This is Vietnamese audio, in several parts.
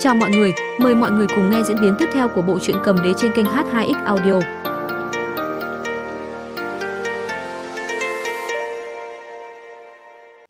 Chào mọi người, mời mọi người cùng nghe diễn biến tiếp theo của bộ truyện cầm đế trên kênh H2X Audio.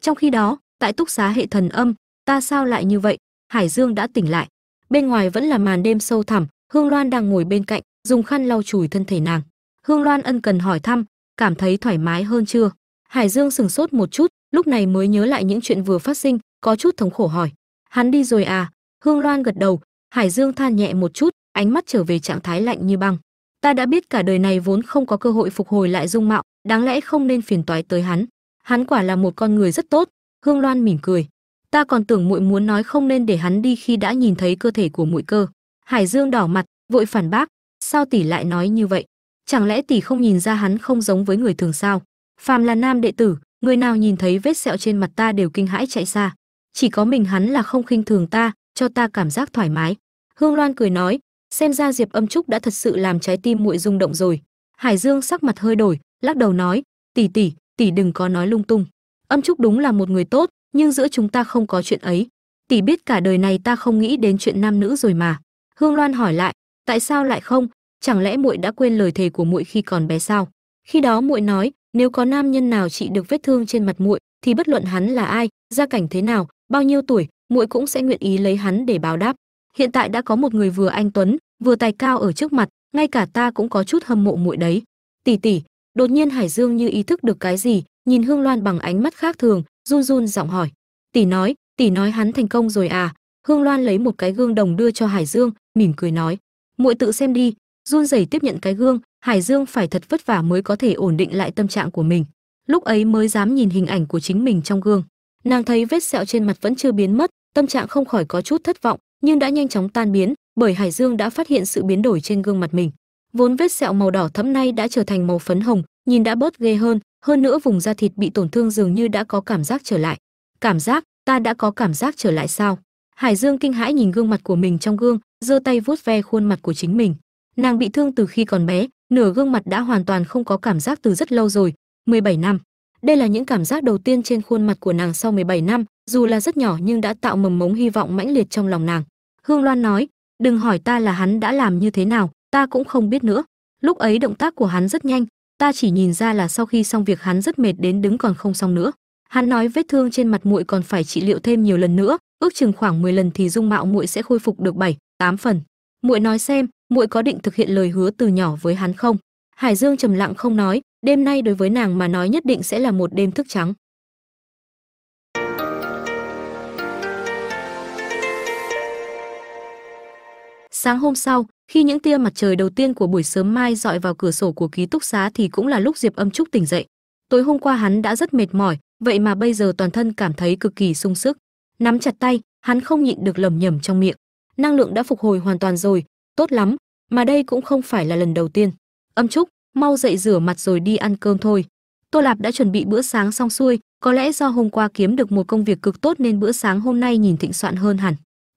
Trong khi đó, tại túc xá hệ thần âm, ta sao lại như vậy? Hải Dương đã tỉnh lại. Bên ngoài vẫn là màn đêm sâu thẳm, Hương Loan đang ngồi bên cạnh, dùng khăn lau chùi thân thể nàng. Hương Loan ân cần hỏi thăm, cảm thấy thoải mái hơn chưa? Hải Dương sừng sốt một chút, lúc này mới nhớ lại những chuyện vừa phát sinh, có chút thống khổ hỏi. Hắn đi rồi à? Hương Loan gật đầu, Hải Dương than nhẹ một chút, ánh mắt trở về trạng thái lạnh như băng. Ta đã biết cả đời này vốn không có cơ hội phục hồi lại dung mạo, đáng lẽ không nên phiền toái tới hắn. Hắn quả là một con người rất tốt. Hương Loan mỉm cười. Ta còn tưởng muội muốn nói không nên để hắn đi khi đã nhìn thấy cơ thể của muội cơ. Hải Dương đỏ mặt, vội phản bác, sao tỷ lại nói như vậy? Chẳng lẽ tỷ không nhìn ra hắn không giống với người thường sao? Phàm là nam đệ tử, người nào nhìn thấy vết sẹo trên mặt ta đều kinh hãi chạy xa. Chỉ có mình hắn là không khinh thường ta, cho ta cảm giác thoải mái. Hương Loan cười nói, xem ra Diệp Âm Trúc đã thật sự làm trái tim muội rung động rồi. Hải Dương sắc mặt hơi đổi, lắc đầu nói, tỷ tỷ, tỷ đừng có nói lung tung. Âm Trúc đúng là một người tốt, nhưng giữa chúng ta không có chuyện ấy. Tỷ biết cả đời này ta không nghĩ đến chuyện nam nữ rồi mà. Hương Loan hỏi lại, tại sao lại không? Chẳng lẽ muội đã quên lời thề của muội khi còn bé sao? Khi đó muội nói, nếu có nam nhân nào trị được vết thương trên mặt muội, thì bất luận hắn là ai, gia cảnh thế nào, bao nhiêu tuổi, muội cũng sẽ nguyện ý lấy hắn để báo đáp. Hiện tại đã có một người vừa anh tuấn, vừa tài cao ở trước mặt, ngay cả ta cũng có chút hâm mộ muội đấy. Tỷ tỷ, đột nhiên Hải Dương như ý thức được cái gì, nhìn Hương Loan bằng ánh mắt khác thường, run run giọng hỏi. Tỷ nói, tỷ nói hắn thành công rồi à? Hương Loan lấy một cái gương đồng đưa cho Hải Dương, mỉm cười nói, muội tự xem đi. Run rẩy tiếp nhận cái gương, Hải Dương phải thật vất vả mới có thể ổn định lại tâm trạng của mình. Lúc ấy mới dám nhìn hình ảnh của chính mình trong gương. Nàng thấy vết sẹo trên mặt vẫn chưa biến mất, tâm trạng không khỏi có chút thất vọng, nhưng đã nhanh chóng tan biến, bởi Hải Dương đã phát hiện sự biến đổi trên gương mặt mình. Vốn vết sẹo màu đỏ thẫm nay đã trở thành màu phấn hồng, nhìn đã bớt ghê hơn, hơn nữa vùng da thịt bị tổn thương dường như đã có cảm giác trở lại. Cảm giác, ta đã có cảm giác trở lại sao? Hải Dương kinh hãi nhìn gương mặt của mình trong gương, giơ tay vuốt ve khuôn mặt của chính mình. Nàng bị thương từ khi còn bé, nửa gương mặt đã hoàn toàn không có cảm giác từ rất lâu rồi, 17 năm. Đây là những cảm giác đầu tiên trên khuôn mặt của nàng sau 17 năm, dù là rất nhỏ nhưng đã tạo mầm mống hy vọng mãnh liệt trong lòng nàng. Hương Loan nói, đừng hỏi ta là hắn đã làm như thế nào, ta cũng không biết nữa. Lúc ấy động tác của hắn rất nhanh, ta chỉ nhìn ra là sau khi xong việc hắn rất mệt đến đứng còn không xong nữa. Hắn nói vết thương trên mặt muội còn phải trị liệu thêm nhiều lần nữa, ước chừng khoảng 10 lần thì dung mạo muội sẽ khôi phục được 7, 8 phần. Muội nói xem, muội có định thực hiện lời hứa từ nhỏ với hắn không? Hải Dương trầm lặng không nói, đêm nay đối với nàng mà nói nhất định sẽ là một đêm thức trắng. Sáng hôm sau, khi những tia mặt trời đầu tiên của buổi sớm mai dọi vào cửa sổ của ký túc xá thì cũng là lúc Diệp Âm Trúc tỉnh dậy. Tối hôm qua hắn đã rất mệt mỏi, vậy mà bây giờ toàn thân cảm thấy cực kỳ sung sức. Nắm chặt tay, hắn không nhịn được lẩm nhẩm trong miệng. Năng lượng đã phục hồi hoàn toàn rồi, tốt lắm, mà đây cũng không phải là lần đầu tiên. Âm Trúc, mau dậy rửa mặt rồi đi ăn cơm thôi. Tô Lạp đã chuẩn bị bữa sáng xong xuôi, có lẽ do hôm qua kiếm được một công việc cực tốt nên bữa sáng hôm nay nhìn thịnh soạn hơn hẳn.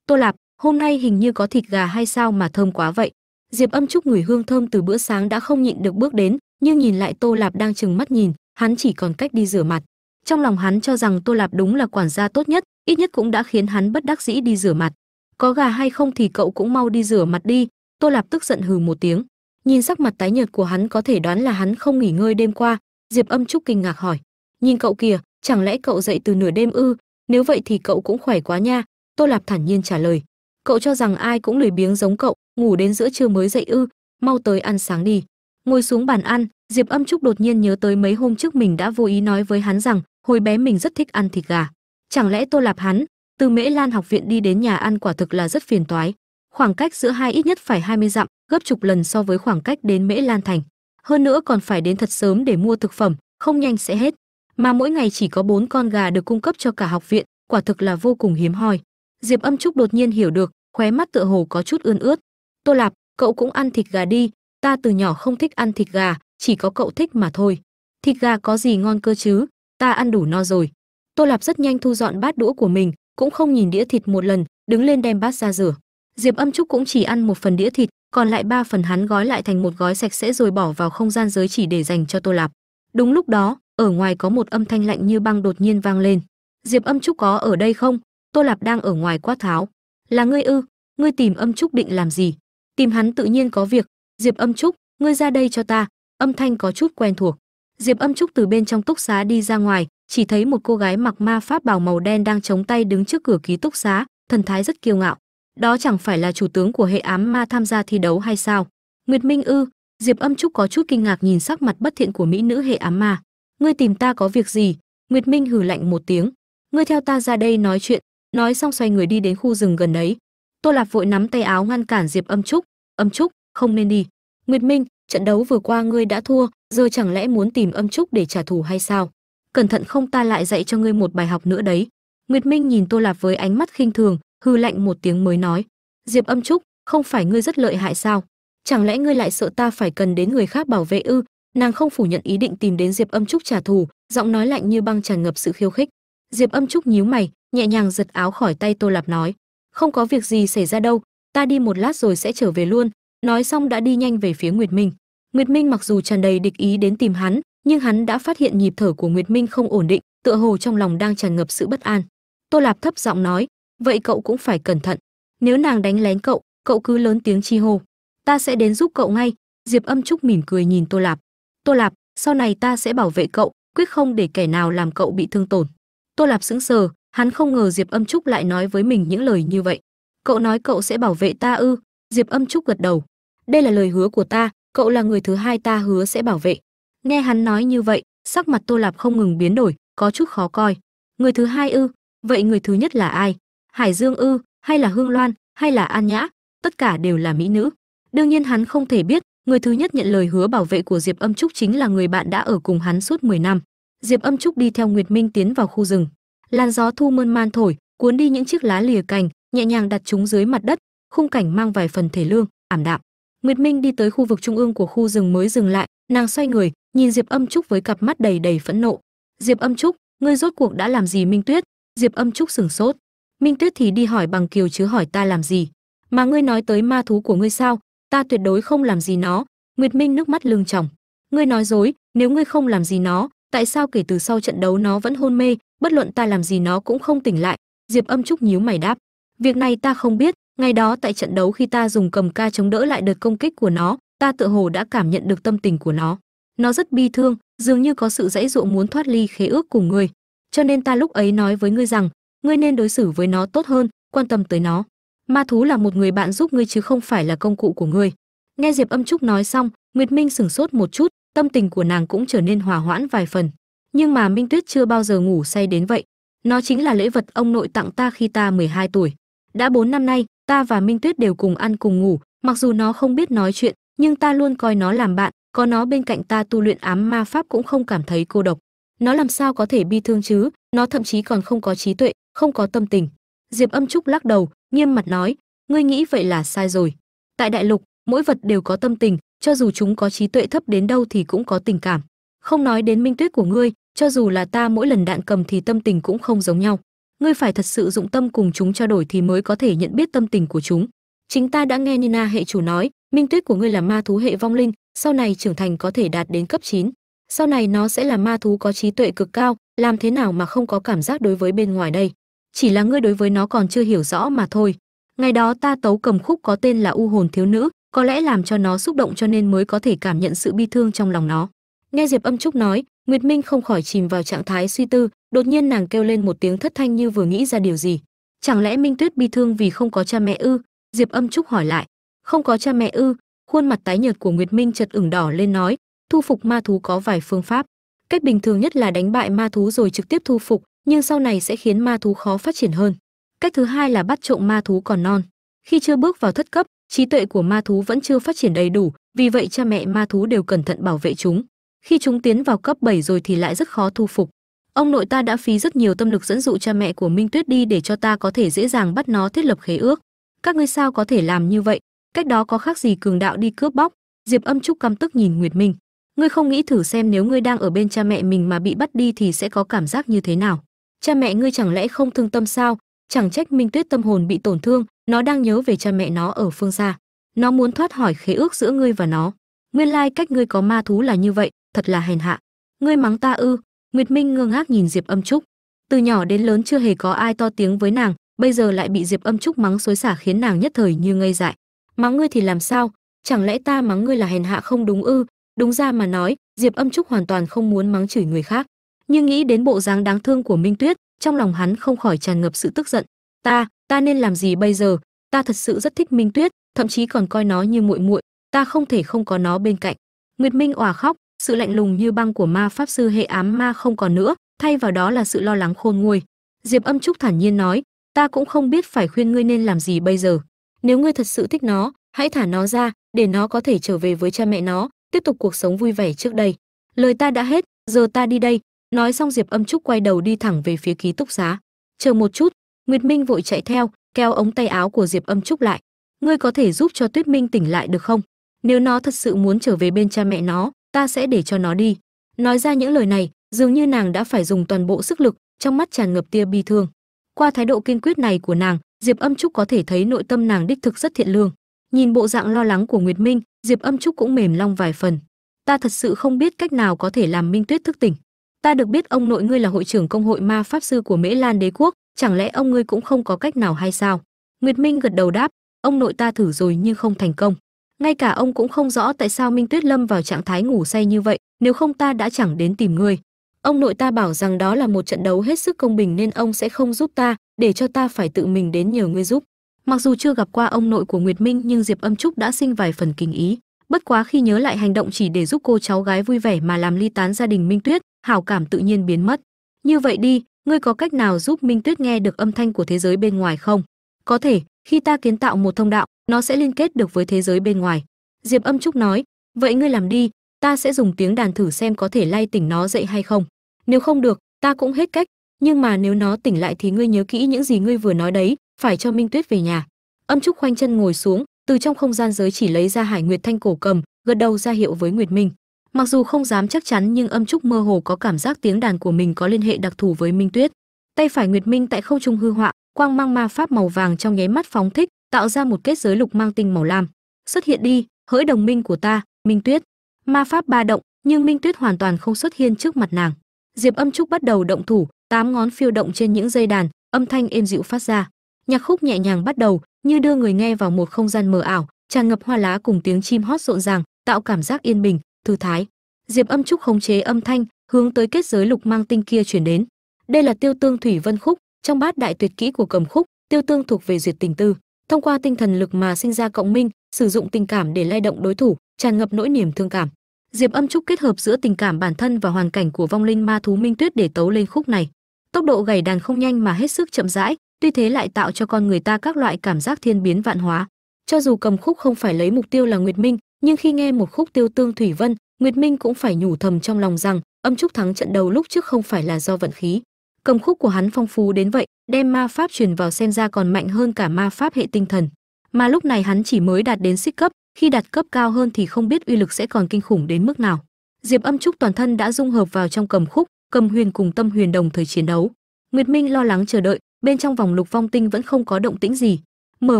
Tô Lạp, hôm nay hình như có thịt gà hay sao mà thơm quá vậy. Diệp Âm Trúc ngửi hương thơm từ bữa sáng đã không nhịn được bước đến, nhưng nhìn lại Tô Lạp đang chừng mắt nhìn, hắn chỉ còn cách đi rửa mặt. Trong lòng hắn cho rằng Tô Lạp đúng là quản gia tốt nhất, ít nhất cũng đã khiến hắn bất đắc dĩ đi rửa mặt. Có gà hay không thì cậu cũng mau đi rửa mặt đi, Tô Lạp tức giận hừ một tiếng. Nhìn sắc mặt tái nhợt của hắn có thể đoán là hắn không nghỉ ngơi đêm qua, Diệp Âm Trúc kinh ngạc hỏi: "Nhìn cậu kìa, chẳng lẽ cậu dậy từ nửa đêm ư? Nếu vậy thì cậu cũng khỏe quá nha." Tô Lạp thản nhiên trả lời: "Cậu cho rằng ai cũng lười biếng giống cậu, ngủ đến giữa trưa mới dậy ư? Mau tới ăn sáng đi." Ngồi xuống bàn ăn, Diệp Âm Trúc đột nhiên nhớ tới mấy hôm trước mình đã vô ý nói với hắn rằng hồi bé mình rất thích ăn thịt gà. Chẳng lẽ Tô Lạp hắn từ Mễ Lan học viện đi đến nhà ăn quả thực là rất phiền toái. Khoảng cách giữa hai ít nhất phải 20 dặm, gấp chục lần so với khoảng cách đến Mễ Lan thành. Hơn nữa còn phải đến thật sớm để mua thực phẩm, không nhanh sẽ hết. Mà mỗi ngày chỉ có bốn con gà được cung cấp cho cả học viện, quả thực là vô cùng hiếm hoi. Diệp Âm Trúc đột nhiên hiểu được, khóe mắt tựa hồ có chút ươn ướt. Tô Lạp, cậu cũng ăn thịt gà đi, ta từ nhỏ không thích ăn thịt gà, chỉ có cậu thích mà thôi. Thịt gà có gì ngon cơ chứ, ta ăn đủ no rồi. Tô Lạp rất nhanh thu dọn bát đũa của mình, cũng không nhìn đĩa thịt một lần, đứng lên đem bát ra rửa. Diệp Âm Trúc cũng chỉ ăn một phần đĩa thịt, còn lại ba phần hắn gói lại thành một gói sạch sẽ rồi bỏ vào không gian giới chỉ để dành cho Tô Lạp. Đúng lúc đó, ở ngoài có một âm thanh lạnh như băng đột nhiên vang lên. Diệp Âm Trúc có ở đây không? Tô Lạp đang ở ngoài quát tháo. Là ngươi ư? ngươi tìm âm trúc định làm gì tìm hắn tự nhiên có việc diệp âm trúc ngươi ra đây cho ta âm thanh có chút quen thuộc diệp âm trúc từ bên trong túc xá đi ra ngoài chỉ thấy một cô gái mặc ma pháp bào màu đen đang chống tay đứng trước cửa ký túc xá thần thái rất kiêu ngạo đó chẳng phải là chủ tướng của hệ ám ma tham gia thi đấu hay sao? Nguyệt minh ư, diệp âm trúc có chút kinh ngạc nhìn sắc mặt bất thiện của mỹ nữ hệ ám ma. Ngươi tìm ta có việc gì? Nguyệt minh hừ lạnh một tiếng. Ngươi theo ta ra đây nói chuyện. Nói xong xoay người đi đến khu rừng gần đấy tô lạp vội nắm tay áo ngăn cản diệp âm trúc. Âm trúc, không nên đi. Nguyệt minh, trận đấu vừa qua ngươi đã thua, giờ chẳng lẽ muốn tìm âm trúc để trả thù hay sao? Cẩn thận không ta lại dạy cho ngươi một bài học nữa đấy. Nguyệt minh nhìn tô lạp với ánh mắt khinh thường hư lạnh một tiếng mới nói, diệp âm trúc, không phải ngươi rất lợi hại sao? Chẳng lẽ ngươi lại sợ ta phải cần đến người khác bảo vệ ư? Nàng không phủ nhận ý định tìm đến diệp âm trúc trả thù, giọng nói lạnh như băng tràn ngập sự khiêu khích. Diệp âm trúc nhíu mày, nhẹ nhàng giật áo khỏi tay tô lạp nói, không có việc gì xảy ra đâu, ta đi một lát rồi sẽ trở về luôn. Nói xong đã đi nhanh về phía nguyệt minh. Nguyệt minh mặc dù tràn đầy địch ý đến tìm hắn, nhưng hắn đã phát hiện nhịp thở của nguyệt minh không ổn định, tựa hồ trong lòng đang tràn ngập sự bất an. Tô lạp thấp giọng nói vậy cậu cũng phải cẩn thận. Nếu nàng đánh lén cậu cậu cứ lớn tiếng chi hô. Ta sẽ đến giúp cậu ngay. Diệp âm trúc mỉm cười nhìn tô lạp. Tô lạp, sau này ta sẽ bảo vệ cậu, quyết không để kẻ nào làm cậu bị thương tổn. Tô lạp sững sờ, hắn không ngờ diệp âm trúc lại nói với mình những lời như vậy. Cậu nói cậu sẽ bảo vệ ta ư? Diệp âm trúc gật đầu. Đây là lời hứa của ta, cậu là người thứ hai ta hứa sẽ bảo vệ. Nghe hắn nói như vậy, sắc mặt tô lạp không ngừng biến đổi, có chút khó coi. Người thứ hai ư? Vậy người thứ nhất là ai? Hải dương ư, hay là hương loan, hay là an nhã, tất cả đều là mỹ nữ. Đương nhiên hắn không thể biết, người thứ nhất nhận lời hứa bảo vệ của diệp âm trúc chính là người bạn đã ở cùng hắn suốt 10 năm. Diệp âm trúc đi theo nguyệt minh tiến vào khu rừng. Làn gió thu mơn man thổi, cuốn đi những chiếc lá lìa cành, nhẹ nhàng đặt chúng dưới mặt đất, khung cảnh mang vài phần thể lương, ảm đạm. Nguyệt minh đi tới khu vực trung ương của khu rừng mới dừng lại, nàng xoay người, nhìn diệp âm trúc với cặp mắt đầy đầy phẫn nộ. Diệp âm trúc, ngươi rốt cuộc đã làm gì minh tuyết? Diệp âm trúc sửng sốt minh tuyết thì đi hỏi bằng kiều chứ hỏi ta làm gì? Mà ngươi nói tới ma thú của ngươi sao? Ta tuyệt đối không làm gì nó. Nguyệt minh nước mắt lưng tròng. Ngươi nói dối, nếu ngươi không làm gì nó, tại sao kể từ sau trận đấu nó vẫn hôn mê, bất luận ta làm gì nó cũng không tỉnh lại? Diệp âm trúc nhíu mày đáp. Việc này ta không biết ngày đó tại trận đấu khi ta dùng cầm ca chống đỡ lại đợt công kích của nó, ta tự hồ đã cảm nhận được tâm tình của nó. Nó rất bi thương, dường như có sự dãy dụ muốn thoát ly khế ước cùng ngươi. Cho nên ta lúc ấy nói với ngươi rằng ngươi nên đối xử với nó tốt hơn, quan tâm tới nó. Ma thú là một người bạn giúp ngươi chứ không phải là công cụ của ngươi. Nghe diệp âm trúc nói xong, nguyệt minh sửng sốt một chút, tâm tình của nàng cũng trở nên hòa hoãn vài phần. Nhưng mà minh tuyết chưa bao giờ ngủ say đến vậy. Nó chính là lễ vật ông nội tặng ta khi ta 12 tuổi. Đã 4 năm nay, ta và minh tuyết đều cùng ăn cùng ngủ, mặc dù nó không biết nói chuyện, nhưng ta luôn coi nó làm bạn, có nó bên cạnh ta tu luyện ám ma pháp cũng không cảm thấy cô độc nó làm sao có thể bi thương chứ? Nó thậm chí còn không có trí tuệ, không có tâm tình. Diệp âm trúc lắc đầu, nghiêm mặt nói, ngươi nghĩ vậy là sai rồi. Tại đại lục, mỗi vật đều có tâm tình, cho dù chúng có trí tuệ thấp đến đâu thì cũng có tình cảm. Không nói đến minh tuyết của ngươi, cho dù là ta mỗi lần đạn cầm thì tâm tình cũng không giống nhau. Ngươi phải thật sự dụng tâm cùng chúng trao đổi thì mới có thể nhận biết tâm tình của chúng. Chính ta đã nghe nina hệ chủ nói, minh tuyết của ngươi là ma thú hệ vong linh, sau này trưởng thành có thể đạt đến cấp 9 sau này nó sẽ là ma thú có trí tuệ cực cao, làm thế nào mà không có cảm giác đối với bên ngoài đây? Chỉ là ngươi đối với nó còn chưa hiểu rõ mà thôi. Ngày đó ta tấu cầm khúc có tên là u hồn thiếu nữ, có lẽ làm cho nó xúc động cho nên mới có thể cảm nhận sự bi thương trong lòng nó. Nghe diệp âm trúc nói, nguyệt minh không khỏi chìm vào trạng thái suy tư, đột nhiên nàng kêu lên một tiếng thất thanh như vừa nghĩ ra điều gì. Chẳng lẽ minh tuyết bi thương vì không có cha mẹ ư? Diệp âm trúc hỏi lại. Không có cha mẹ ư, khuôn mặt tái nhợt của nguyệt minh chợt ửng đỏ lên nói thu phục ma thú có vài phương pháp. Cách bình thường nhất là đánh bại ma thú rồi trực tiếp thu phục, nhưng sau này sẽ khiến ma thú khó phát triển hơn. Cách thứ hai là bắt trộm ma thú còn non. Khi chưa bước vào thất cấp, trí tuệ của ma thú vẫn chưa phát triển đầy đủ, vì vậy cha mẹ ma thú đều cẩn thận bảo vệ chúng. Khi chúng tiến vào cấp 7 rồi thì lại rất khó thu phục. Ông nội ta đã phí rất nhiều tâm lực dẫn dụ cha mẹ của minh tuyết đi để cho ta có thể dễ dàng bắt nó thiết lập khế ước. Các ngươi sao có thể làm như vậy? Cách đó có khác gì cường đạo đi cướp bóc? Diệp âm trúc căm tức nhìn nguyệt minh ngươi không nghĩ thử xem nếu ngươi đang ở bên cha mẹ mình mà bị bắt đi thì sẽ có cảm giác như thế nào? Cha mẹ ngươi chẳng lẽ không thương tâm sao? Chẳng trách minh tuyết tâm hồn bị tổn thương, nó đang nhớ về cha mẹ nó ở phương xa. Nó muốn thoát hỏi khế ước giữa ngươi và nó. Nguyên lai cách ngươi có ma thú là như vậy, thật là hèn hạ. Ngươi mắng ta ư? Nguyệt minh ngơ ngác nhìn diệp âm trúc. Từ nhỏ đến lớn chưa hề có ai to tiếng với nàng, bây giờ lại bị diệp âm trúc mắng xối xả khiến nàng nhất thời như ngây dại. Mắng ngươi thì làm sao? Chẳng lẽ ta mắng ngươi là hèn hạ không đúng ư? Đúng ra mà nói, diệp âm trúc hoàn toàn không muốn mắng chửi người khác. Nhưng nghĩ đến bộ dáng đáng thương của minh tuyết, trong lòng hắn không khỏi tràn ngập sự tức giận. Ta ta nên làm gì bây giờ? Ta thật sự rất thích minh tuyết, thậm chí còn coi nó như muội muội. Ta không thể không có nó bên cạnh. Nguyệt minh òa khóc, sự lạnh lùng như băng của ma pháp sư hệ ám ma không còn nữa, thay vào đó là sự lo lắng khôn nguôi. Diệp âm trúc thản nhiên nói, ta cũng không biết phải khuyên ngươi nên làm gì bây giờ. Nếu ngươi thật sự thích nó, hãy thả nó ra, để nó có thể trở về với cha mẹ nó tiếp tục cuộc sống vui vẻ trước đây. Lời ta đã hết, giờ ta đi đây. Nói xong diệp âm trúc quay đầu đi thẳng về phía ký túc xá. Chờ một chút, nguyệt minh vội chạy theo, kéo ống tay áo của diệp âm trúc lại. Ngươi có thể giúp cho tuyết minh tỉnh lại được không? Nếu nó thật sự muốn trở về bên cha mẹ nó, ta sẽ để cho nó đi. Nói ra những lời này, dường như nàng đã phải dùng toàn bộ sức lực, trong mắt tràn ngập tia bi thương. Qua thái độ kiên quyết này của nàng, diệp âm trúc có thể thấy nội tâm nàng đích thực rất thiện lương. Nhìn bộ dạng lo lắng của nguyệt minh diệp âm trúc cũng mềm long vài phần. Ta thật sự không biết cách nào có thể làm minh tuyết thức tỉnh. Ta được biết ông nội ngươi là hội trưởng công hội ma pháp sư của mễ lan đế quốc, chẳng lẽ ông ngươi cũng không có cách nào hay sao? Nguyệt minh gật đầu đáp, ông nội ta thử rồi nhưng không thành công. Ngay cả ông cũng không rõ tại sao minh tuyết lâm vào trạng thái ngủ say như vậy, nếu không ta đã chẳng đến tìm ngươi. Ông nội ta bảo rằng đó là một trận đấu hết sức công bình nên ông sẽ không giúp ta, để cho ta phải tự mình đến nhờ ngươi giúp mặc dù chưa gặp qua ông nội của nguyệt minh, nhưng diệp âm trúc đã sinh vài phần kinh ý. Bất quá khi nhớ lại hành động chỉ để giúp cô cháu gái vui vẻ mà làm ly tán gia đình minh tuyết, hảo cảm tự nhiên biến mất. Như vậy đi, ngươi có cách nào giúp minh tuyết nghe được âm thanh của thế giới bên ngoài không? Có thể, khi ta kiến tạo một thông đạo, nó sẽ liên kết được với thế giới bên ngoài. Diệp âm trúc nói, vậy ngươi làm đi, ta sẽ dùng tiếng đàn thử xem có thể lay tỉnh nó dậy hay không. Nếu không được, ta cũng hết cách, nhưng mà nếu nó tỉnh lại thì ngươi nhớ kỹ những gì ngươi vừa nói đấy phải cho minh tuyết về nhà. Âm trúc khoanh chân ngồi xuống, từ trong không gian giới chỉ lấy ra hải nguyệt thanh cổ cầm, gật đầu ra hiệu với nguyệt minh. Mặc dù không dám chắc chắn nhưng âm trúc mơ hồ có cảm giác tiếng đàn của mình có liên hệ đặc thù với minh tuyết. Tay phải nguyệt minh tại không trung hư họa, quang mang ma pháp màu vàng trong nháy mắt phóng thích, tạo ra một kết giới lục mang tinh màu lam. Xuất hiện đi, hỡi đồng minh của ta, minh tuyết. Ma pháp ba động, nhưng minh tuyết hoàn toàn không xuất hiện trước mặt nàng. Diệp âm trúc bắt đầu động thủ, tám ngón phiêu động trên những dây đàn, âm thanh êm dịu phát ra nhạc khúc nhẹ nhàng bắt đầu như đưa người nghe vào một không gian mờ ảo, tràn ngập hoa lá cùng tiếng chim hót rộn ràng, tạo cảm giác yên bình, thư thái. Diệp âm trúc khống chế âm thanh, hướng tới kết giới lục mang tinh kia chuyển đến. Đây là tiêu tương thủy vân khúc, trong bát đại tuyệt kỹ của cầm khúc, tiêu tương thuộc về duyệt tình tư. Thông qua tinh thần lực mà sinh ra cộng minh, sử dụng tình cảm để lay động đối thủ, tràn ngập nỗi niềm thương cảm. Diệp âm trúc kết hợp giữa tình cảm bản thân và hoàn cảnh của vong linh ma thú minh tuyết để tấu lên khúc này. Tốc độ gảy đàn không nhanh mà hết sức chậm rãi tuy thế lại tạo cho con người ta các loại cảm giác thiên biến vạn hóa. Cho dù cầm khúc không phải lấy mục tiêu là nguyệt minh, nhưng khi nghe một khúc tiêu tương thủy vân, nguyệt minh cũng phải nhủ thầm trong lòng rằng âm trúc thắng trận đầu lúc trước không phải là do vận khí. Cầm khúc của hắn phong phú đến vậy, đem ma pháp truyền vào xem ra còn mạnh hơn cả ma pháp hệ tinh thần. Mà lúc này hắn chỉ mới đạt đến xích cấp, khi đạt cấp cao hơn thì không biết uy lực sẽ còn kinh khủng đến mức nào. Diệp âm trúc toàn thân đã dung hợp vào trong cầm khúc, cầm huyền cùng tâm huyền đồng thời chiến đấu. Nguyệt minh lo lắng chờ đợi bên trong vòng lục vong tinh vẫn không có động tĩnh gì. Mở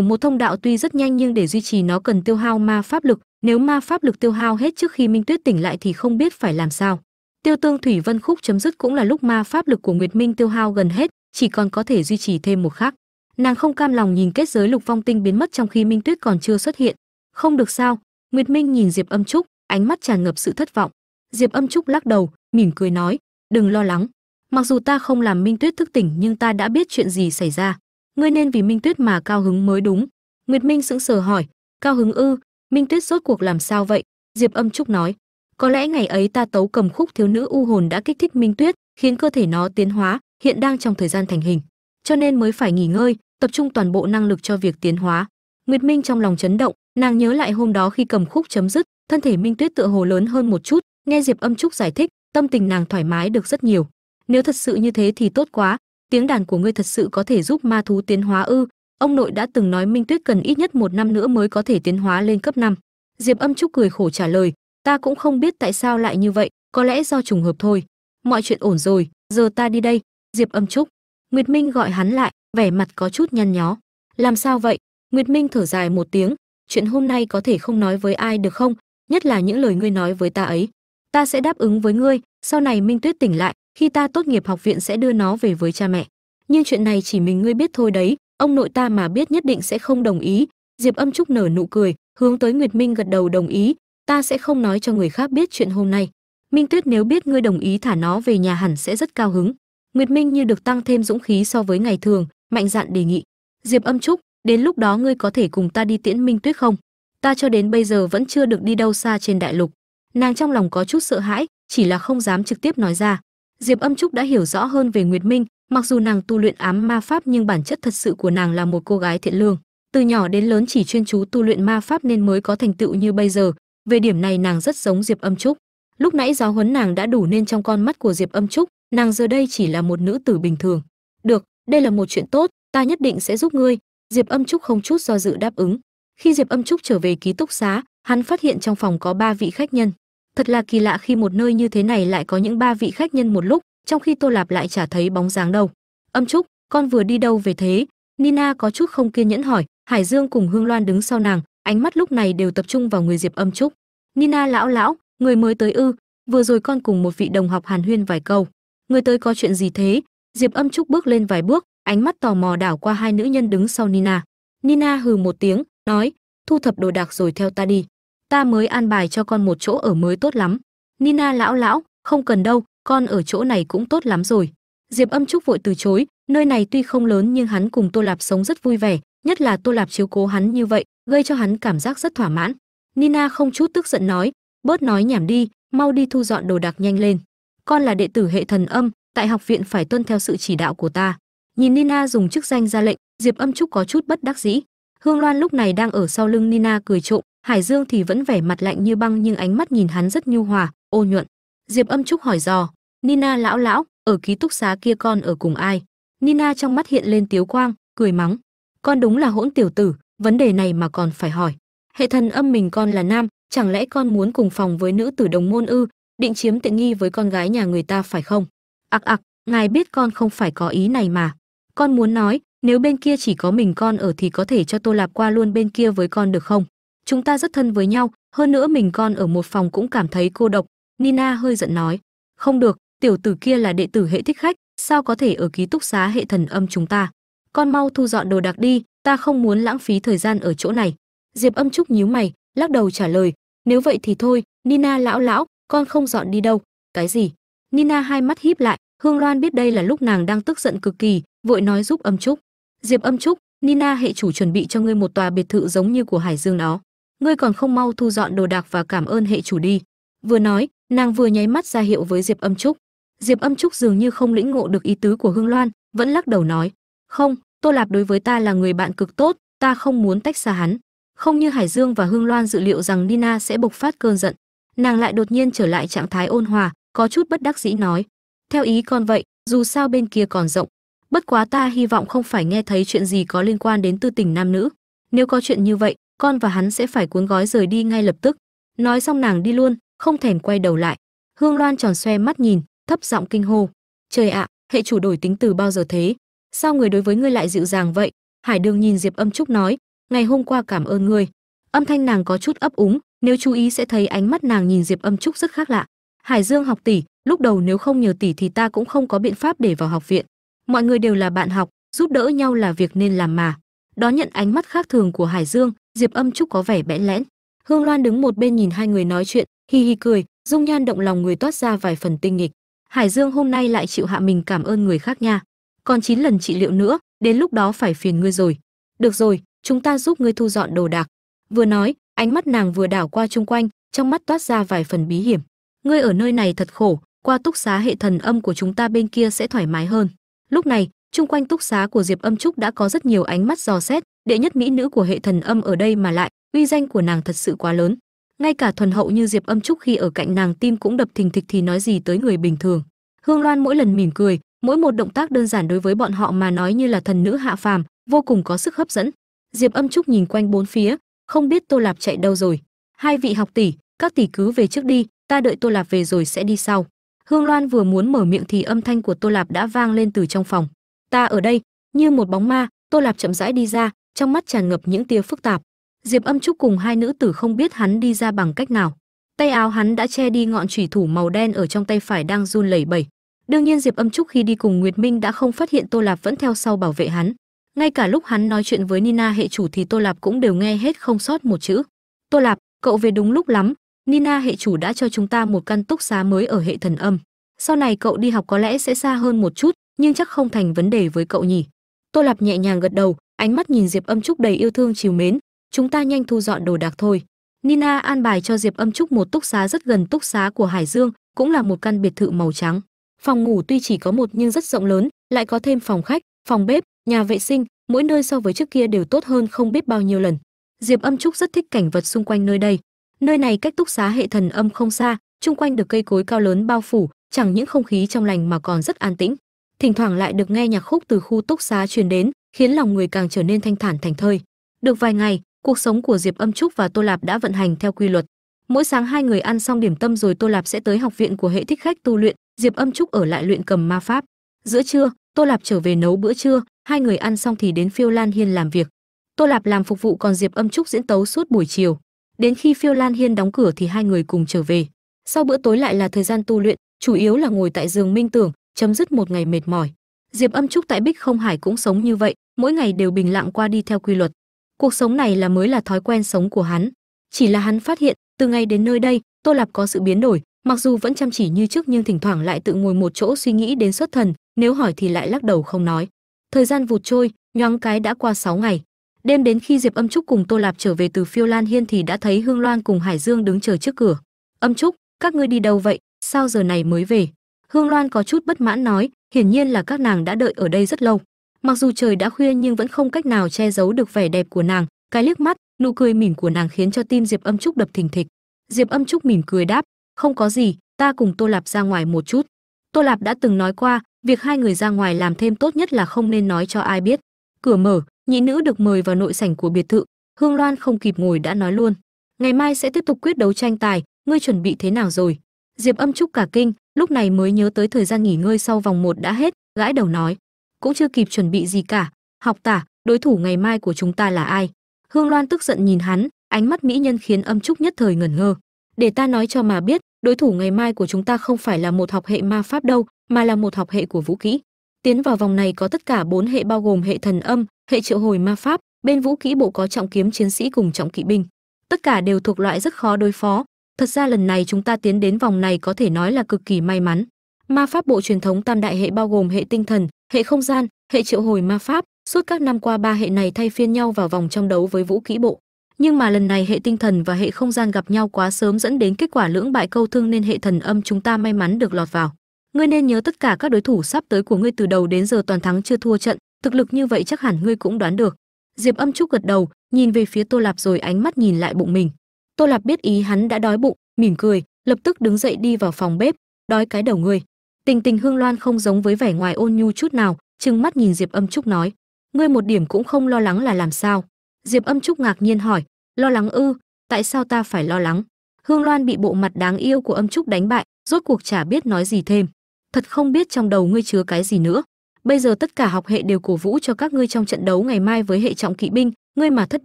một thông đạo tuy rất nhanh nhưng để duy trì nó cần tiêu hao ma pháp lực. Nếu ma pháp lực tiêu hao hết trước khi minh tuyết tỉnh lại thì không biết phải làm sao. Tiêu tương thủy vân khúc chấm dứt cũng là lúc ma pháp lực của nguyệt minh tiêu hao gần hết, chỉ còn có thể duy trì thêm một khắc. Nàng không cam lòng nhìn kết giới lục vong tinh biến mất trong khi minh tuyết còn chưa xuất hiện. Không được sao? Nguyệt minh nhìn diệp âm trúc, ánh mắt tràn ngập sự thất vọng. Diệp âm trúc lắc đầu, mỉm cười nói, đừng lo lắng mặc dù ta không làm minh tuyết thức tỉnh, nhưng ta đã biết chuyện gì xảy ra. Ngươi nên vì minh tuyết mà cao hứng mới đúng. Nguyệt minh sững sờ hỏi, cao hứng ư? Minh tuyết rốt cuộc làm sao vậy? Diệp âm trúc nói, có lẽ ngày ấy ta tấu cầm khúc thiếu nữ u hồn đã kích thích minh tuyết, khiến cơ thể nó tiến hóa, hiện đang trong thời gian thành hình. Cho nên mới phải nghỉ ngơi, tập trung toàn bộ năng lực cho việc tiến hóa. Nguyệt minh trong lòng chấn động, nàng nhớ lại hôm đó khi cầm khúc chấm dứt, thân thể minh tuyết tựa hồ lớn hơn một chút. Nghe diệp âm trúc giải thích, tâm tình nàng thoải mái được rất nhiều nếu thật sự như thế thì tốt quá. Tiếng đàn của ngươi thật sự có thể giúp ma thú tiến hóa ư? Ông nội đã từng nói minh tuyết cần ít nhất một năm nữa mới có thể tiến hóa lên cấp 5. diệp âm trúc cười khổ trả lời, ta cũng không biết tại sao lại như vậy, có lẽ do trùng hợp thôi. Mọi chuyện ổn rồi, giờ ta đi đây. Diệp âm trúc, nguyệt minh gọi hắn lại, vẻ mặt có chút nhăn nhó. Làm sao vậy? Nguyệt minh thở dài một tiếng, chuyện hôm nay có thể không nói với ai được không? Nhất là những lời ngươi nói với ta ấy. Ta sẽ đáp ứng với ngươi. Sau này minh tuyết tỉnh lại khi ta tốt nghiệp học viện sẽ đưa nó về với cha mẹ. Nhưng chuyện này chỉ mình ngươi biết thôi đấy, ông nội ta mà biết nhất định sẽ không đồng ý. Diệp âm trúc nở nụ cười, hướng tới nguyệt minh gật đầu đồng ý. Ta sẽ không nói cho người khác biết chuyện hôm nay. Minh tuyết nếu biết ngươi đồng ý thả nó về nhà hẳn sẽ rất cao hứng. Nguyệt minh như được tăng thêm dũng khí so với ngày thường, mạnh dạn đề nghị. Diệp âm trúc, đến lúc đó ngươi có thể cùng ta đi tiễn minh tuyết không? Ta cho đến bây giờ vẫn chưa được đi đâu xa trên đại lục. Nàng trong lòng có chút sợ hãi, chỉ là không dám trực tiếp nói ra diệp âm trúc đã hiểu rõ hơn về nguyệt minh, mặc dù nàng tu luyện ám ma pháp nhưng bản chất thật sự của nàng là một cô gái thiện lương. Từ nhỏ đến lớn chỉ chuyên chú tu luyện ma pháp nên mới có thành tựu như bây giờ. Về điểm này nàng rất giống diệp âm trúc. Lúc nãy giáo huấn nàng đã đủ nên trong con mắt của diệp âm trúc, nàng giờ đây chỉ là một nữ tử bình thường. Được, đây là một chuyện tốt, ta nhất định sẽ giúp ngươi. Diệp âm trúc không chút do dự đáp ứng. Khi diệp âm trúc trở về ký túc xá, hắn phát hiện trong phòng có ba vị khách nhân thật là kỳ lạ khi một nơi như thế này lại có những ba vị khách nhân một lúc, trong khi tô lạp lại chả thấy bóng dáng đâu. Âm trúc, con vừa đi đâu về thế? Nina có chút không kiên nhẫn hỏi. Hải dương cùng hương loan đứng sau nàng, ánh mắt lúc này đều tập trung vào người diệp âm trúc. Nina lão lão, người mới tới ư? Vừa rồi con cùng một vị đồng học hàn huyên vài câu. Người tới có chuyện gì thế? Diệp âm trúc bước lên vài bước, ánh mắt tò mò đảo qua hai nữ nhân đứng sau nina. Nina hừ một tiếng, nói, thu thập đồ đạc rồi theo ta đi ta mới an bài cho con một chỗ ở mới tốt lắm. Nina lão lão, không cần đâu, con ở chỗ này cũng tốt lắm rồi. Diệp âm trúc vội từ chối, nơi này tuy không lớn nhưng hắn cùng tô lạp sống rất vui vẻ, nhất là tô lạp chiếu cố hắn như vậy, gây cho hắn cảm giác rất thỏa mãn. Nina không chút tức giận nói, bớt nói nhảm đi, mau đi thu dọn đồ đạc nhanh lên. Con là đệ tử hệ thần âm, tại học viện phải tuân theo sự chỉ đạo của ta. Nhìn nina dùng chức danh ra lệnh, diệp âm trúc có chút bất đắc dĩ. Hương loan lúc này đang ở sau lưng nina cười trộm hải dương thì vẫn vẻ mặt lạnh như băng nhưng ánh mắt nhìn hắn rất nhu hòa, ô nhuận. Diệp âm trúc hỏi dò, nina lão lão, ở ký túc xá kia con ở cùng ai? Nina trong mắt hiện lên tiếu quang, cười mắng, con đúng là hỗn tiểu tử, vấn đề này mà còn phải hỏi. Hệ thần âm mình con là nam, chẳng lẽ con muốn cùng phòng với nữ tử đồng môn ư, định chiếm tiện nghi với con gái nhà người ta phải không? Ặc ặc ngài biết con không phải có ý này mà. Con muốn nói, nếu bên kia chỉ có mình con ở thì có thể cho tô lạp qua luôn bên kia với con được không? Chúng ta rất thân với nhau, hơn nữa mình con ở một phòng cũng cảm thấy cô độc. Nina hơi giận nói. Không được, tiểu tử kia là đệ tử hệ thích khách, sao có thể ở ký túc xá hệ thần âm chúng ta? Con mau thu dọn đồ đạc đi, ta không muốn lãng phí thời gian ở chỗ này. Diệp âm trúc nhíu mày, lắc đầu trả lời. Nếu vậy thì thôi, nina lão lão, con không dọn đi đâu. Cái gì? Nina hai mắt híp lại, hương loan biết đây là lúc nàng đang tức giận cực kỳ, vội nói giúp âm trúc. Diệp âm trúc, nina hệ chủ chuẩn bị cho ngươi một tòa biệt thự giống như của hải dương đó ngươi còn không mau thu dọn đồ đạc và cảm ơn hệ chủ đi. Vừa nói, nàng vừa nháy mắt ra hiệu với diệp âm trúc. Diệp âm trúc dường như không lĩnh ngộ được ý tứ của hương loan, vẫn lắc đầu nói, không, tô lạp đối với ta là người bạn cực tốt, ta không muốn tách xa hắn. Không như hải dương và hương loan dự liệu rằng nina sẽ bộc phát cơn giận. Nàng lại đột nhiên trở lại trạng thái ôn hòa, có chút bất đắc dĩ nói, theo ý con vậy, dù sao bên kia còn rộng. Bất quá ta hy vọng không phải nghe thấy chuyện gì có liên quan đến tư tình nam nữ. Nếu có chuyện như vậy con và hắn sẽ phải cuốn gói rời đi ngay lập tức. Nói xong nàng đi luôn, không thèm quay đầu lại. Hương loan tròn xoe mắt nhìn, thấp giọng kinh hô. Trời ạ, hệ chủ đổi tính từ bao giờ thế? Sao người đối với ngươi lại dịu dàng vậy? Hải đường nhìn diệp âm trúc nói, ngày hôm qua cảm ơn ngươi. Âm thanh nàng có chút ấp úng, nếu chú ý sẽ thấy ánh mắt nàng nhìn diệp âm trúc rất khác lạ. Hải dương học tỷ, lúc đầu nếu không nhờ tỷ thì ta cũng không có biện pháp để vào học viện. Mọi người đều là bạn học, giúp đỡ nhau là việc nên làm mà. Đón nhận ánh mắt khác thường của hải dương diệp âm trúc có vẻ bẽn lẽn. Hương loan đứng một bên nhìn hai người nói chuyện, hi hi cười, dung nhan động lòng người toát ra vài phần tinh nghịch. Hải dương hôm nay lại chịu hạ mình cảm ơn người khác nha. Còn chín lần trị liệu nữa, đến lúc đó phải phiền ngươi rồi. Được rồi, chúng ta giúp ngươi thu dọn đồ đạc. Vừa nói, ánh mắt nàng vừa đảo qua chung quanh, trong mắt toát ra vài phần bí hiểm. Ngươi ở nơi này thật khổ, qua túc xá hệ thần âm của chúng ta bên kia sẽ thoải mái hơn. Lúc này chung quanh túc xá của diệp âm trúc đã có rất nhiều ánh mắt dò xét, đệ nhất mỹ nữ của hệ thần âm ở đây mà lại, uy danh của nàng thật sự quá lớn. Ngay cả thuần hậu như diệp âm trúc khi ở cạnh nàng tim cũng đập thình thịch thì nói gì tới người bình thường. Hương loan mỗi lần mỉm cười, mỗi một động tác đơn giản đối với bọn họ mà nói như là thần nữ hạ phàm, vô cùng có sức hấp dẫn. Diệp âm trúc nhìn quanh bốn phía, không biết tô lạp chạy đâu rồi. Hai vị học tỷ, các tỷ cứ về trước đi, ta đợi tô lạp về rồi sẽ đi sau. Hương loan vừa muốn mở miệng thì âm thanh của tô lạp đã vang lên từ trong phòng ta ở đây, như một bóng ma, tô lạp chậm rãi đi ra, trong mắt tràn ngập những tia phức tạp. Diệp âm trúc cùng hai nữ tử không biết hắn đi ra bằng cách nào. Tay áo hắn đã che đi ngọn chủy thủ màu đen ở trong tay phải đang run lẩy bẩy. Đương nhiên diệp âm trúc khi đi cùng nguyệt minh đã không phát hiện tô lạp vẫn theo sau bảo vệ hắn. Ngay cả lúc hắn nói chuyện với nina hệ chủ thì tô lạp cũng đều nghe hết không sót một chữ. Tô lạp, cậu về đúng lúc lắm. Nina hệ chủ đã cho chúng ta một căn túc xá mới ở hệ thần âm. Sau này cậu đi học có lẽ sẽ xa hơn một chút nhưng chắc không thành vấn đề với cậu nhỉ. Tô lạp nhẹ nhàng gật đầu, ánh mắt nhìn diệp âm trúc đầy yêu thương chiều mến. Chúng ta nhanh thu dọn đồ đạc thôi. Nina an bài cho diệp âm trúc một túc xá rất gần túc xá của hải dương, cũng là một căn biệt thự màu trắng. Phòng ngủ tuy chỉ có một nhưng rất rộng lớn, lại có thêm phòng khách, phòng bếp, nhà vệ sinh, mỗi nơi so với trước kia đều tốt hơn không biết bao nhiêu lần. Diệp âm trúc rất thích cảnh vật xung quanh nơi đây. Nơi này cách túc xá hệ thần âm không xa, chung quanh được cây cối cao lớn bao phủ, chẳng những không khí trong lành mà còn rất an tĩnh thỉnh thoảng lại được nghe nhạc khúc từ khu túc xá truyền đến, khiến lòng người càng trở nên thanh thản thành thơi. Được vài ngày, cuộc sống của diệp âm trúc và tô lạp đã vận hành theo quy luật. Mỗi sáng hai người ăn xong điểm tâm rồi tô lạp sẽ tới học viện của hệ thích khách tu luyện, diệp âm trúc ở lại luyện cầm ma pháp. Giữa trưa, tô lạp trở về nấu bữa trưa, hai người ăn xong thì đến phiêu lan hiên làm việc. Tô lạp làm phục vụ còn diệp âm trúc diễn tấu suốt buổi chiều. Đến khi phiêu lan hiên đóng cửa thì hai người cùng trở về. Sau bữa tối lại là thời gian tu luyện, chủ yếu là ngồi tại giường minh tưởng chấm dứt một ngày mệt mỏi. Diệp âm trúc tại bích không hải cũng sống như vậy, mỗi ngày đều bình lặng qua đi theo quy luật. Cuộc sống này là mới là thói quen sống của hắn. Chỉ là hắn phát hiện, từ ngày đến nơi đây, tô lạp có sự biến đổi, mặc dù vẫn chăm chỉ như trước nhưng thỉnh thoảng lại tự ngồi một chỗ suy nghĩ đến xuất thần, nếu hỏi thì lại lắc đầu không nói. Thời gian vụt trôi, nhoáng cái đã qua 6 ngày. Đêm đến khi diệp âm trúc cùng tô lạp trở về từ phiêu lan hiên thì đã thấy hương loan cùng hải dương đứng chờ trước cửa. Âm trúc, các ngươi đi đâu vậy? Sao giờ này mới về? Hương loan có chút bất mãn nói, hiển nhiên là các nàng đã đợi ở đây rất lâu. Mặc dù trời đã khuya nhưng vẫn không cách nào che giấu được vẻ đẹp của nàng. Cái liếc mắt, nụ cười mỉm của nàng khiến cho tim diệp âm trúc đập thình thịch. Diệp âm trúc mỉm cười đáp, không có gì, ta cùng tô lạp ra ngoài một chút. Tô lạp đã từng nói qua, việc hai người ra ngoài làm thêm tốt nhất là không nên nói cho ai biết. Cửa mở, nhị nữ được mời vào nội sảnh của biệt thự. Hương loan không kịp ngồi đã nói luôn, ngày mai sẽ tiếp tục quyết đấu tranh tài, ngươi chuẩn bị thế nào rồi? Diệp âm trúc cả kinh, lúc này mới nhớ tới thời gian nghỉ ngơi sau vòng một đã hết, gãi đầu nói, cũng chưa kịp chuẩn bị gì cả, học tả, đối thủ ngày mai của chúng ta là ai? Hương loan tức giận nhìn hắn, ánh mắt mỹ nhân khiến âm trúc nhất thời ngẩn ngơ. Để ta nói cho mà biết, đối thủ ngày mai của chúng ta không phải là một học hệ ma pháp đâu, mà là một học hệ của vũ kỹ. Tiến vào vòng này có tất cả bốn hệ bao gồm hệ thần âm, hệ triệu hồi ma pháp, bên vũ kỹ bộ có trọng kiếm chiến sĩ cùng trọng kỵ binh. Tất cả đều thuộc loại rất khó đối phó thật ra lần này chúng ta tiến đến vòng này có thể nói là cực kỳ may mắn. Ma pháp bộ truyền thống tam đại hệ bao gồm hệ tinh thần, hệ không gian, hệ triệu hồi ma pháp, suốt các năm qua ba hệ này thay phiên nhau vào vòng trong đấu với vũ kỹ bộ. Nhưng mà lần này hệ tinh thần và hệ không gian gặp nhau quá sớm dẫn đến kết quả lưỡng bại câu thương nên hệ thần âm chúng ta may mắn được lọt vào. Ngươi nên nhớ tất cả các đối thủ sắp tới của ngươi từ đầu đến giờ toàn thắng chưa thua trận, thực lực như vậy chắc hẳn ngươi cũng đoán được. Diệp âm trúc gật đầu, nhìn về phía tô lạp rồi ánh mắt nhìn lại bụng mình tô lạp biết ý hắn đã đói bụng, mỉm cười, lập tức đứng dậy đi vào phòng bếp, đói cái đầu ngươi tình tình hương loan không giống với vẻ ngoài ôn nhu chút nào, trừng mắt nhìn diệp âm trúc nói, ngươi một điểm cũng không lo lắng là làm sao? Diệp âm trúc ngạc nhiên hỏi, lo lắng ư? Tại sao ta phải lo lắng? Hương loan bị bộ mặt đáng yêu của âm trúc đánh bại, rốt cuộc chả biết nói gì thêm. Thật không biết trong đầu ngươi chứa cái gì nữa. Bây giờ tất cả học hệ đều cổ vũ cho các ngươi trong trận đấu ngày mai với hệ trọng kỵ binh, ngươi mà thất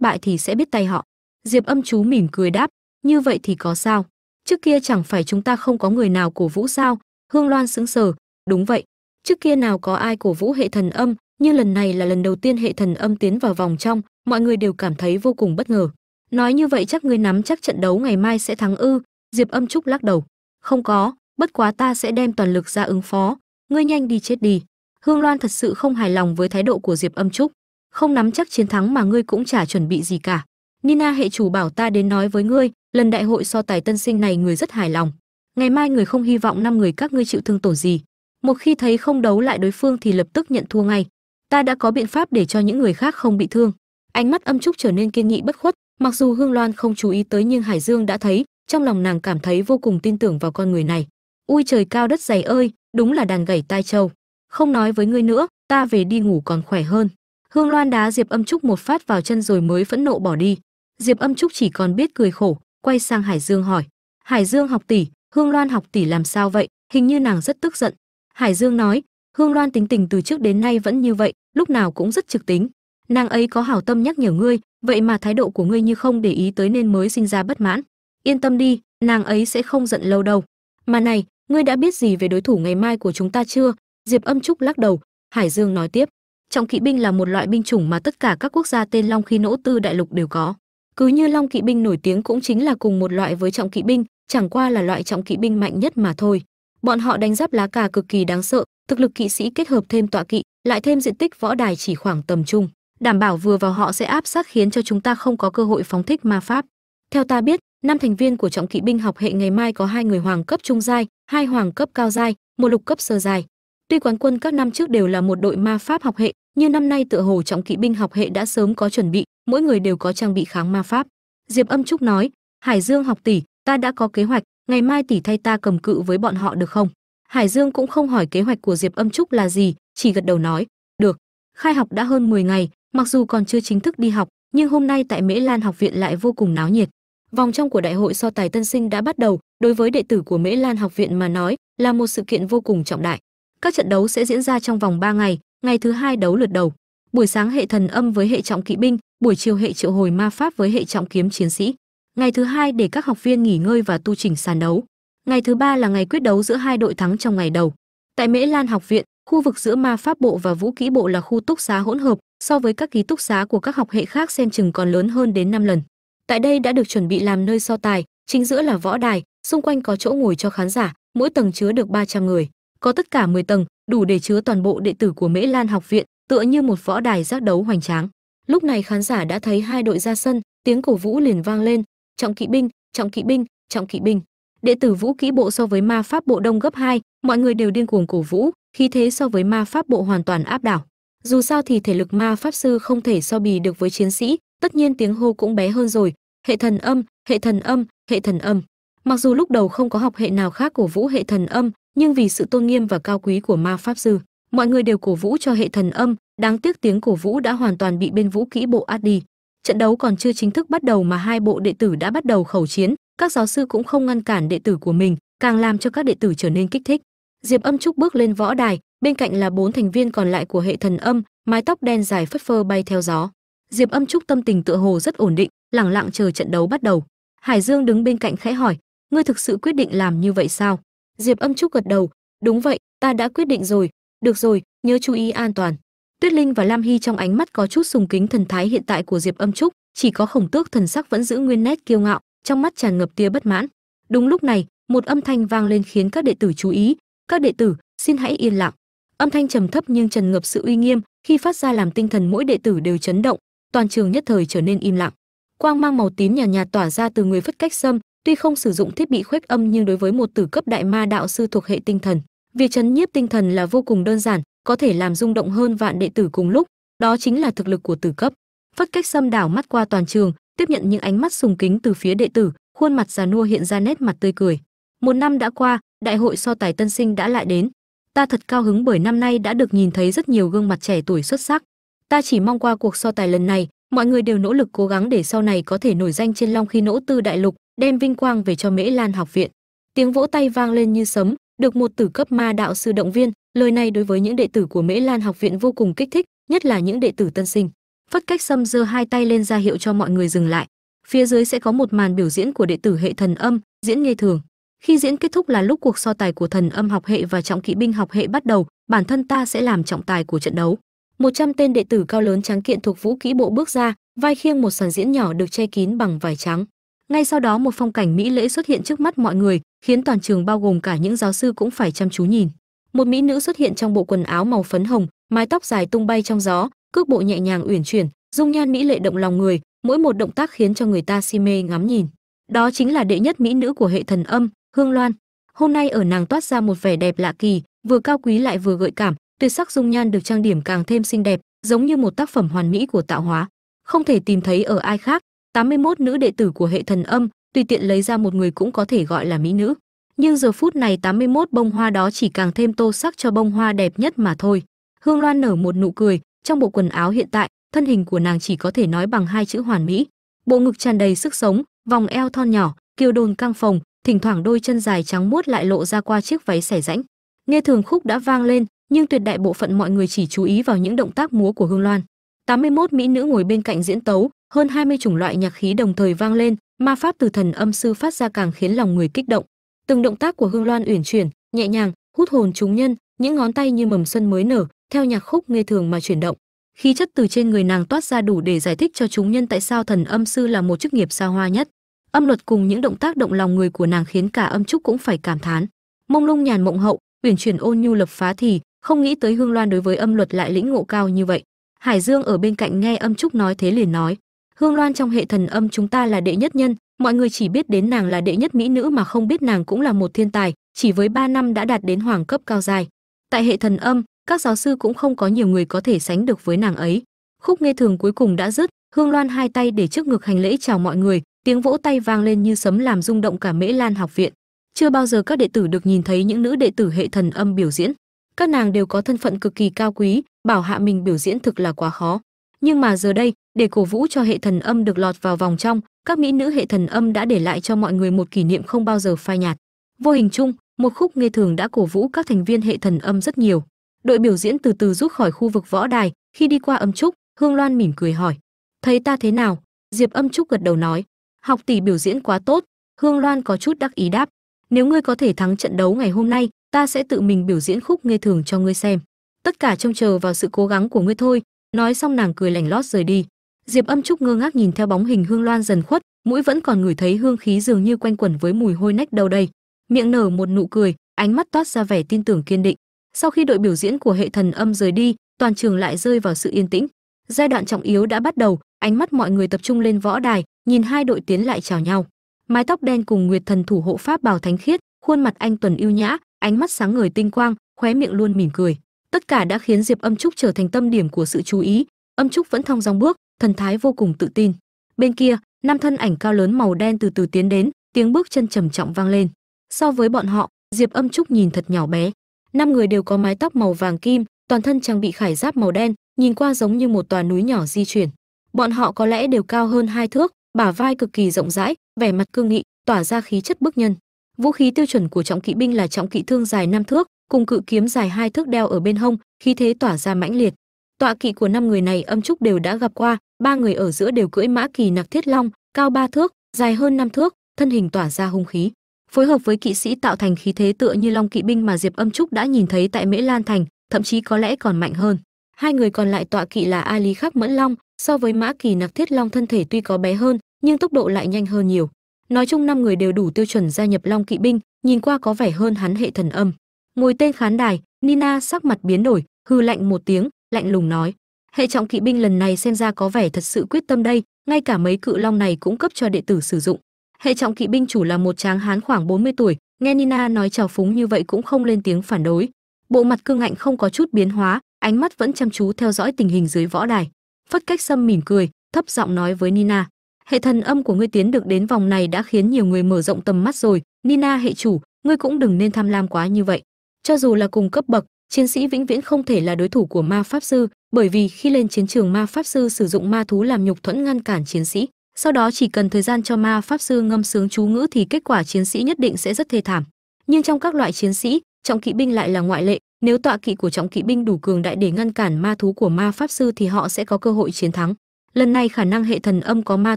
bại thì sẽ biết tay họ diệp âm chú mỉm cười đáp, như vậy thì có sao? Trước kia chẳng phải chúng ta không có người nào cổ vũ sao? Hương loan sững sờ, đúng vậy, trước kia nào có ai cổ vũ hệ thần âm như lần này là lần đầu tiên hệ thần âm tiến vào vòng trong, mọi người đều cảm thấy vô cùng bất ngờ. Nói như vậy chắc ngươi nắm chắc trận đấu ngày mai sẽ thắng ư? Diệp âm trúc lắc đầu, không có, bất quá ta sẽ đem toàn lực ra ứng phó. Ngươi nhanh đi chết đi. Hương loan thật sự không hài lòng với thái độ của diệp âm trúc. Không nắm chắc chiến thắng mà ngươi cũng chả chuẩn bị gì cả nina, hệ chủ bảo ta đến nói với ngươi, lần đại hội so tài tân sinh này người rất hài lòng. Ngày mai người không hy vọng năm người các ngươi chịu thương tổn gì. Một khi thấy không đấu lại đối phương thì lập tức nhận thua ngay. Ta đã có biện pháp để cho những người khác không bị thương. Ánh mắt âm trúc trở nên kiên nghị bất khuất, mặc dù hương loan không chú ý tới nhưng hải dương đã thấy, trong lòng nàng cảm thấy vô cùng tin tưởng vào con người này. Ui trời cao đất dày ơi, đúng là đàn gảy tai châu không nói với ngươi nữa, ta về đi ngủ còn khỏe hơn. Hương loan đá diệp âm trúc một phát vào chân rồi mới phẫn nộ bỏ đi diệp âm trúc chỉ còn biết cười khổ, quay sang hải dương hỏi, hải dương học tỷ, hương loan học tỷ làm sao vậy? Hình như nàng rất tức giận. Hải dương nói, hương loan tính tình từ trước đến nay vẫn như vậy, lúc nào cũng rất trực tính. Nàng ấy có hảo tâm nhắc nhở ngươi, vậy mà thái độ của ngươi như không để ý tới nên mới sinh ra bất mãn. Yên tâm đi, nàng ấy sẽ không giận lâu đâu. Mà này, ngươi đã biết gì về đối thủ ngày mai của chúng ta chưa? Diệp âm trúc lắc đầu. Hải dương nói tiếp, trọng kỵ binh là một loại binh chủng mà tất cả các quốc gia tên long khi nỗ tư đại lục đều có cứ như long kỵ binh nổi tiếng cũng chính là cùng một loại với trọng kỵ binh, chẳng qua là loại trọng kỵ binh mạnh nhất mà thôi. Bọn họ đánh giáp lá cà cực kỳ đáng sợ, thực lực kỵ sĩ kết hợp thêm tọa kỵ, lại thêm diện tích võ đài chỉ khoảng tầm trung. Đảm bảo vừa vào họ sẽ áp sát khiến cho chúng ta không có cơ hội phóng thích ma pháp. Theo ta biết, năm thành viên của trọng kỵ binh học hệ ngày mai có hai người hoàng cấp trung giai, hai hoàng cấp cao giai, một lục cấp sơ giai. Tuy quán quân các năm trước đều là một đội ma pháp học hệ, nhưng năm nay tựa hồ trọng kỵ binh học hệ đã sớm có chuẩn bị mỗi người đều có trang bị kháng ma pháp. Diệp âm trúc nói, hải dương học tỷ, ta đã có kế hoạch, ngày mai tỷ thay ta cầm cự với bọn họ được không? Hải dương cũng không hỏi kế hoạch của diệp âm trúc là gì, chỉ gật đầu nói, được, khai học đã hơn 10 ngày, mặc dù còn chưa chính thức đi học, nhưng hôm nay tại mễ lan học viện lại vô cùng náo nhiệt. Vòng trong của đại hội so tài tân sinh đã bắt đầu, đối với đệ tử của mễ lan học viện mà nói, là một sự kiện vô cùng trọng đại. Các trận đấu sẽ diễn ra trong vòng 3 ngày ngày thứ hai đấu lượt đầu. Buổi sáng hệ thần âm với hệ trọng kỵ binh buổi chiều hệ triệu hồi ma pháp với hệ trọng kiếm chiến sĩ. Ngày thứ hai để các học viên nghỉ ngơi và tu chỉnh sàn đấu. Ngày thứ ba là ngày quyết đấu giữa hai đội thắng trong ngày đầu. Tại mễ lan học viện, khu vực giữa ma pháp bộ và vũ kỹ bộ là khu túc xá hỗn hợp, so với các ký túc xá của các học hệ khác xem chừng còn lớn hơn đến 5 lần. Tại đây đã được chuẩn bị làm nơi so tài, chính giữa là võ đài, xung quanh có chỗ ngồi cho khán giả, mỗi tầng chứa được 300 người. Có tất cả 10 tầng, đủ để chứa toàn bộ đệ tử của mễ lan học viện, tựa như một võ đài giác đấu hoành tráng lúc này khán giả đã thấy hai đội ra sân tiếng cổ vũ liền vang lên trọng kỵ binh trọng kỵ binh trọng kỵ binh. Đệ tử vũ kỹ bộ so với ma pháp bộ đông gấp 2, mọi người đều điên cuồng cổ vũ khí thế so với ma pháp bộ hoàn toàn áp đảo. Dù sao thì thể lực ma pháp sư không thể so bì được với chiến sĩ tất nhiên tiếng hô cũng bé hơn rồi hệ thần âm hệ thần âm hệ thần âm. Mặc dù lúc đầu không có học hệ nào khác cổ vũ hệ thần âm nhưng vì sự tôn nghiêm và cao quý của ma pháp sư mọi người đều cổ vũ cho hệ thần âm đáng tiếc tiếng cổ vũ đã hoàn toàn bị bên vũ kỹ bộ át đi. Trận đấu còn chưa chính thức bắt đầu mà hai bộ đệ tử đã bắt đầu khẩu chiến, các giáo sư cũng không ngăn cản đệ tử của mình, càng làm cho các đệ tử trở nên kích thích. Diệp âm trúc bước lên võ đài, bên cạnh là bốn thành viên còn lại của hệ thần âm, mái tóc đen dài phất phơ bay theo gió. Diệp âm trúc tâm tình tựa hồ rất ổn định, lẳng lặng chờ trận đấu bắt đầu. Hải dương đứng bên cạnh khẽ hỏi, ngươi thực sự quyết định làm như vậy sao? Diệp âm trúc gật đầu, đúng vậy, ta đã quyết định rồi. Được rồi, nhớ chú ý an toàn tuyết linh và lam hy trong ánh mắt có chút sùng kính thần thái hiện tại của diệp âm trúc chỉ có khổng tước thần sắc vẫn giữ nguyên nét kiêu ngạo trong mắt tràn ngập tia bất mãn. Đúng lúc này một âm thanh vang lên khiến các đệ tử chú ý. Các đệ tử xin hãy yên lặng. Âm thanh trầm thấp nhưng trần ngập sự uy nghiêm khi phát ra làm tinh thần mỗi đệ tử đều chấn động toàn trường nhất thời trở nên im lặng. Quang mang màu tím nhàn nhạt, nhạt tỏa ra từ người phất cách sâm tuy không sử dụng thiết bị khuếch âm nhưng đối với một tử cấp đại ma đạo sư thuộc hệ tinh thần việc chấn nhiếp tinh thần là vô cùng đơn giản có thể làm rung động hơn vạn đệ tử cùng lúc, đó chính là thực lực của tử cấp. Phất cách sâm đảo mắt qua toàn trường, tiếp nhận những ánh mắt sùng kính từ phía đệ tử, khuôn mặt già nua hiện ra nét mặt tươi cười. Một năm đã qua, đại hội so tài tân sinh đã lại đến. Ta thật cao hứng bởi năm nay đã được nhìn thấy rất nhiều gương mặt trẻ tuổi xuất sắc. Ta chỉ mong qua cuộc so tài lần này, mọi người đều nỗ lực cố gắng để sau này có thể nổi danh trên long khi nỗ tư đại lục, đem vinh quang về cho mễ lan học viện. Tiếng vỗ tay vang lên như sấm, được một tử cấp ma đạo sư động viên lời này đối với những đệ tử của mễ lan học viện vô cùng kích thích, nhất là những đệ tử tân sinh. Phất cách sâm giơ hai tay lên ra hiệu cho mọi người dừng lại. Phía dưới sẽ có một màn biểu diễn của đệ tử hệ thần âm, diễn nghe thường. Khi diễn kết thúc là lúc cuộc so tài của thần âm học hệ và trọng kỵ binh học hệ bắt đầu, bản thân ta sẽ làm trọng tài của trận đấu. 100 tên đệ tử cao lớn trắng kiện thuộc vũ kỹ bộ bước ra, vai khiêng một sàn diễn nhỏ được che kín bằng vải trắng. Ngay sau đó một phong cảnh mỹ lễ xuất hiện trước mắt mọi người, khiến toàn trường bao gồm cả những giáo sư cũng phải chăm chú nhìn một mỹ nữ xuất hiện trong bộ quần áo màu phấn hồng, mái tóc dài tung bay trong gió, cước bộ nhẹ nhàng uyển chuyển, dung nhan mỹ lệ động lòng người, mỗi một động tác khiến cho người ta si mê ngắm nhìn. Đó chính là đệ nhất mỹ nữ của hệ thần âm, hương loan. Hôm nay ở nàng toát ra một vẻ đẹp lạ kỳ, vừa cao quý lại vừa gợi cảm, tuyệt sắc dung nhan được trang điểm càng thêm xinh đẹp, giống như một tác phẩm hoàn mỹ của tạo hóa. Không thể tìm thấy ở ai khác 81 nữ đệ tử của hệ thần âm, tùy tiện lấy ra một người cũng có thể gọi là mỹ nữ nhưng giờ phút này 81 bông hoa đó chỉ càng thêm tô sắc cho bông hoa đẹp nhất mà thôi. Hương loan nở một nụ cười, trong bộ quần áo hiện tại, thân hình của nàng chỉ có thể nói bằng hai chữ hoàn mỹ. Bộ ngực tràn đầy sức sống, vòng eo thon nhỏ kiều đồn căng phồng, thỉnh thoảng đôi chân dài trắng muốt lại lộ ra qua chiếc váy xẻ rãnh. Nghe thường khúc đã vang lên, nhưng tuyệt đại bộ phận mọi người chỉ chú ý vào những động tác múa của hương loan. 81 mỹ nữ ngồi bên cạnh diễn tấu, hơn 20 chủng loại nhạc khí đồng thời vang lên, ma pháp từ thần âm sư phát ra càng khiến lòng người kích động từng động tác của hương loan uyển chuyển, nhẹ nhàng, hút hồn chúng nhân, những ngón tay như mầm xuân mới nở, theo nhạc khúc nghe thường mà chuyển động. Khí chất từ trên người nàng toát ra đủ để giải thích cho chúng nhân tại sao thần âm sư là một chức nghiệp xa hoa nhất. Âm luật cùng những động tác động lòng người của nàng khiến cả âm trúc cũng phải cảm thán. Mông lung nhàn mộng hậu, uyển chuyển ôn nhu lập phá thì, không nghĩ tới hương loan đối với âm luật lại lĩnh ngộ cao như vậy. Hải dương ở bên cạnh nghe âm trúc nói thế liền nói, hương loan trong hệ thần âm chúng ta là đệ nhất nhân mọi người chỉ biết đến nàng là đệ nhất mỹ nữ mà không biết nàng cũng là một thiên tài, chỉ với 3 năm đã đạt đến hoàng cấp cao dài tại hệ thần âm, các giáo sư cũng không có nhiều người có thể sánh được với nàng ấy. Khúc nghe thường cuối cùng đã dứt, hương loan hai tay để trước ngực hành lễ chào mọi người, tiếng vỗ tay vang lên như sấm làm rung động cả mễ lan học viện. Chưa bao giờ các đệ tử được nhìn thấy những nữ đệ tử hệ thần âm biểu diễn. Các nàng đều có thân phận cực kỳ cao quý, bảo hạ mình biểu diễn thực là quá khó. Nhưng mà giờ đây, để cổ vũ cho hệ thần âm được lọt vào vòng trong các mỹ nữ hệ thần âm đã để lại cho mọi người một kỷ niệm không bao giờ phai nhạt. Vô hình chung, một khúc nghe thường đã cổ vũ các thành viên hệ thần âm rất nhiều. Đội biểu diễn từ từ rút khỏi khu vực võ đài, khi đi qua âm trúc, hương loan mỉm cười hỏi, thấy ta thế nào? Diệp âm trúc gật đầu nói, học tỷ biểu diễn quá tốt. Hương loan có chút đắc ý đáp, nếu ngươi có thể thắng trận đấu ngày hôm nay, ta sẽ tự mình biểu diễn khúc nghe thường cho ngươi xem. Tất cả trông chờ vào sự cố gắng của ngươi thôi. Nói xong nàng cười lành lót rời đi diệp âm trúc ngơ ngác nhìn theo bóng hình hương loan dần khuất, mũi vẫn còn ngửi thấy hương khí dường như quanh quẩn với mùi hôi nách đâu đây. Miệng nở một nụ cười, ánh mắt toát ra vẻ tin tưởng kiên định. Sau khi đội biểu diễn của hệ thần âm rời đi, toàn trường lại rơi vào sự yên tĩnh. Giai đoạn trọng yếu đã bắt đầu, ánh mắt mọi người tập trung lên võ đài, nhìn hai đội tiến lại chào nhau. Mái tóc đen cùng nguyệt thần thủ hộ pháp bảo thánh khiết, khuôn mặt anh tuần yêu nhã, ánh mắt sáng ngời tinh quang, khóe miệng luôn mỉm cười. Tất cả đã khiến diệp âm trúc trở thành tâm điểm của sự chú ý. Âm trúc vẫn thong dong bước thần thái vô cùng tự tin. Bên kia, năm thân ảnh cao lớn màu đen từ từ tiến đến, tiếng bước chân trầm trọng vang lên. So với bọn họ, diệp âm trúc nhìn thật nhỏ bé. Năm người đều có mái tóc màu vàng kim, toàn thân trang bị khải giáp màu đen, nhìn qua giống như một tòa núi nhỏ di chuyển. Bọn họ có lẽ đều cao hơn hai thước, bả vai cực kỳ rộng rãi, vẻ mặt cương nghị, tỏa ra khí chất bức nhân. Vũ khí tiêu chuẩn của trọng kỵ binh là trọng kỵ thương dài năm thước, cùng cự kiếm dài hai thước đeo ở bên hông, khí thế tỏa ra mãnh liệt. Tọa kỵ của năm người này âm trúc đều đã gặp qua ba người ở giữa đều cưỡi mã kỳ nặc thiết long, cao ba thước, dài hơn năm thước, thân hình tỏa ra hung khí. Phối hợp với kỵ sĩ tạo thành khí thế tựa như long kỵ binh mà diệp âm trúc đã nhìn thấy tại mễ lan thành, thậm chí có lẽ còn mạnh hơn. Hai người còn lại tọa kỵ là a lý khắc mẫn long, so với mã kỳ nặc thiết long thân thể tuy có bé hơn, nhưng tốc độ lại nhanh hơn nhiều. Nói chung năm người đều đủ tiêu chuẩn gia nhập long kỵ binh, nhìn qua có vẻ hơn hắn hệ thần âm. Ngồi tên khán đài, nina sắc mặt biến đổi hư lạnh một tiếng, lạnh lùng nói hệ trọng kỵ binh lần này xem ra có vẻ thật sự quyết tâm đây, ngay cả mấy cự long này cũng cấp cho đệ tử sử dụng. Hệ trọng kỵ binh chủ là một tráng hán khoảng 40 tuổi, nghe nina nói trào phúng như vậy cũng không lên tiếng phản đối. Bộ mặt cương ngạnh không có chút biến hóa, ánh mắt vẫn chăm chú theo dõi tình hình dưới võ đài. Phất cách sâm mỉm cười, thấp giọng nói với nina, hệ thần âm của ngươi tiến được đến vòng này đã khiến nhiều người mở rộng tầm mắt rồi. Nina hệ chủ, ngươi cũng đừng nên tham lam quá như vậy. Cho dù là cùng cấp bậc, chiến sĩ vĩnh viễn không thể là đối thủ của ma pháp sư bởi vì khi lên chiến trường ma pháp sư sử dụng ma thú làm nhục thuẫn ngăn cản chiến sĩ, sau đó chỉ cần thời gian cho ma pháp sư ngâm sướng chú ngữ thì kết quả chiến sĩ nhất định sẽ rất thê thảm. Nhưng trong các loại chiến sĩ, trọng kỵ binh lại là ngoại lệ. Nếu tọa kỵ của trọng kỵ binh đủ cường đại để ngăn cản ma thú của ma pháp sư thì họ sẽ có cơ hội chiến thắng. Lần này khả năng hệ thần âm có ma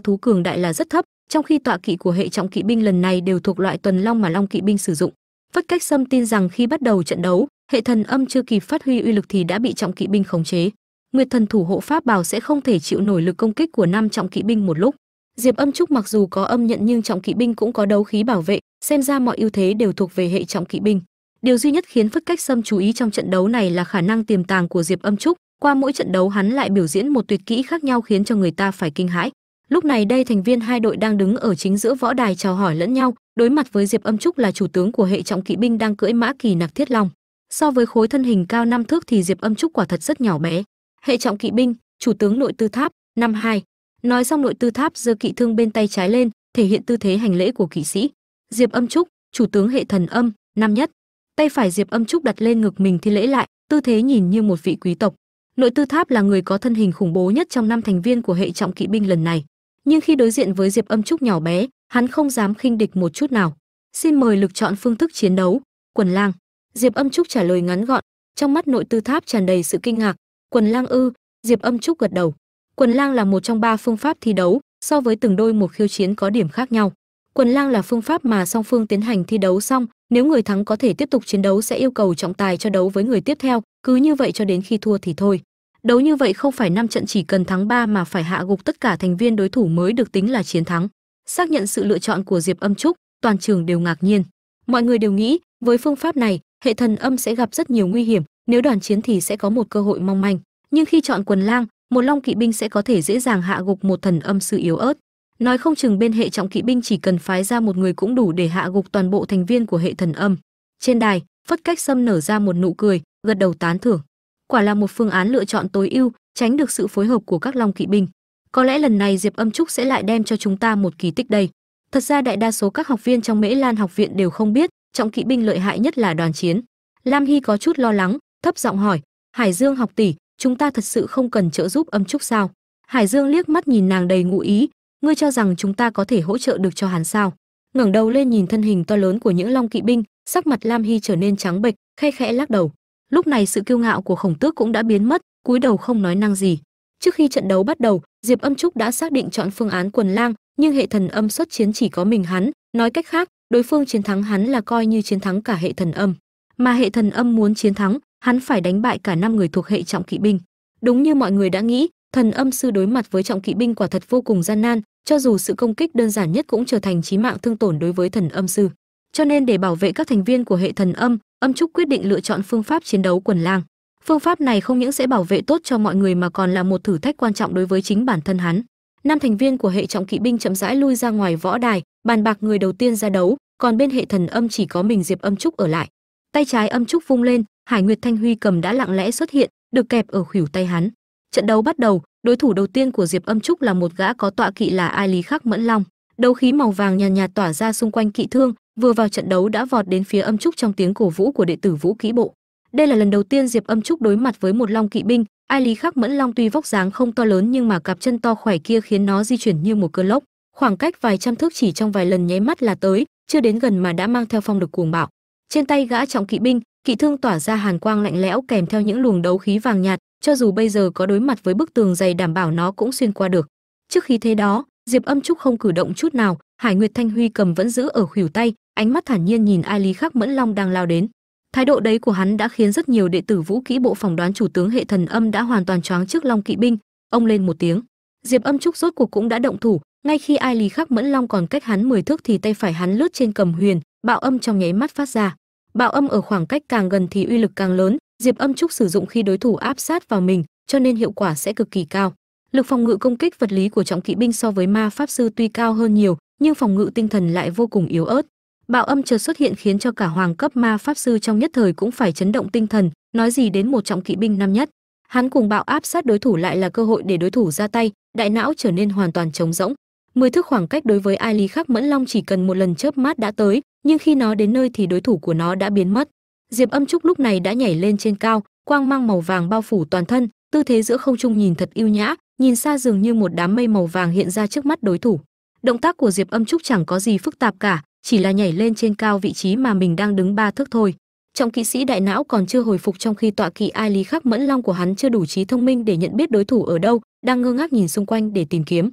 thú cường đại là rất thấp, trong khi tọa kỵ của hệ trọng kỵ binh lần này đều thuộc loại tuần long mà long kỵ binh sử dụng. Phất cách sâm tin rằng khi bắt đầu trận đấu, hệ thần âm chưa kịp phát huy uy lực thì đã bị trọng kỵ binh khống chế nguyệt thần thủ hộ pháp bảo sẽ không thể chịu nổi lực công kích của năm trọng kỵ binh một lúc. Diệp âm trúc mặc dù có âm nhận nhưng trọng kỵ binh cũng có đấu khí bảo vệ, xem ra mọi ưu thế đều thuộc về hệ trọng kỵ binh. Điều duy nhất khiến phất cách sâm chú ý trong trận đấu này là khả năng tiềm tàng của diệp âm trúc. Qua mỗi trận đấu hắn lại biểu diễn một tuyệt kỹ khác nhau khiến cho người ta phải kinh hãi. Lúc này đây thành viên hai đội đang đứng ở chính giữa võ đài chào hỏi lẫn nhau, đối mặt với diệp âm trúc là chủ tướng của hệ trọng kỵ binh đang cưỡi mã kỳ nặc thiết long. So với khối thân hình cao năm thước thì diệp âm trúc quả thật rất nhỏ bé hệ trọng kỵ binh, chủ tướng nội tư tháp, năm hai. Nói xong nội tư tháp giơ kỵ thương bên tay trái lên, thể hiện tư thế hành lễ của kỵ sĩ. Diệp âm trúc, chủ tướng hệ thần âm, năm nhất. Tay phải diệp âm trúc đặt lên ngực mình thi lễ lại, tư thế nhìn như một vị quý tộc. Nội tư tháp là người có thân hình khủng bố nhất trong năm thành viên của hệ trọng kỵ binh lần này. Nhưng khi đối diện với diệp âm trúc nhỏ bé, hắn không dám khinh địch một chút nào. Xin mời lực chọn phương thức chiến đấu. Quần lang. Diệp âm trúc trả lời ngắn gọn. Trong mắt nội tư tháp tràn đầy sự kinh ngạc quần lang ư? Diệp âm trúc gật đầu. Quần lang là một trong ba phương pháp thi đấu, so với từng đôi một khiêu chiến có điểm khác nhau. Quần lang là phương pháp mà song phương tiến hành thi đấu xong, nếu người thắng có thể tiếp tục chiến đấu sẽ yêu cầu trọng tài cho đấu với người tiếp theo, cứ như vậy cho đến khi thua thì thôi. Đấu như vậy không phải năm trận chỉ cần thắng ba mà phải hạ gục tất cả thành viên đối thủ mới được tính là chiến thắng. Xác nhận sự lựa chọn của diệp âm trúc, toàn trường đều ngạc nhiên. Mọi người đều nghĩ, với phương pháp này, hệ thần âm sẽ gặp rất nhiều nguy hiểm nếu đoàn chiến thì sẽ có một cơ hội mong manh. Nhưng khi chọn quần lang, một long kỵ binh sẽ có thể dễ dàng hạ gục một thần âm sư yếu ớt. Nói không chừng bên hệ trọng kỵ binh chỉ cần phái ra một người cũng đủ để hạ gục toàn bộ thành viên của hệ thần âm. Trên đài, phất cách xâm nở ra một nụ cười, gật đầu tán thưởng. Quả là một phương án lựa chọn tối ưu, tránh được sự phối hợp của các long kỵ binh. Có lẽ lần này diệp âm trúc sẽ lại đem cho chúng ta một kỳ tích đây. Thật ra đại đa số các học viên trong mễ lan học viện đều không biết, trọng kỵ binh lợi hại nhất là đoàn chiến. Lam hy có chút lo lắng thấp giọng hỏi, hải dương học tỷ, chúng ta thật sự không cần trợ giúp âm trúc sao? Hải dương liếc mắt nhìn nàng đầy ngụ ý, ngươi cho rằng chúng ta có thể hỗ trợ được cho hắn sao? Ngẩng đầu lên nhìn thân hình to lớn của những long kỵ binh, sắc mặt lam hy trở nên trắng bệch, khe khẽ lắc đầu. Lúc này sự kiêu ngạo của khổng tước cũng đã biến mất, cúi đầu không nói năng gì. Trước khi trận đấu bắt đầu, diệp âm trúc đã xác định chọn phương án quần lang, nhưng hệ thần âm xuất chiến chỉ có mình hắn, nói cách khác, đối phương chiến thắng hắn là coi như chiến thắng cả hệ thần âm. Mà hệ thần âm muốn chiến thắng hắn phải đánh bại cả năm người thuộc hệ trọng kỵ binh. Đúng như mọi người đã nghĩ, thần âm sư đối mặt với trọng kỵ binh quả thật vô cùng gian nan, cho dù sự công kích đơn giản nhất cũng trở thành chí mạng thương tổn đối với thần âm sư. Cho nên để bảo vệ các thành viên của hệ thần âm âm trúc quyết định lựa chọn phương pháp chiến đấu quần lang. Phương pháp này không những sẽ bảo vệ tốt cho mọi người mà còn là một thử thách quan trọng đối với chính bản thân hắn. Năm thành viên của hệ trọng kỵ binh chậm rãi lui ra ngoài võ đài, bàn bạc người đầu tiên ra đấu, còn bên hệ thần âm chỉ có mình diệp âm trúc ở lại. Tay trái âm trúc vung lên hải nguyệt thanh huy cầm đã lặng lẽ xuất hiện được kẹp ở khuỷu tay hắn. Trận đấu bắt đầu đối thủ đầu tiên của diệp âm trúc là một gã có tọa kỵ là ai lý khắc mẫn long. Đấu khí màu vàng nhàn nhạt, nhạt tỏa ra xung quanh kỵ thương vừa vào trận đấu đã vọt đến phía âm trúc trong tiếng cổ vũ của đệ tử vũ kỹ bộ. Đây là lần đầu tiên diệp âm trúc đối mặt với một long kỵ binh ai lý khắc mẫn long tuy vóc dáng không to lớn nhưng mà cặp chân to khỏe kia khiến nó di chuyển như một cơn lốc. Khoảng cách vài trăm thước chỉ trong vài lần nháy mắt là tới chưa đến gần mà đã mang theo phong lực cuồng bạo. Trên tay gã trọng kỵ binh kỵ thương tỏa ra hàn quang lạnh lẽo kèm theo những luồng đấu khí vàng nhạt, cho dù bây giờ có đối mặt với bức tường dày đảm bảo nó cũng xuyên qua được. Trước khi thế đó, diệp âm trúc không cử động chút nào, hải nguyệt thanh huy cầm vẫn giữ ở khuỷu tay, ánh mắt thản nhiên nhìn ai lý khắc mẫn long đang lao đến. Thái độ đấy của hắn đã khiến rất nhiều đệ tử vũ kỹ bộ phỏng đoán chủ tướng hệ thần âm đã hoàn toàn choáng trước long kỵ binh, ông lên một tiếng. Diệp âm trúc rốt cuộc cũng đã động thủ, ngay khi ai lý khắc mẫn long còn cách hắn 10 thước thì tay phải hắn lướt trên cầm huyền, bạo âm trong nháy mắt phát ra bạo âm ở khoảng cách càng gần thì uy lực càng lớn, diệp âm trúc sử dụng khi đối thủ áp sát vào mình, cho nên hiệu quả sẽ cực kỳ cao. Lực phòng ngự công kích vật lý của trọng kỵ binh so với ma pháp sư tuy cao hơn nhiều, nhưng phòng ngự tinh thần lại vô cùng yếu ớt. Bạo âm chợt xuất hiện khiến cho cả hoàng cấp ma pháp sư trong nhất thời cũng phải chấn động tinh thần, nói gì đến một trọng kỵ binh năm nhất. Hắn cùng bạo áp sát đối thủ lại là cơ hội để đối thủ ra tay, đại não trở nên hoàn toàn trống rỗng mười thước khoảng cách đối với ai lý khắc mẫn long chỉ cần một lần chớp mắt đã tới, nhưng khi nó đến nơi thì đối thủ của nó đã biến mất. Diệp âm trúc lúc này đã nhảy lên trên cao, quang mang màu vàng bao phủ toàn thân, tư thế giữa không trung nhìn thật yêu nhã, nhìn xa dường như một đám mây màu vàng hiện ra trước mắt đối thủ. Động tác của diệp âm trúc chẳng có gì phức tạp cả, chỉ là nhảy lên trên cao vị trí mà mình đang đứng ba thước thôi. Trọng kỵ sĩ đại não còn chưa hồi phục trong khi tọa kỵ ai lý khắc mẫn long của hắn chưa đủ trí thông minh để nhận biết đối thủ ở đâu, đang ngơ ngác nhìn xung quanh để tìm kiếm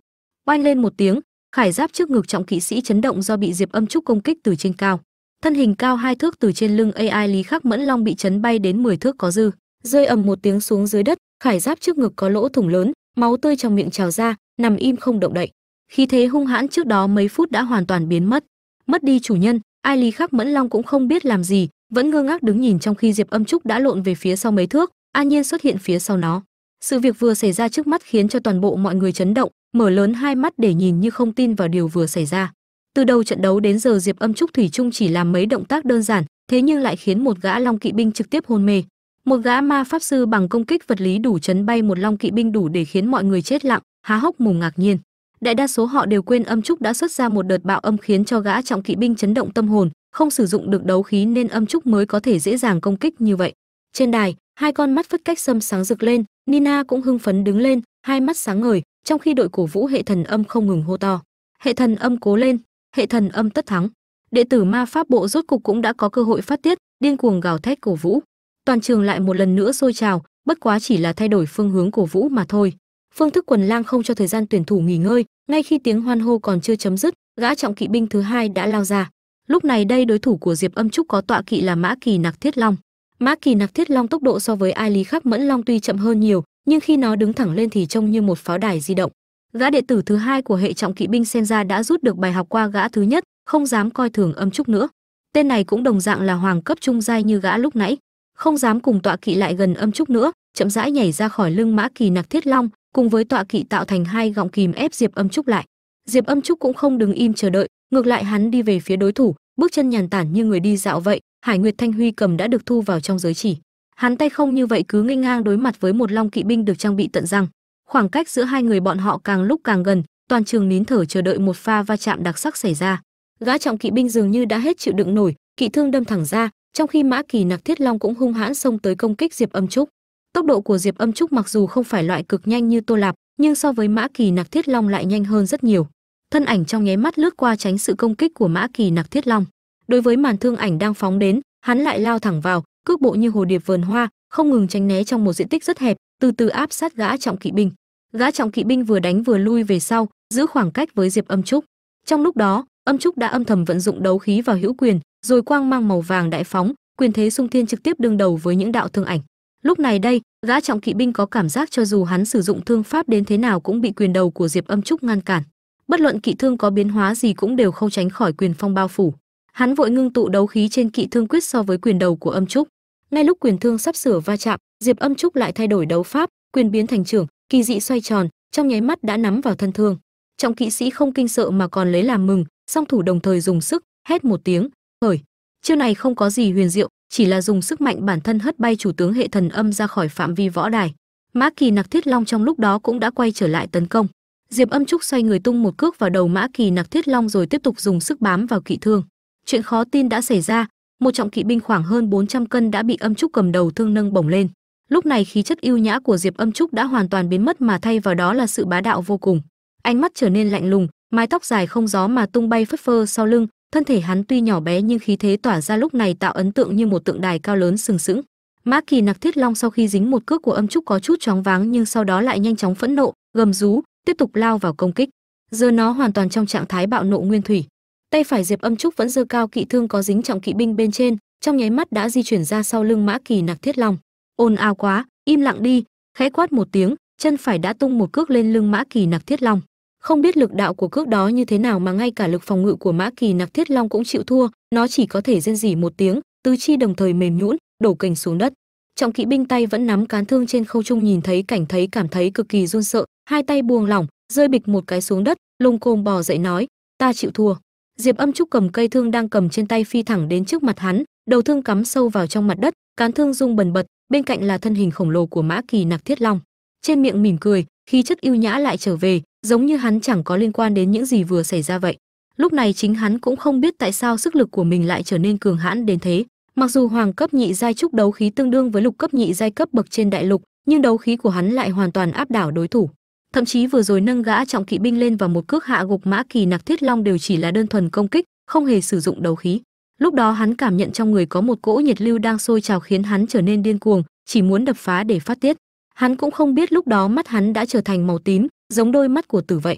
oanh lên một tiếng, khải giáp trước ngực trọng kỵ sĩ chấn động do bị diệp âm trúc công kích từ trên cao. Thân hình cao hai thước từ trên lưng ai lý khắc mẫn long bị chấn bay đến 10 thước có dư. Rơi ầm một tiếng xuống dưới đất, khải giáp trước ngực có lỗ thủng lớn, máu tươi trong miệng trào ra, nằm im không động đậy. Khí thế hung hãn trước đó mấy phút đã hoàn toàn biến mất. Mất đi chủ nhân ai lý khắc mẫn long cũng không biết làm gì, vẫn ngơ ngác đứng nhìn trong khi diệp âm trúc đã lộn về phía sau mấy thước an nhiên xuất hiện phía sau nó. Sự việc vừa xảy ra trước mắt khiến cho toàn bộ mọi người chấn động mở lớn hai mắt để nhìn như không tin vào điều vừa xảy ra. Từ đầu trận đấu đến giờ diệp âm trúc thủy trung chỉ làm mấy động tác đơn giản, thế nhưng lại khiến một gã long kỵ binh trực tiếp hôn mê. Một gã ma pháp sư bằng công kích vật lý đủ chấn bay một long kỵ binh đủ để khiến mọi người chết lặng, há hốc mồm ngạc nhiên. Đại đa số họ đều quên âm trúc đã xuất ra một đợt bạo âm khiến cho gã trọng kỵ binh chấn động tâm hồn, không sử dụng được đấu khí nên âm trúc mới có thể dễ dàng công kích như vậy. Trên đài, hai con mắt phất cách xâm sáng rực lên, nina cũng hưng phấn đứng lên, hai mắt sáng ngời trong khi đội cổ vũ hệ thần âm không ngừng hô to, hệ thần âm cố lên, hệ thần âm tất thắng. Đệ tử ma pháp bộ rốt cục cũng đã có cơ hội phát tiết, điên cuồng gào thét cổ vũ. Toàn trường lại một lần nữa sôi trào, bất quá chỉ là thay đổi phương hướng cổ vũ mà thôi. Phương thức quần lang không cho thời gian tuyển thủ nghỉ ngơi, ngay khi tiếng hoan hô còn chưa chấm dứt, gã trọng kỵ binh thứ hai đã lao ra. Lúc này đây đối thủ của diệp âm trúc có tọa kỵ là mã kỳ nặc thiết long. Mã kỳ nặc thiết long tốc độ so với ai lý khắc mẫn long tuy chậm hơn nhiều nhưng khi nó đứng thẳng lên thì trông như một pháo đài di động. Gã đệ tử thứ hai của hệ trọng kỵ binh senja đã rút được bài học qua gã thứ nhất, không dám coi thường âm trúc nữa. Tên này cũng đồng dạng là hoàng cấp trung giai như gã lúc nãy. Không dám cùng tọa kỵ lại gần âm trúc nữa, chậm rãi nhảy ra khỏi lưng mã kỳ nặc thiết long, cùng với tọa kỵ tạo thành hai gọng kìm ép diệp âm trúc lại. Diệp âm trúc cũng không đứng im chờ đợi, ngược lại hắn đi về phía đối thủ, bước chân nhàn tản như người đi dạo vậy, hải nguyệt thanh huy cầm đã được thu vào trong giới chỉ hắn tay không như vậy cứ nghênh ngang đối mặt với một long kỵ binh được trang bị tận răng. Khoảng cách giữa hai người bọn họ càng lúc càng gần, toàn trường nín thở chờ đợi một pha va chạm đặc sắc xảy ra. Gã trọng kỵ binh dường như đã hết chịu đựng nổi, kỵ thương đâm thẳng ra, trong khi mã kỳ nặc thiết long cũng hung hãn xông tới công kích diệp âm trúc. Tốc độ của diệp âm trúc mặc dù không phải loại cực nhanh như tô lạp, nhưng so với mã kỳ nặc thiết long lại nhanh hơn rất nhiều. Thân ảnh trong nháy mắt lướt qua tránh sự công kích của mã kỳ nặc thiết long. Đối với màn thương ảnh đang phóng đến, hắn lại lao thẳng vào cước bộ như hồ điệp vườn hoa, không ngừng tránh né trong một diện tích rất hẹp, từ từ áp sát gã trọng kỵ binh. Gã trọng kỵ binh vừa đánh vừa lui về sau, giữ khoảng cách với diệp âm trúc. Trong lúc đó, âm trúc đã âm thầm vận dụng đấu khí vào hữu quyền, rồi quang mang màu vàng đại phóng, quyền thế sung thiên trực tiếp đương đầu với những đạo thương ảnh. Lúc này đây, gã trọng kỵ binh có cảm giác cho dù hắn sử dụng thương pháp đến thế nào cũng bị quyền đầu của diệp âm trúc ngăn cản. Bất luận kỵ thương có biến hóa gì cũng đều không tránh khỏi quyền phong bao phủ. Hắn vội ngưng tụ đấu khí trên kỵ thương quyết so với quyền đầu của âm trúc ngay lúc quyền thương sắp sửa va chạm, diệp âm trúc lại thay đổi đấu pháp, quyền biến thành trưởng, kỳ dị xoay tròn, trong nháy mắt đã nắm vào thân thương. Trọng kỵ sĩ không kinh sợ mà còn lấy làm mừng, song thủ đồng thời dùng sức, hét một tiếng khởi chiêu này không có gì huyền diệu, chỉ là dùng sức mạnh bản thân hất bay chủ tướng hệ thần âm ra khỏi phạm vi võ đài. Mã kỳ nặc thiết long trong lúc đó cũng đã quay trở lại tấn công. Diệp âm trúc xoay người tung một cước vào đầu mã kỳ nặc thiết long rồi tiếp tục dùng sức bám vào kỵ thương. Chuyện khó tin đã xảy ra một trọng kỵ binh khoảng hơn 400 cân đã bị âm trúc cầm đầu thương nâng bổng lên. Lúc này khí chất yêu nhã của diệp âm trúc đã hoàn toàn biến mất mà thay vào đó là sự bá đạo vô cùng. Ánh mắt trở nên lạnh lùng, mái tóc dài không gió mà tung bay phất phơ sau lưng, thân thể hắn tuy nhỏ bé nhưng khí thế tỏa ra lúc này tạo ấn tượng như một tượng đài cao lớn sừng sững. Mã kỳ nặc thiết long sau khi dính một cước của âm trúc có chút choáng váng nhưng sau đó lại nhanh chóng phẫn nộ, gầm rú, tiếp tục lao vào công kích. Giờ nó hoàn toàn trong trạng thái bạo nộ nguyên thủy tay phải diệp âm trúc vẫn giơ cao kỵ thương có dính trọng kỵ binh bên trên, trong nháy mắt đã di chuyển ra sau lưng mã kỳ nặc thiết long. Ồn ào quá, im lặng đi, khẽ quát một tiếng, chân phải đã tung một cước lên lưng mã kỳ nặc thiết long. Không biết lực đạo của cước đó như thế nào mà ngay cả lực phòng ngự của mã kỳ nặc thiết long cũng chịu thua, nó chỉ có thể rên rỉ một tiếng, tứ chi đồng thời mềm nhũn, đổ cành xuống đất. Trọng kỵ binh tay vẫn nắm cán thương trên khâu trung nhìn thấy cảnh thấy cảm thấy cực kỳ run sợ, hai tay buông lỏng, rơi bịch một cái xuống đất, lông côm bò dậy nói, ta chịu thua diệp âm trúc cầm cây thương đang cầm trên tay phi thẳng đến trước mặt hắn, đầu thương cắm sâu vào trong mặt đất, cán thương rung bần bật, bên cạnh là thân hình khổng lồ của mã kỳ nặc thiết long. Trên miệng mỉm cười, khí chất yêu nhã lại trở về, giống như hắn chẳng có liên quan đến những gì vừa xảy ra vậy. Lúc này chính hắn cũng không biết tại sao sức lực của mình lại trở nên cường hãn đến thế. Mặc dù hoàng cấp nhị giai trúc đấu khí tương đương với lục cấp nhị giai cấp bậc trên đại lục, nhưng đấu khí của hắn lại hoàn toàn áp đảo đối thủ thậm chí vừa rồi nâng gã trọng kỵ binh lên và một cước hạ gục mã kỳ nặc thiết long đều chỉ là đơn thuần công kích, không hề sử dụng đấu khí. Lúc đó hắn cảm nhận trong người có một cỗ nhiệt lưu đang sôi trào khiến hắn trở nên điên cuồng, chỉ muốn đập phá để phát tiết. Hắn cũng không biết lúc đó mắt hắn đã trở thành màu tím, giống đôi mắt của tử vậy.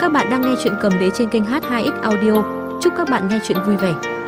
Các bạn đang nghe chuyện cầm đế trên kênh h2x audio. Chúc các bạn nghe chuyện vui vẻ.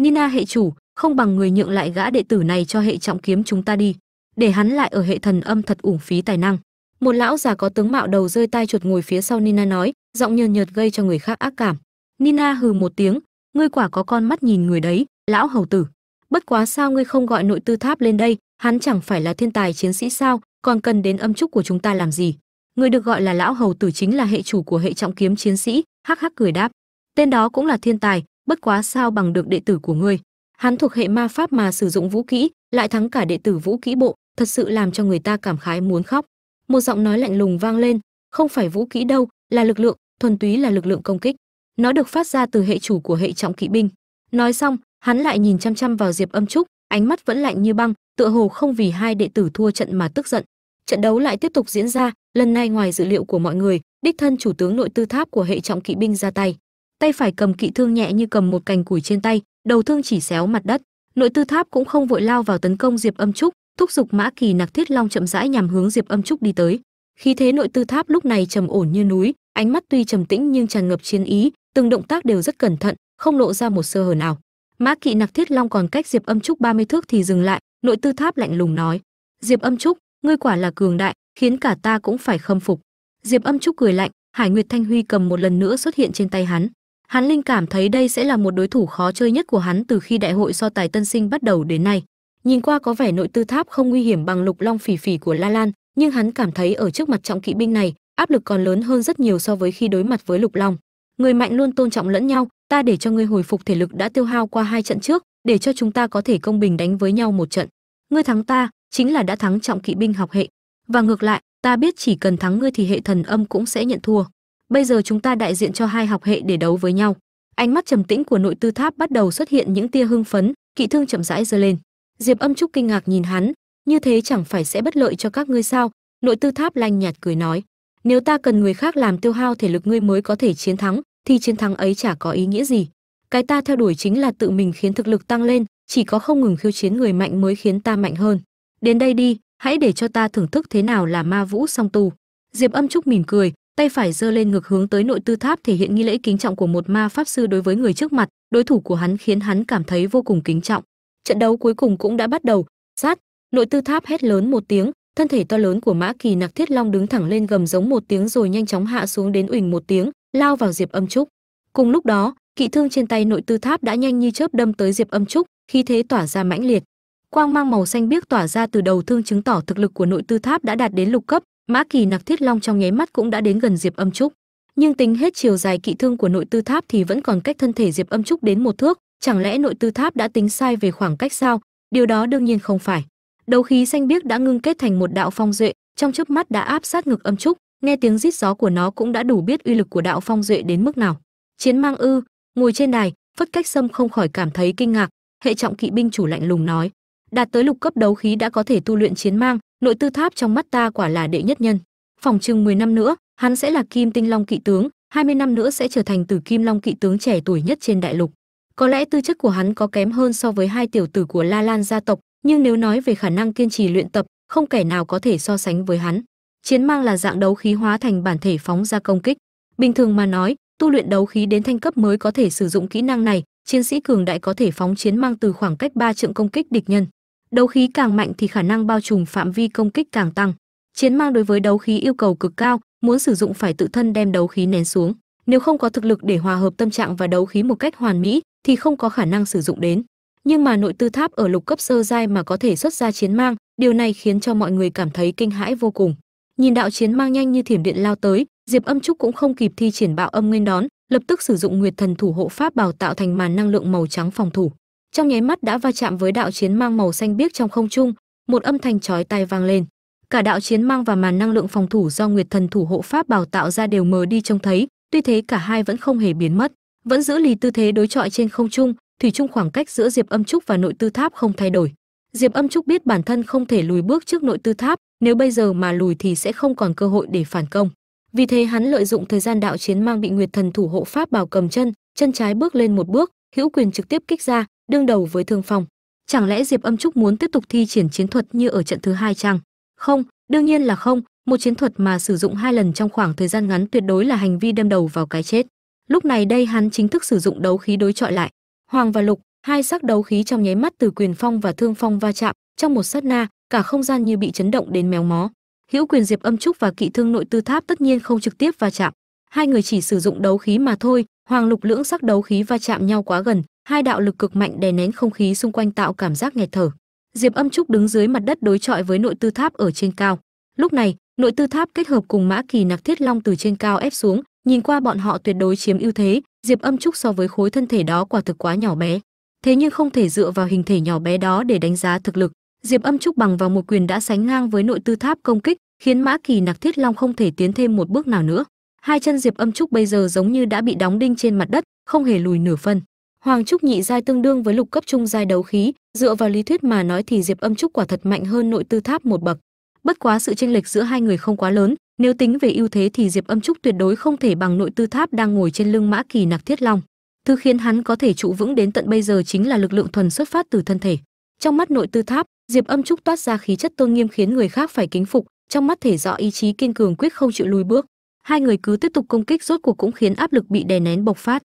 Nina hệ chủ, không bằng người nhượng lại gã đệ tử này cho hệ trọng kiếm chúng ta đi, để hắn lại ở hệ thần âm thật uổng phí tài năng. Một lão già có tướng mạo đầu rơi tai chuột ngồi phía sau Nina nói, giọng nhờn nhợt gây cho người khác ác cảm. Nina hừ một tiếng, ngươi quả có con mắt nhìn người đấy, lão hầu tử. Bất quá sao ngươi không gọi nội tư tháp lên đây, hắn chẳng phải là thiên tài chiến sĩ sao, còn cần đến âm trúc của chúng ta làm gì? Người được gọi là lão hầu tử chính là hệ chủ của hệ trọng kiếm chiến sĩ, hắc hắc cười đáp. Tên đó cũng là thiên tài, bất quá sao bằng được đệ tử của ngươi. Hắn thuộc hệ ma pháp mà sử dụng vũ kỹ, lại thắng cả đệ tử vũ kỹ bộ, thật sự làm cho người ta cảm khái muốn khóc. Một giọng nói lạnh lùng vang lên, không phải vũ kỹ đâu, là lực lượng, thuần túy là lực lượng công kích. Nó được phát ra từ hệ chủ của hệ trọng kỵ binh. Nói xong, hắn lại nhìn chăm chăm vào Diệp Âm Trúc, ánh mắt vẫn lạnh như băng, tựa hồ không vì hai đệ tử thua trận mà tức giận. Trận đấu lại tiếp tục diễn ra, lần này ngoài dự liệu của mọi người, đích thân chủ tướng nội tư tháp của hệ trọng kỵ binh ra tay tay phải cầm kỵ thương nhẹ như cầm một cành củi trên tay, đầu thương chỉ xéo mặt đất. Nội tư tháp cũng không vội lao vào tấn công diệp âm trúc, thúc giục mã kỳ nặc thiết long chậm rãi nhằm hướng diệp âm trúc đi tới. Khí thế nội tư tháp lúc này trầm ổn như núi, ánh mắt tuy trầm tĩnh nhưng tràn ngập chiến ý, từng động tác đều rất cẩn thận, không lộ ra một sơ hở nào. Mã kỵ nặc thiết long còn cách diệp âm trúc 30 thước thì dừng lại, nội tư tháp lạnh lùng nói. Diệp âm trúc, ngươi quả là cường đại, khiến cả ta cũng phải khâm phục. Diệp âm trúc cười lạnh, hải nguyệt thanh huy cầm một lần nữa xuất hiện trên tay hắn hắn linh cảm thấy đây sẽ là một đối thủ khó chơi nhất của hắn từ khi đại hội so tài tân sinh bắt đầu đến nay. Nhìn qua có vẻ nội tư tháp không nguy hiểm bằng lục long phỉ phỉ của la lan, nhưng hắn cảm thấy ở trước mặt trọng kỵ binh này, áp lực còn lớn hơn rất nhiều so với khi đối mặt với lục long. Người mạnh luôn tôn trọng lẫn nhau, ta để cho ngươi hồi phục thể lực đã tiêu hao qua hai trận trước, để cho chúng ta có thể công bình đánh với nhau một trận. Ngươi thắng ta, chính là đã thắng trọng kỵ binh học hệ. Và ngược lại, ta biết chỉ cần thắng ngươi thì hệ thần âm cũng sẽ nhận thua bây giờ chúng ta đại diện cho hai học hệ để đấu với nhau. Ánh mắt trầm tĩnh của nội tư tháp bắt đầu xuất hiện những tia hưng phấn, kỵ thương chậm rãi giơ lên. Diệp âm trúc kinh ngạc nhìn hắn, như thế chẳng phải sẽ bất lợi cho các ngươi sao? Nội tư tháp lanh nhạt cười nói, nếu ta cần người khác làm tiêu hao thể lực ngươi mới có thể chiến thắng, thì chiến thắng ấy chả có ý nghĩa gì. Cái ta theo đuổi chính là tự mình khiến thực lực tăng lên, chỉ có không ngừng khiêu chiến người mạnh mới khiến ta mạnh hơn. Đến đây đi, hãy để cho ta thưởng thức thế nào là ma vũ song tu. Diệp âm trúc mỉm cười tay phải giơ lên ngực hướng tới nội tư tháp thể hiện nghi lễ kính trọng của một ma pháp sư đối với người trước mặt. Đối thủ của hắn khiến hắn cảm thấy vô cùng kính trọng. Trận đấu cuối cùng cũng đã bắt đầu. Sát. Nội tư tháp hét lớn một tiếng, thân thể to lớn của mã kỳ nặc thiết long đứng thẳng lên gầm giống một tiếng rồi nhanh chóng hạ xuống đến uỳnh một tiếng, lao vào diệp âm trúc. Cùng lúc đó, kỵ thương trên tay nội tư tháp đã nhanh như chớp đâm tới diệp âm trúc khi thế tỏa ra mãnh liệt. Quang mang màu xanh biếc tỏa ra từ đầu thương chứng tỏ thực lực của nội tư tháp đã đạt đến lục cấp mã kỳ nặc thiết long trong nháy mắt cũng đã đến gần diệp âm trúc. Nhưng tính hết chiều dài kỵ thương của nội tư tháp thì vẫn còn cách thân thể diệp âm trúc đến một thước. Chẳng lẽ nội tư tháp đã tính sai về khoảng cách sao? Điều đó đương nhiên không phải. Đấu khí xanh biếc đã ngưng kết thành một đạo phong duệ, trong chớp mắt đã áp sát ngực âm trúc. Nghe tiếng rít gió của nó cũng đã đủ biết uy lực của đạo phong duệ đến mức nào. Chiến mang ư, ngồi trên đài, phất cách sâm không khỏi cảm thấy kinh ngạc. Hệ trọng kỵ binh chủ lạnh lùng nói, đạt tới lục cấp đấu khí đã có thể tu luyện chiến mang nội tư tháp trong mắt ta quả là đệ nhất nhân. Phòng chừng 10 năm nữa, hắn sẽ là kim tinh long kỵ tướng 20 năm nữa sẽ trở thành tử kim long kỵ tướng trẻ tuổi nhất trên đại lục. Có lẽ tư chất của hắn có kém hơn so với hai tiểu tử của la lan gia tộc, nhưng nếu nói về khả năng kiên trì luyện tập, không kẻ nào có thể so sánh với hắn. Chiến mang là dạng đấu khí hóa thành bản thể phóng ra công kích. Bình thường mà nói, tu luyện đấu khí đến thanh cấp mới có thể sử dụng kỹ năng này, chiến sĩ cường đại có thể phóng chiến mang từ khoảng cách ba trượng công kích địch nhân đấu khí càng mạnh thì khả năng bao trùm phạm vi công kích càng tăng. Chiến mang đối với đấu khí yêu cầu cực cao, muốn sử dụng phải tự thân đem đấu khí nén xuống. Nếu không có thực lực để hòa hợp tâm trạng và đấu khí một cách hoàn mỹ, thì không có khả năng sử dụng đến. Nhưng mà nội tư tháp ở lục cấp sơ giai mà có thể xuất ra chiến mang, điều này khiến cho mọi người cảm thấy kinh hãi vô cùng. Nhìn đạo chiến mang nhanh như thiểm điện lao tới, diệp âm trúc cũng không kịp thi triển bạo âm nguyên đón, lập tức sử dụng nguyệt thần thủ hộ pháp bảo tạo thành màn năng lượng màu trắng phòng thủ trong nháy mắt đã va chạm với đạo chiến mang màu xanh biếc trong không trung, một âm thanh chói tai vang lên. Cả đạo chiến mang và màn năng lượng phòng thủ do nguyệt thần thủ hộ pháp bảo tạo ra đều mờ đi trông thấy, tuy thế cả hai vẫn không hề biến mất. Vẫn giữ lì tư thế đối chọi trên không trung, thủy chung khoảng cách giữa diệp âm trúc và nội tư tháp không thay đổi. Diệp âm trúc biết bản thân không thể lùi bước trước nội tư tháp, nếu bây giờ mà lùi thì sẽ không còn cơ hội để phản công. Vì thế hắn lợi dụng thời gian đạo chiến mang bị nguyệt thần thủ hộ pháp bảo cầm chân chân trái bước lên một bước, hữu quyền trực tiếp kích ra đương đầu với thương phong. Chẳng lẽ diệp âm trúc muốn tiếp tục thi triển chiến thuật như ở trận thứ hai chăng? Không, đương nhiên là không. Một chiến thuật mà sử dụng hai lần trong khoảng thời gian ngắn tuyệt đối là hành vi đâm đầu vào cái chết. Lúc này đây hắn chính thức sử dụng đấu khí đối chọi lại. Hoàng và lục, hai sắc đấu khí trong nháy mắt từ quyền phong và thương phong va chạm, trong một sát na, cả không gian như bị chấn động đến méo mó. Hữu quyền diệp âm trúc và kỵ thương nội tư tháp tất nhiên không trực tiếp va chạm. Hai người chỉ sử dụng đấu khí mà thôi, hoàng lục lưỡng sắc đấu khí va chạm nhau quá gần hai đạo lực cực mạnh đè nén không khí xung quanh tạo cảm giác nghẹt thở. Diệp âm trúc đứng dưới mặt đất đối chọi với nội tư tháp ở trên cao. Lúc này, nội tư tháp kết hợp cùng mã kỳ nặc thiết long từ trên cao ép xuống, nhìn qua bọn họ tuyệt đối chiếm ưu thế, diệp âm trúc so với khối thân thể đó quả thực quá nhỏ bé. Thế nhưng không thể dựa vào hình thể nhỏ bé đó để đánh giá thực lực. Diệp âm trúc bằng vào một quyền đã sánh ngang với nội tư tháp công kích, khiến mã kỳ nặc thiết long không thể tiến thêm một bước nào nữa. Hai chân diệp âm trúc bây giờ giống như đã bị đóng đinh trên mặt đất, không hề lùi nửa phân hoàng trúc nhị giai tương đương với lục cấp trung giai đấu khí, dựa vào lý thuyết mà nói thì diệp âm trúc quả thật mạnh hơn nội tư tháp một bậc. Bất quá sự chênh lệch giữa hai người không quá lớn, nếu tính về ưu thế thì diệp âm trúc tuyệt đối không thể bằng nội tư tháp đang ngồi trên lưng mã kỳ nặc thiết long. Thứ khiến hắn có thể trụ vững đến tận bây giờ chính là lực lượng thuần xuất phát từ thân thể. Trong mắt nội tư tháp, diệp âm trúc toát ra khí chất tôn nghiêm khiến người khác phải kính phục, trong mắt thể rõ ý chí kiên cường quyết không chịu lùi bước. Hai người cứ tiếp tục công kích rốt cuộc cũng khiến áp lực bị đè nén bộc phát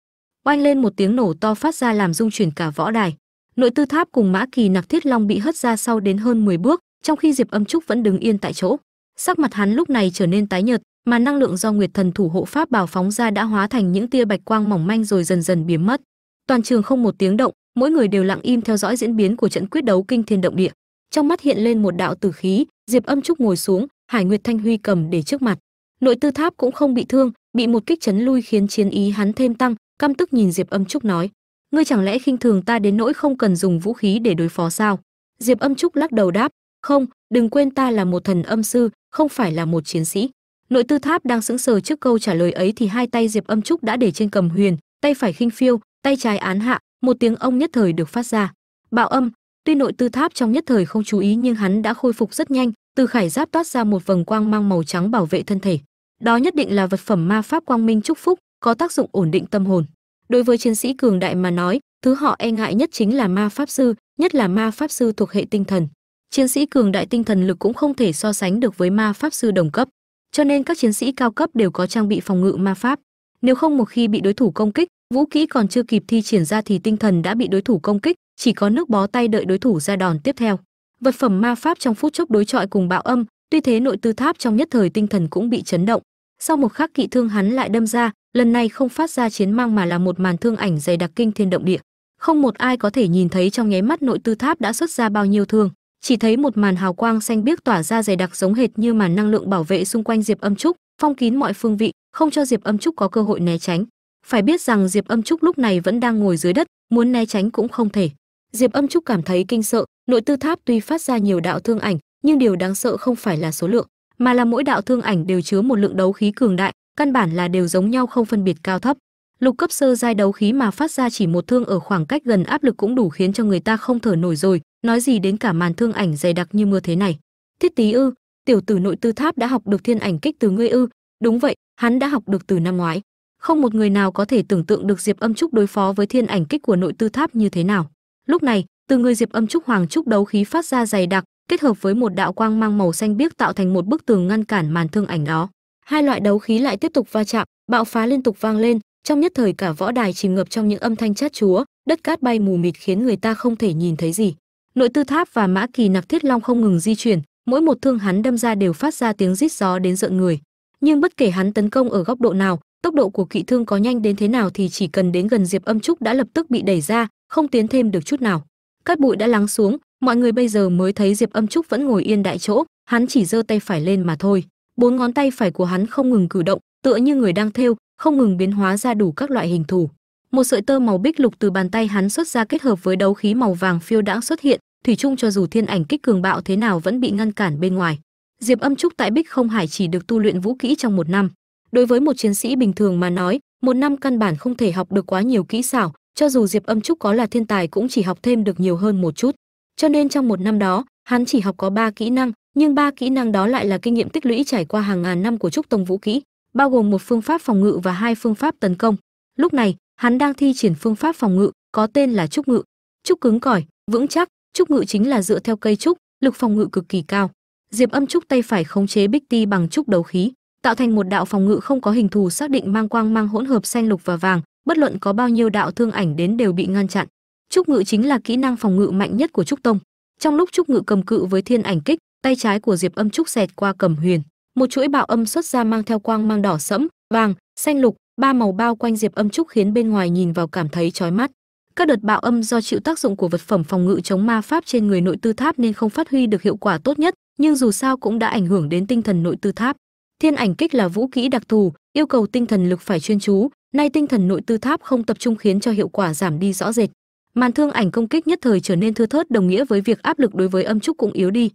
oanh lên một tiếng nổ to phát ra làm rung chuyển cả võ đài. Nội tư tháp cùng mã kỳ nặc thiết long bị hất ra sau đến hơn 10 bước, trong khi diệp âm trúc vẫn đứng yên tại chỗ. Sắc mặt hắn lúc này trở nên tái nhợt, mà năng lượng do nguyệt thần thủ hộ pháp bảo phóng ra đã hóa thành những tia bạch quang mỏng manh rồi dần dần biến mất. Toàn trường không một tiếng động, mỗi người đều lặng im theo dõi diễn biến của trận quyết đấu kinh thiên động địa. Trong mắt hiện lên một đạo tử khí, diệp âm trúc ngồi xuống, hải nguyệt thanh huy cầm để trước mặt. Nội tư tháp cũng không bị thương, bị một kích chấn lui khiến chiến ý hắn thêm tăng căm tức nhìn diệp âm trúc nói, ngươi chẳng lẽ khinh thường ta đến nỗi không cần dùng vũ khí để đối phó sao? Diệp âm trúc lắc đầu đáp, không, đừng quên ta là một thần âm sư, không phải là một chiến sĩ. Nội tư tháp đang sững sờ trước câu trả lời ấy thì hai tay diệp âm trúc đã để trên cầm huyền, tay phải khinh phiêu, tay trái án hạ, một tiếng ông nhất thời được phát ra. Bạo âm. Tuy nội tư tháp trong nhất thời không chú ý nhưng hắn đã khôi phục rất nhanh, từ khải giáp toát ra một vầng quang mang màu trắng bảo vệ thân thể. Đó nhất định là vật phẩm ma pháp quang minh chúc phúc có tác dụng ổn định tâm hồn. Đối với chiến sĩ cường đại mà nói, thứ họ e ngại nhất chính là ma pháp sư, nhất là ma pháp sư thuộc hệ tinh thần. Chiến sĩ cường đại tinh thần lực cũng không thể so sánh được với ma pháp sư đồng cấp, cho nên các chiến sĩ cao cấp đều có trang bị phòng ngự ma pháp. Nếu không một khi bị đối thủ công kích, vũ kỹ còn chưa kịp thi triển ra thì tinh thần đã bị đối thủ công kích, chỉ có nước bó tay đợi đối thủ ra đòn tiếp theo. Vật phẩm ma pháp trong phút chốc đối chọi cùng bạo âm, tuy thế nội tư tháp trong nhất thời tinh thần cũng bị chấn động. Sau một khắc kỵ thương hắn lại đâm ra lần này không phát ra chiến mang mà là một màn thương ảnh dày đặc kinh thiên động địa. Không một ai có thể nhìn thấy trong nháy mắt nội tư tháp đã xuất ra bao nhiêu thương. Chỉ thấy một màn hào quang xanh biếc tỏa ra dày đặc giống hệt như màn năng lượng bảo vệ xung quanh diệp âm trúc, phong kín mọi phương vị, không cho diệp âm trúc có cơ hội né tránh. Phải biết rằng diệp âm trúc lúc này vẫn đang ngồi dưới đất, muốn né tránh cũng không thể. Diệp âm trúc cảm thấy kinh sợ, nội tư tháp tuy phát ra nhiều đạo thương ảnh, nhưng điều đáng sợ không phải là số lượng, mà là mỗi đạo thương ảnh đều chứa một lượng đấu khí cường đại căn bản là đều giống nhau, không phân biệt cao thấp. Lục cấp sơ giai đấu khí mà phát ra chỉ một thương ở khoảng cách gần áp lực cũng đủ khiến cho người ta không thở nổi rồi. Nói gì đến cả màn thương ảnh dày đặc như mưa thế này. Thiết tý ư, tiểu tử nội tư tháp đã học được thiên ảnh kích từ ngươi ư. Đúng vậy, hắn đã học được từ năm ngoái. Không một người nào có thể tưởng tượng được diệp âm trúc đối phó với thiên ảnh kích của nội tư tháp như thế nào. Lúc này, từ người diệp âm trúc hoàng trúc đấu khí phát ra dày đặc, kết hợp với một đạo quang mang màu xanh biếc tạo thành một bức tường ngăn cản màn thương ảnh đó hai loại đấu khí lại tiếp tục va chạm, bạo phá liên tục vang lên, trong nhất thời cả võ đài chìm ngập trong những âm thanh chát chúa, đất cát bay mù mịt khiến người ta không thể nhìn thấy gì. Nội tư tháp và mã kỳ nạp thiết long không ngừng di chuyển, mỗi một thương hắn đâm ra đều phát ra tiếng rít gió đến giận người. Nhưng bất kể hắn tấn công ở góc độ nào, tốc độ của kỵ thương có nhanh đến thế nào thì chỉ cần đến gần diệp âm trúc đã lập tức bị đẩy ra, không tiến thêm được chút nào. Cát bụi đã lắng xuống, mọi người bây giờ mới thấy diệp âm trúc vẫn ngồi yên đại chỗ, hắn chỉ giơ tay phải lên mà thôi bốn ngón tay phải của hắn không ngừng cử động, tựa như người đang thêu, không ngừng biến hóa ra đủ các loại hình thù một sợi tơ màu bích lục từ bàn tay hắn xuất ra kết hợp với đấu khí màu vàng phiêu đãng xuất hiện, thủy chung cho dù thiên ảnh kích cường bạo thế nào vẫn bị ngăn cản bên ngoài. Diệp âm trúc tại bích không hải chỉ được tu luyện vũ kỹ trong một năm. Đối với một chiến sĩ bình thường mà nói, một năm căn bản không thể học được quá nhiều kỹ xảo, cho dù diệp âm trúc có là thiên tài cũng chỉ học thêm được nhiều hơn một chút. Cho nên trong một năm đó, hắn chỉ học có ba kỹ năng nhưng ba kỹ năng đó lại là kinh nghiệm tích lũy trải qua hàng ngàn năm của trúc tông vũ kỹ, bao gồm một phương pháp phòng ngự và hai phương pháp tấn công. Lúc này, hắn đang thi triển phương pháp phòng ngự, có tên là trúc ngự. Trúc cứng cỏi, vững chắc, trúc ngự chính là dựa theo cây trúc, lực phòng ngự cực kỳ cao. Diệp âm trúc tay phải khống chế bích ti bằng trúc đấu khí, tạo thành một đạo phòng ngự không có hình thù xác định mang quang mang hỗn hợp xanh lục và vàng, bất luận có bao nhiêu đạo thương ảnh đến đều bị ngăn chặn. Trúc ngự chính là kỹ năng phòng ngự mạnh nhất của trúc tông. Trong lúc trúc ngự cầm cự với thiên ảnh kích tay trái của diệp âm trúc xẹt qua cầm huyền. Một chuỗi bạo âm xuất ra mang theo quang mang đỏ sẫm, vàng, xanh lục, ba màu bao quanh diệp âm trúc khiến bên ngoài nhìn vào cảm thấy chói mắt. Các đợt bạo âm do chịu tác dụng của vật phẩm phòng ngự chống ma pháp trên người nội tư tháp nên không phát huy được hiệu quả tốt nhất, nhưng dù sao cũng đã ảnh hưởng đến tinh thần nội tư tháp. Thiên ảnh kích là vũ kỹ đặc thù, yêu cầu tinh thần lực phải chuyên chú, nay tinh thần nội tư tháp không tập trung khiến cho hiệu quả giảm đi rõ rệt. Màn thương ảnh công kích nhất thời trở nên thưa thớt, đồng nghĩa với việc áp lực đối với âm trúc cũng yếu đi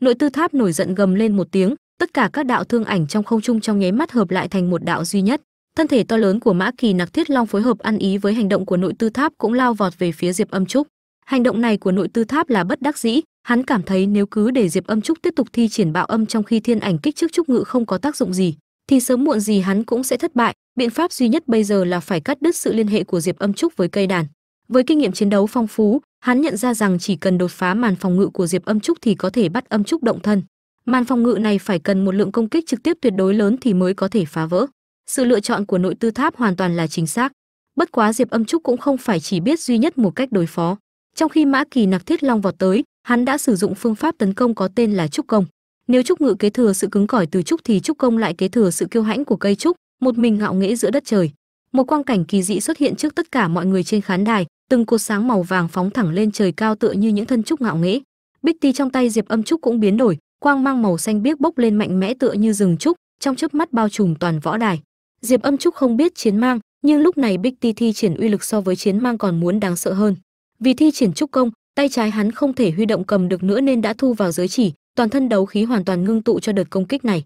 nội tư tháp nổi giận gầm lên một tiếng, tất cả các đạo thương ảnh trong không trung trong nháy mắt hợp lại thành một đạo duy nhất. Thân thể to lớn của mã kỳ nặc thiết long phối hợp ăn ý với hành động của nội tư tháp cũng lao vọt về phía diệp âm trúc. Hành động này của nội tư tháp là bất đắc dĩ, hắn cảm thấy nếu cứ để diệp âm trúc tiếp tục thi triển bạo âm trong khi thiên ảnh kích trước trúc ngự không có tác dụng gì, thì sớm muộn gì hắn cũng sẽ thất bại. Biện pháp duy nhất bây giờ là phải cắt đứt sự liên hệ của diệp âm trúc với cây đàn. Với kinh nghiệm chiến đấu phong phú hắn nhận ra rằng chỉ cần đột phá màn phòng ngự của diệp âm trúc thì có thể bắt âm trúc động thân. Màn phòng ngự này phải cần một lượng công kích trực tiếp tuyệt đối lớn thì mới có thể phá vỡ. Sự lựa chọn của nội tư tháp hoàn toàn là chính xác. Bất quá diệp âm trúc cũng không phải chỉ biết duy nhất một cách đối phó. Trong khi mã kỳ nặc thiết long vọt tới, hắn đã sử dụng phương pháp tấn công có tên là trúc công. Nếu trúc ngự kế thừa sự cứng cỏi từ trúc thì trúc công lại kế thừa sự kiêu hãnh của cây trúc, một mình ngạo nghễ giữa đất trời. Một quang cảnh kỳ dị xuất hiện trước tất cả mọi người trên khán đài từng cột sáng màu vàng phóng thẳng lên trời cao tựa như những thân trúc ngạo nghễ. Bích ti trong tay diệp âm trúc cũng biến đổi, quang mang màu xanh biếc bốc lên mạnh mẽ tựa như rừng trúc, trong chớp mắt bao trùm toàn võ đài. Diệp âm trúc không biết chiến mang, nhưng lúc này bích ti thi triển uy lực so với chiến mang còn muốn đáng sợ hơn. Vì thi triển trúc công, tay trái hắn không thể huy động cầm được nữa nên đã thu vào giới chỉ, toàn thân đấu khí hoàn toàn ngưng tụ cho đợt công kích này.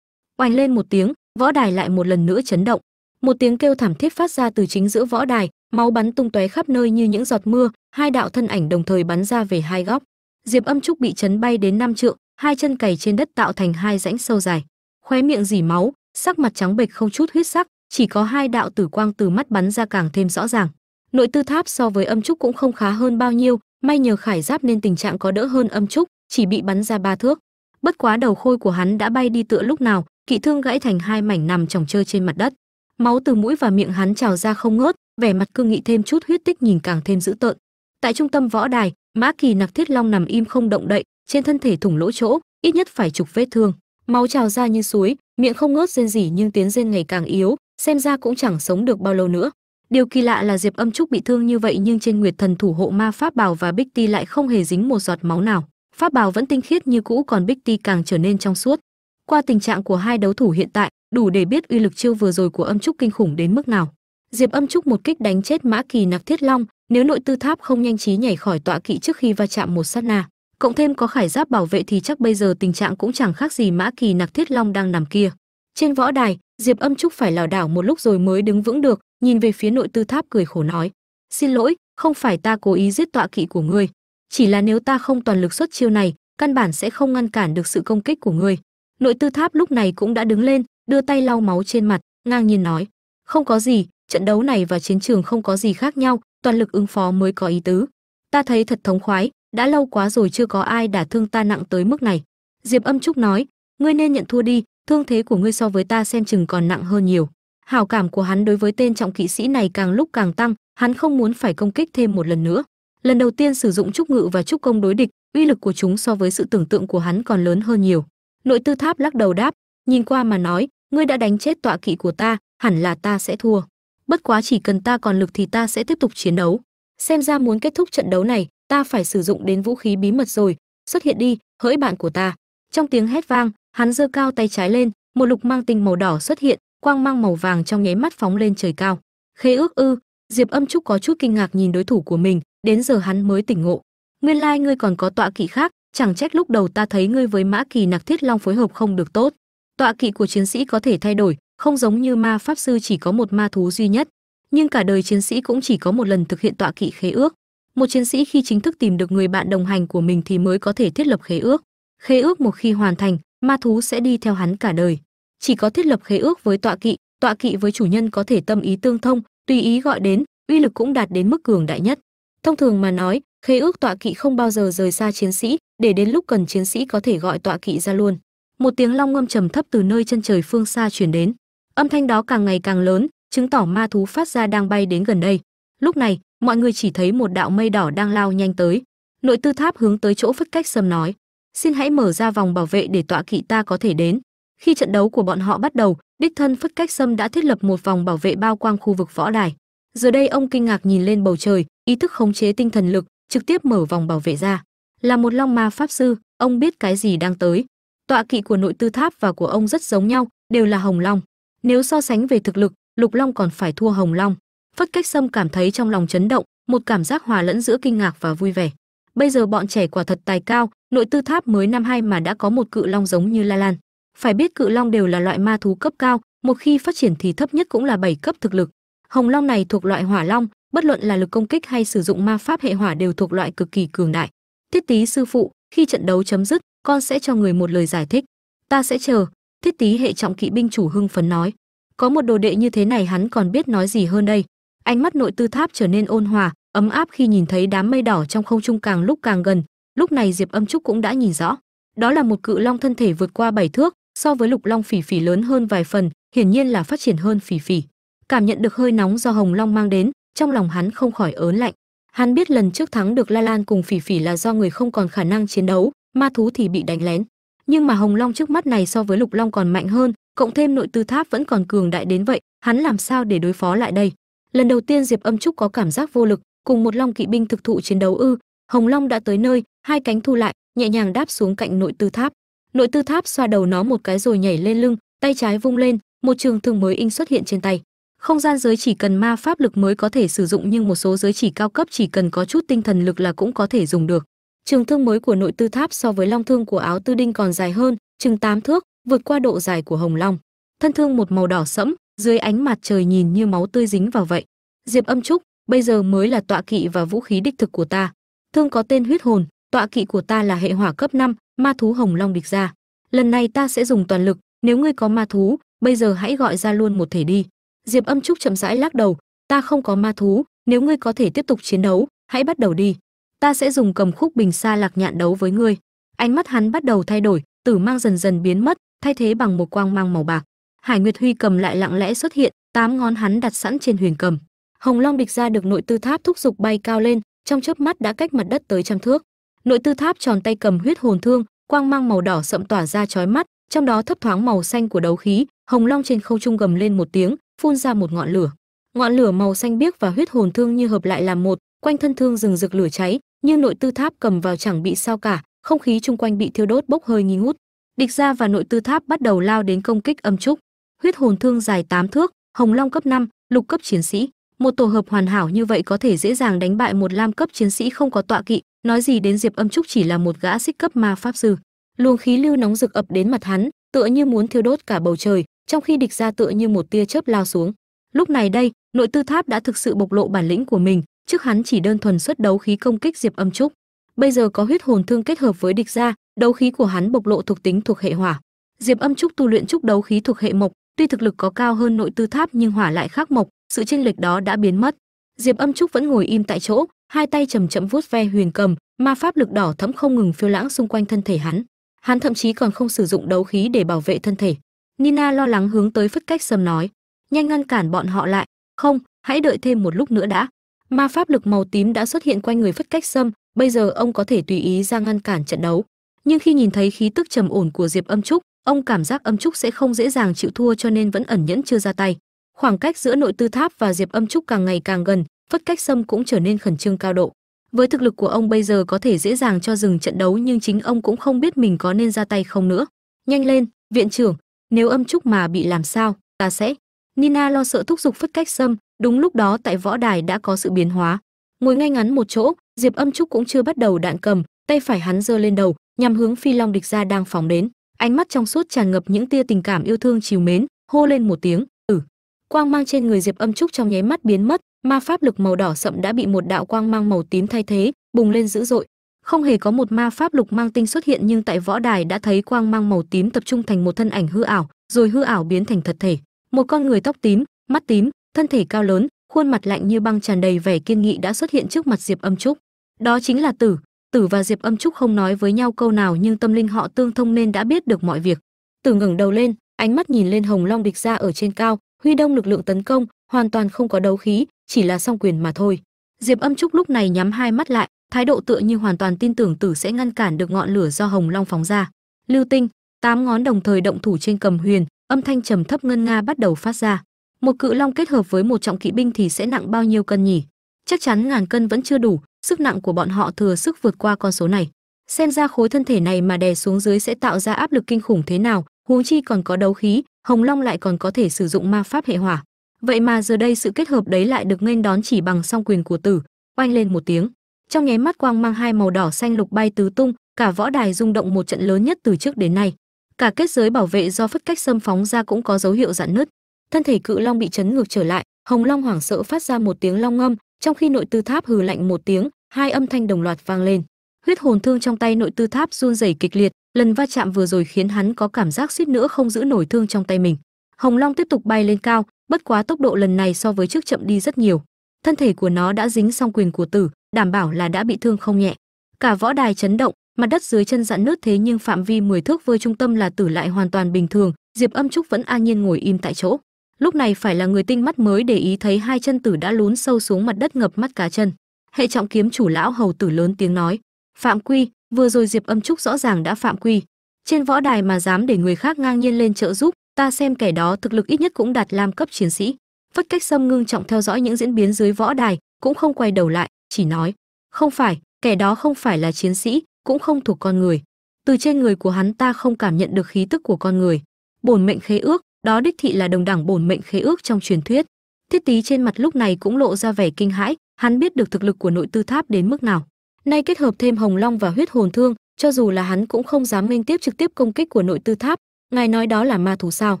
Oanh lên một tiếng, võ đài lại một lần nữa chấn động. Một tiếng kêu thảm thiết phát ra từ chính giữa võ đài máu bắn tung tóe khắp nơi như những giọt mưa, hai đạo thân ảnh đồng thời bắn ra về hai góc. Diệp âm trúc bị chấn bay đến năm trượng, hai chân cày trên đất tạo thành hai rãnh sâu dài. Khóe miệng dỉ máu, sắc mặt trắng bệch không chút huyết sắc, chỉ có hai đạo tử quang từ mắt bắn ra càng thêm rõ ràng. Nội tư tháp so với âm trúc cũng không khá hơn bao nhiêu, may nhờ khải giáp nên tình trạng có đỡ hơn âm trúc, chỉ bị bắn ra ba thước. Bất quá đầu khôi của hắn đã bay đi tựa lúc nào, kỵ thương gãy thành hai mảnh nằm chồng chơi trên mặt đất máu từ mũi và miệng hắn trào ra không ngớt, vẻ mặt cương nghị thêm chút huyết tích nhìn càng thêm dữ tợn. Tại trung tâm võ đài, mã kỳ nặc thiết long nằm im không động đậy, trên thân thể thủng lỗ chỗ, ít nhất phải chục vết thương. Máu trào ra như suối, miệng không ngớt rên rỉ nhưng tiếng rên ngày càng yếu, xem ra cũng chẳng sống được bao lâu nữa. Điều kỳ lạ là diệp âm trúc bị thương như vậy nhưng trên nguyệt thần thủ hộ ma pháp bào và bích ti lại không hề dính một giọt máu nào. Pháp bào vẫn tinh khiết như cũ còn bích ti càng trở nên trong suốt. Qua tình trạng của hai đấu thủ hiện tại đủ để biết uy lực chiêu vừa rồi của âm trúc kinh khủng đến mức nào. Diệp âm trúc một kích đánh chết mã kỳ nặc thiết long, nếu nội tư tháp không nhanh trí nhảy khỏi tọa kỵ trước khi va chạm một sát na. Cộng thêm có khải giáp bảo vệ thì chắc bây giờ tình trạng cũng chẳng khác gì mã kỳ nặc thiết long đang nằm kia. Trên võ đài, diệp âm trúc phải lảo đảo một lúc rồi mới đứng vững được, nhìn về phía nội tư tháp cười khổ nói, xin lỗi, không phải ta cố ý giết tọa kỵ của ngươi. Chỉ là nếu ta không toàn lực xuất chiêu này, căn bản sẽ không ngăn cản được sự công kích của ngươi. Nội tư tháp lúc này cũng đã đứng lên đưa tay lau máu trên mặt, ngang nhiên nói, không có gì, trận đấu này và chiến trường không có gì khác nhau, toàn lực ứng phó mới có ý tứ. Ta thấy thật thống khoái, đã lâu quá rồi chưa có ai đả thương ta nặng tới mức này. Diệp âm trúc nói, ngươi nên nhận thua đi, thương thế của ngươi so với ta xem chừng còn nặng hơn nhiều. Hảo cảm của hắn đối với tên trọng kỵ sĩ này càng lúc càng tăng, hắn không muốn phải công kích thêm một lần nữa. Lần đầu tiên sử dụng trúc ngự và trúc công đối địch, uy lực của chúng so với sự tưởng tượng của hắn còn lớn hơn nhiều. Nội tư tháp lắc đầu đáp, nhìn qua mà nói ngươi đã đánh chết tọa kỵ của ta, hẳn là ta sẽ thua. Bất quá chỉ cần ta còn lực thì ta sẽ tiếp tục chiến đấu. Xem ra muốn kết thúc trận đấu này, ta phải sử dụng đến vũ khí bí mật rồi. Xuất hiện đi, hỡi bạn của ta. Trong tiếng hét vang, hắn giơ cao tay trái lên, một lục mang tinh màu đỏ xuất hiện, quang mang màu vàng trong nháy mắt phóng lên trời cao. Khế ước ư, diệp âm trúc có chút kinh ngạc nhìn đối thủ của mình, đến giờ hắn mới tỉnh ngộ. Nguyên lai like ngươi còn có tọa kỵ khác, chẳng trách lúc đầu ta thấy ngươi với mã kỳ nặc thiết long phối hợp không được tốt tọa kỵ của chiến sĩ có thể thay đổi, không giống như ma pháp sư chỉ có một ma thú duy nhất. Nhưng cả đời chiến sĩ cũng chỉ có một lần thực hiện tọa kỵ khế ước. Một chiến sĩ khi chính thức tìm được người bạn đồng hành của mình thì mới có thể thiết lập khế ước. Khế ước một khi hoàn thành, ma thú sẽ đi theo hắn cả đời. Chỉ có thiết lập khế ước với tọa kỵ tọa kỵ với chủ nhân có thể tâm ý tương thông, tùy ý gọi đến, uy lực cũng đạt đến mức cường đại nhất. Thông thường mà nói, khế ước tọa kỵ không bao giờ rời xa chiến sĩ, để đến lúc cần chiến sĩ có thể gọi tọa kỵ ra luôn một tiếng long ngâm trầm thấp từ nơi chân trời phương xa truyền đến. Âm thanh đó càng ngày càng lớn, chứng tỏ ma thú phát ra đang bay đến gần đây. Lúc này, mọi người chỉ thấy một đạo mây đỏ đang lao nhanh tới. Nội tư tháp hướng tới chỗ phất cách sâm nói, xin hãy mở ra vòng bảo vệ để tọa kỵ ta có thể đến. Khi trận đấu của bọn họ bắt đầu, đích thân phất cách sâm đã thiết lập một vòng bảo vệ bao quang khu vực võ đài. Giờ đây ông kinh ngạc nhìn lên bầu trời, ý thức khống chế tinh thần lực, trực tiếp mở vòng bảo vệ ra. Là một long ma pháp sư, ông biết cái gì đang tới tọa kỵ của nội tư tháp và của ông rất giống nhau, đều là hồng long. Nếu so sánh về thực lực, lục long còn phải thua hồng long. Phất cách sâm cảm thấy trong lòng chấn động, một cảm giác hòa lẫn giữa kinh ngạc và vui vẻ. Bây giờ bọn trẻ quả thật tài cao, nội tư tháp mới năm hai mà đã có một cự long giống như la lan. Phải biết cự long đều là loại ma thú cấp cao, một khi phát triển thì thấp nhất cũng là 7 cấp thực lực. Hồng long này thuộc loại hỏa long, bất luận là lực công kích hay sử dụng ma pháp hệ hỏa đều thuộc loại cực kỳ cường đại. Thiết tý sư phụ, khi trận đấu chấm dứt con sẽ cho người một lời giải thích. Ta sẽ chờ. Thiết tý hệ trọng kỵ binh chủ hưng phấn nói. Có một đồ đệ như thế này hắn còn biết nói gì hơn đây? Ánh mắt nội tư tháp trở nên ôn hòa, ấm áp khi nhìn thấy đám mây đỏ trong không trung càng lúc càng gần. Lúc này diệp âm trúc cũng đã nhìn rõ. Đó là một cự long thân thể vượt qua bảy thước, so với lục long phỉ phỉ lớn hơn vài phần, hiển nhiên là phát triển hơn phỉ phỉ. Cảm nhận được hơi nóng do hồng long mang đến, trong lòng hắn không khỏi ớn lạnh. Hắn biết lần trước thắng được la lan cùng phỉ phỉ là do người không còn khả năng chiến đấu ma thú thì bị đánh lén. Nhưng mà hồng long trước mắt này so với lục long còn mạnh hơn, cộng thêm nội tư tháp vẫn còn cường đại đến vậy, hắn làm sao để đối phó lại đây? Lần đầu tiên diệp âm trúc có cảm giác vô lực, cùng một long kỵ binh thực thụ chiến đấu ư, hồng long đã tới nơi, hai cánh thu lại, nhẹ nhàng đáp xuống cạnh nội tư tháp. Nội tư tháp xoa đầu nó một cái rồi nhảy lên lưng, tay trái vung lên, một trường thương mới in xuất hiện trên tay. Không gian giới chỉ cần ma pháp lực mới có thể sử dụng nhưng một số giới chỉ cao cấp chỉ cần có chút tinh thần lực là cũng có thể dùng được trường thương mới của nội tư tháp so với long thương của áo tư đinh còn dài hơn chừng 8 thước vượt qua độ dài của hồng long. Thân thương một màu đỏ sẫm dưới ánh mặt trời nhìn như máu tươi dính vào vậy. Diệp âm trúc bây giờ mới là tọa kỵ và vũ khí đích thực của ta. Thương có tên huyết hồn tọa kỵ của ta là hệ hỏa cấp 5, ma thú hồng long địch ra. Lần này ta sẽ dùng toàn lực nếu ngươi có ma thú bây giờ hãy gọi ra luôn một thể đi. Diệp âm trúc chậm rãi lắc đầu ta không có ma thú nếu ngươi có thể tiếp tục chiến đấu hãy bắt đầu đi ta sẽ dùng cầm khúc bình xa lạc nhạn đấu với ngươi. Ánh mắt hắn bắt đầu thay đổi, tử mang dần dần biến mất, thay thế bằng một quang mang màu bạc. Hải nguyệt huy cầm lại lặng lẽ xuất hiện, tám ngón hắn đặt sẵn trên huyền cầm. Hồng long địch ra được nội tư tháp thúc giục bay cao lên, trong chớp mắt đã cách mặt đất tới trăm thước. Nội tư tháp tròn tay cầm huyết hồn thương, quang mang màu đỏ sậm tỏa ra chói mắt, trong đó thấp thoáng màu xanh của đấu khí, hồng long trên không trung gầm lên một tiếng, phun ra một ngọn lửa. Ngọn lửa màu xanh biếc và huyết hồn thương như hợp lại làm một quanh thân thương rừng rực lửa cháy nhưng nội tư tháp cầm vào chẳng bị sao cả không khí chung quanh bị thiêu đốt bốc hơi nghi ngút. Địch gia và nội tư tháp bắt đầu lao đến công kích âm trúc. Huyết hồn thương dài 8 thước hồng long cấp 5, lục cấp chiến sĩ. Một tổ hợp hoàn hảo như vậy có thể dễ dàng đánh bại một lam cấp chiến sĩ không có tọa kỵ nói gì đến diệp âm trúc chỉ là một gã xích cấp ma pháp sư. Luồng khí lưu nóng rực ập đến mặt hắn tựa như muốn thiêu đốt cả bầu trời trong khi địch ra tựa như một tia chớp lao xuống. Lúc này đây nội tư tháp đã thực sự bộc lộ bản lĩnh của mình trước hắn chỉ đơn thuần xuất đấu khí công kích diệp âm trúc, bây giờ có huyết hồn thương kết hợp với địch gia, đấu khí của hắn bộc lộ thuộc tính thuộc hệ hỏa. Diệp âm trúc tu luyện trúc đấu khí thuộc hệ mộc, tuy thực lực có cao hơn nội tư tháp nhưng hỏa lại khác mộc, sự chênh lệch đó đã biến mất. Diệp âm trúc vẫn ngồi im tại chỗ, hai tay chầm chậm vuốt ve huyền cầm, ma pháp lực đỏ thẫm không ngừng phiêu lãng xung quanh thân thể hắn. Hắn thậm chí còn không sử dụng đấu khí để bảo vệ thân thể. Nina lo lắng hướng tới phất cách sầm nói, nhanh ngăn cản bọn họ lại. Không, hãy đợi thêm một lúc nữa đã ma pháp lực màu tím đã xuất hiện quanh người phất cách sâm, bây giờ ông có thể tùy ý ra ngăn cản trận đấu. Nhưng khi nhìn thấy khí tức trầm ổn của diệp âm trúc, ông cảm giác âm trúc sẽ không dễ dàng chịu thua cho nên vẫn ẩn nhẫn chưa ra tay. Khoảng cách giữa nội tư tháp và diệp âm trúc càng ngày càng gần, phất cách sâm cũng trở nên khẩn trương cao độ. Với thực lực của ông bây giờ có thể dễ dàng cho dừng trận đấu nhưng chính ông cũng không biết mình có nên ra tay không nữa. Nhanh lên, viện trưởng, nếu âm trúc mà bị làm sao, ta sẽ. Nina lo sợ thúc giục phất cách sâm đúng lúc đó tại võ đài đã có sự biến hóa. Ngồi ngay ngắn một chỗ, diệp âm trúc cũng chưa bắt đầu đạn cầm, tay phải hắn giơ lên đầu, nhằm hướng phi long địch ra đang phóng đến. Ánh mắt trong suốt tràn ngập những tia tình cảm yêu thương chiều mến, hô lên một tiếng ừ. Quang mang trên người diệp âm trúc trong nháy mắt biến mất, ma pháp lực màu đỏ sậm đã bị một đạo quang mang màu tím thay thế, bùng lên dữ dội. Không hề có một ma pháp lục mang tinh xuất hiện nhưng tại võ đài đã thấy quang mang màu tím tập trung thành một thân ảnh hư ảo, rồi hư ảo biến thành thật thể. Một con người tóc tím, mắt tím thân thể cao lớn, khuôn mặt lạnh như băng tràn đầy vẻ kiên nghị đã xuất hiện trước mặt diệp âm trúc. Đó chính là tử. Tử và diệp âm trúc không nói với nhau câu nào nhưng tâm linh họ tương thông nên đã biết được mọi việc. Tử ngẩng đầu lên, ánh mắt nhìn lên hồng long địch ra ở trên cao, huy động lực lượng tấn công, hoàn toàn không có đấu khí, chỉ là song quyền mà thôi. Diệp âm trúc lúc này nhắm hai mắt lại, thái độ tựa như hoàn toàn tin tưởng tử sẽ ngăn cản được ngọn lửa do hồng long phóng ra. Lưu tinh, tám ngón đồng thời động thủ trên cầm huyền, âm thanh trầm thấp ngân nga bắt đầu phát ra một cự long kết hợp với một trọng kỵ binh thì sẽ nặng bao nhiêu cân nhỉ? Chắc chắn ngàn cân vẫn chưa đủ, sức nặng của bọn họ thừa sức vượt qua con số này. Xem ra khối thân thể này mà đè xuống dưới sẽ tạo ra áp lực kinh khủng thế nào, huống chi còn có đấu khí, hồng long lại còn có thể sử dụng ma pháp hệ hỏa. Vậy mà giờ đây sự kết hợp đấy lại được nghênh đón chỉ bằng song quyền của tử. Oanh lên một tiếng. Trong nháy mắt quang mang hai màu đỏ xanh lục bay tứ tung, cả võ đài rung động một trận lớn nhất từ trước đến nay. Cả kết giới bảo vệ do phất cách xâm phóng ra cũng có dấu hiệu dạn nứt thân thể cự long bị chấn ngược trở lại, hồng long hoảng sợ phát ra một tiếng long ngâm, trong khi nội tư tháp hừ lạnh một tiếng, hai âm thanh đồng loạt vang lên. Huyết hồn thương trong tay nội tư tháp run rẩy kịch liệt, lần va chạm vừa rồi khiến hắn có cảm giác suýt nữa không giữ nổi thương trong tay mình. Hồng long tiếp tục bay lên cao, bất quá tốc độ lần này so với trước chậm đi rất nhiều. Thân thể của nó đã dính xong quyền của tử, đảm bảo là đã bị thương không nhẹ. Cả võ đài chấn động, mặt đất dưới chân dạn nứt thế nhưng phạm vi 10 thước với trung tâm là tử lại hoàn toàn bình thường, diệp âm trúc vẫn an nhiên ngồi im tại chỗ lúc này phải là người tinh mắt mới để ý thấy hai chân tử đã lún sâu xuống mặt đất ngập mắt cá chân. Hệ trọng kiếm chủ lão hầu tử lớn tiếng nói, phạm quy, vừa rồi diệp âm trúc rõ ràng đã phạm quy. Trên võ đài mà dám để người khác ngang nhiên lên trợ giúp, ta xem kẻ đó thực lực ít nhất cũng đạt lam cấp chiến sĩ. Phất cách sâm ngưng trọng theo dõi những diễn biến dưới võ đài, cũng không quay đầu lại, chỉ nói, không phải, kẻ đó không phải là chiến sĩ, cũng không thuộc con người. Từ trên người của hắn ta không cảm nhận được khí tức của con người. Bổn mệnh khế ước đó đích thị là đồng đẳng bổn mệnh khế ước trong truyền thuyết. Thiết tý trên mặt lúc này cũng lộ ra vẻ kinh hãi hắn biết được thực lực của nội tư tháp đến mức nào. Nay kết hợp thêm hồng long và huyết hồn thương cho dù là hắn cũng không dám nghênh tiếp trực tiếp công kích của nội tư tháp. Ngài nói đó là ma thú sao?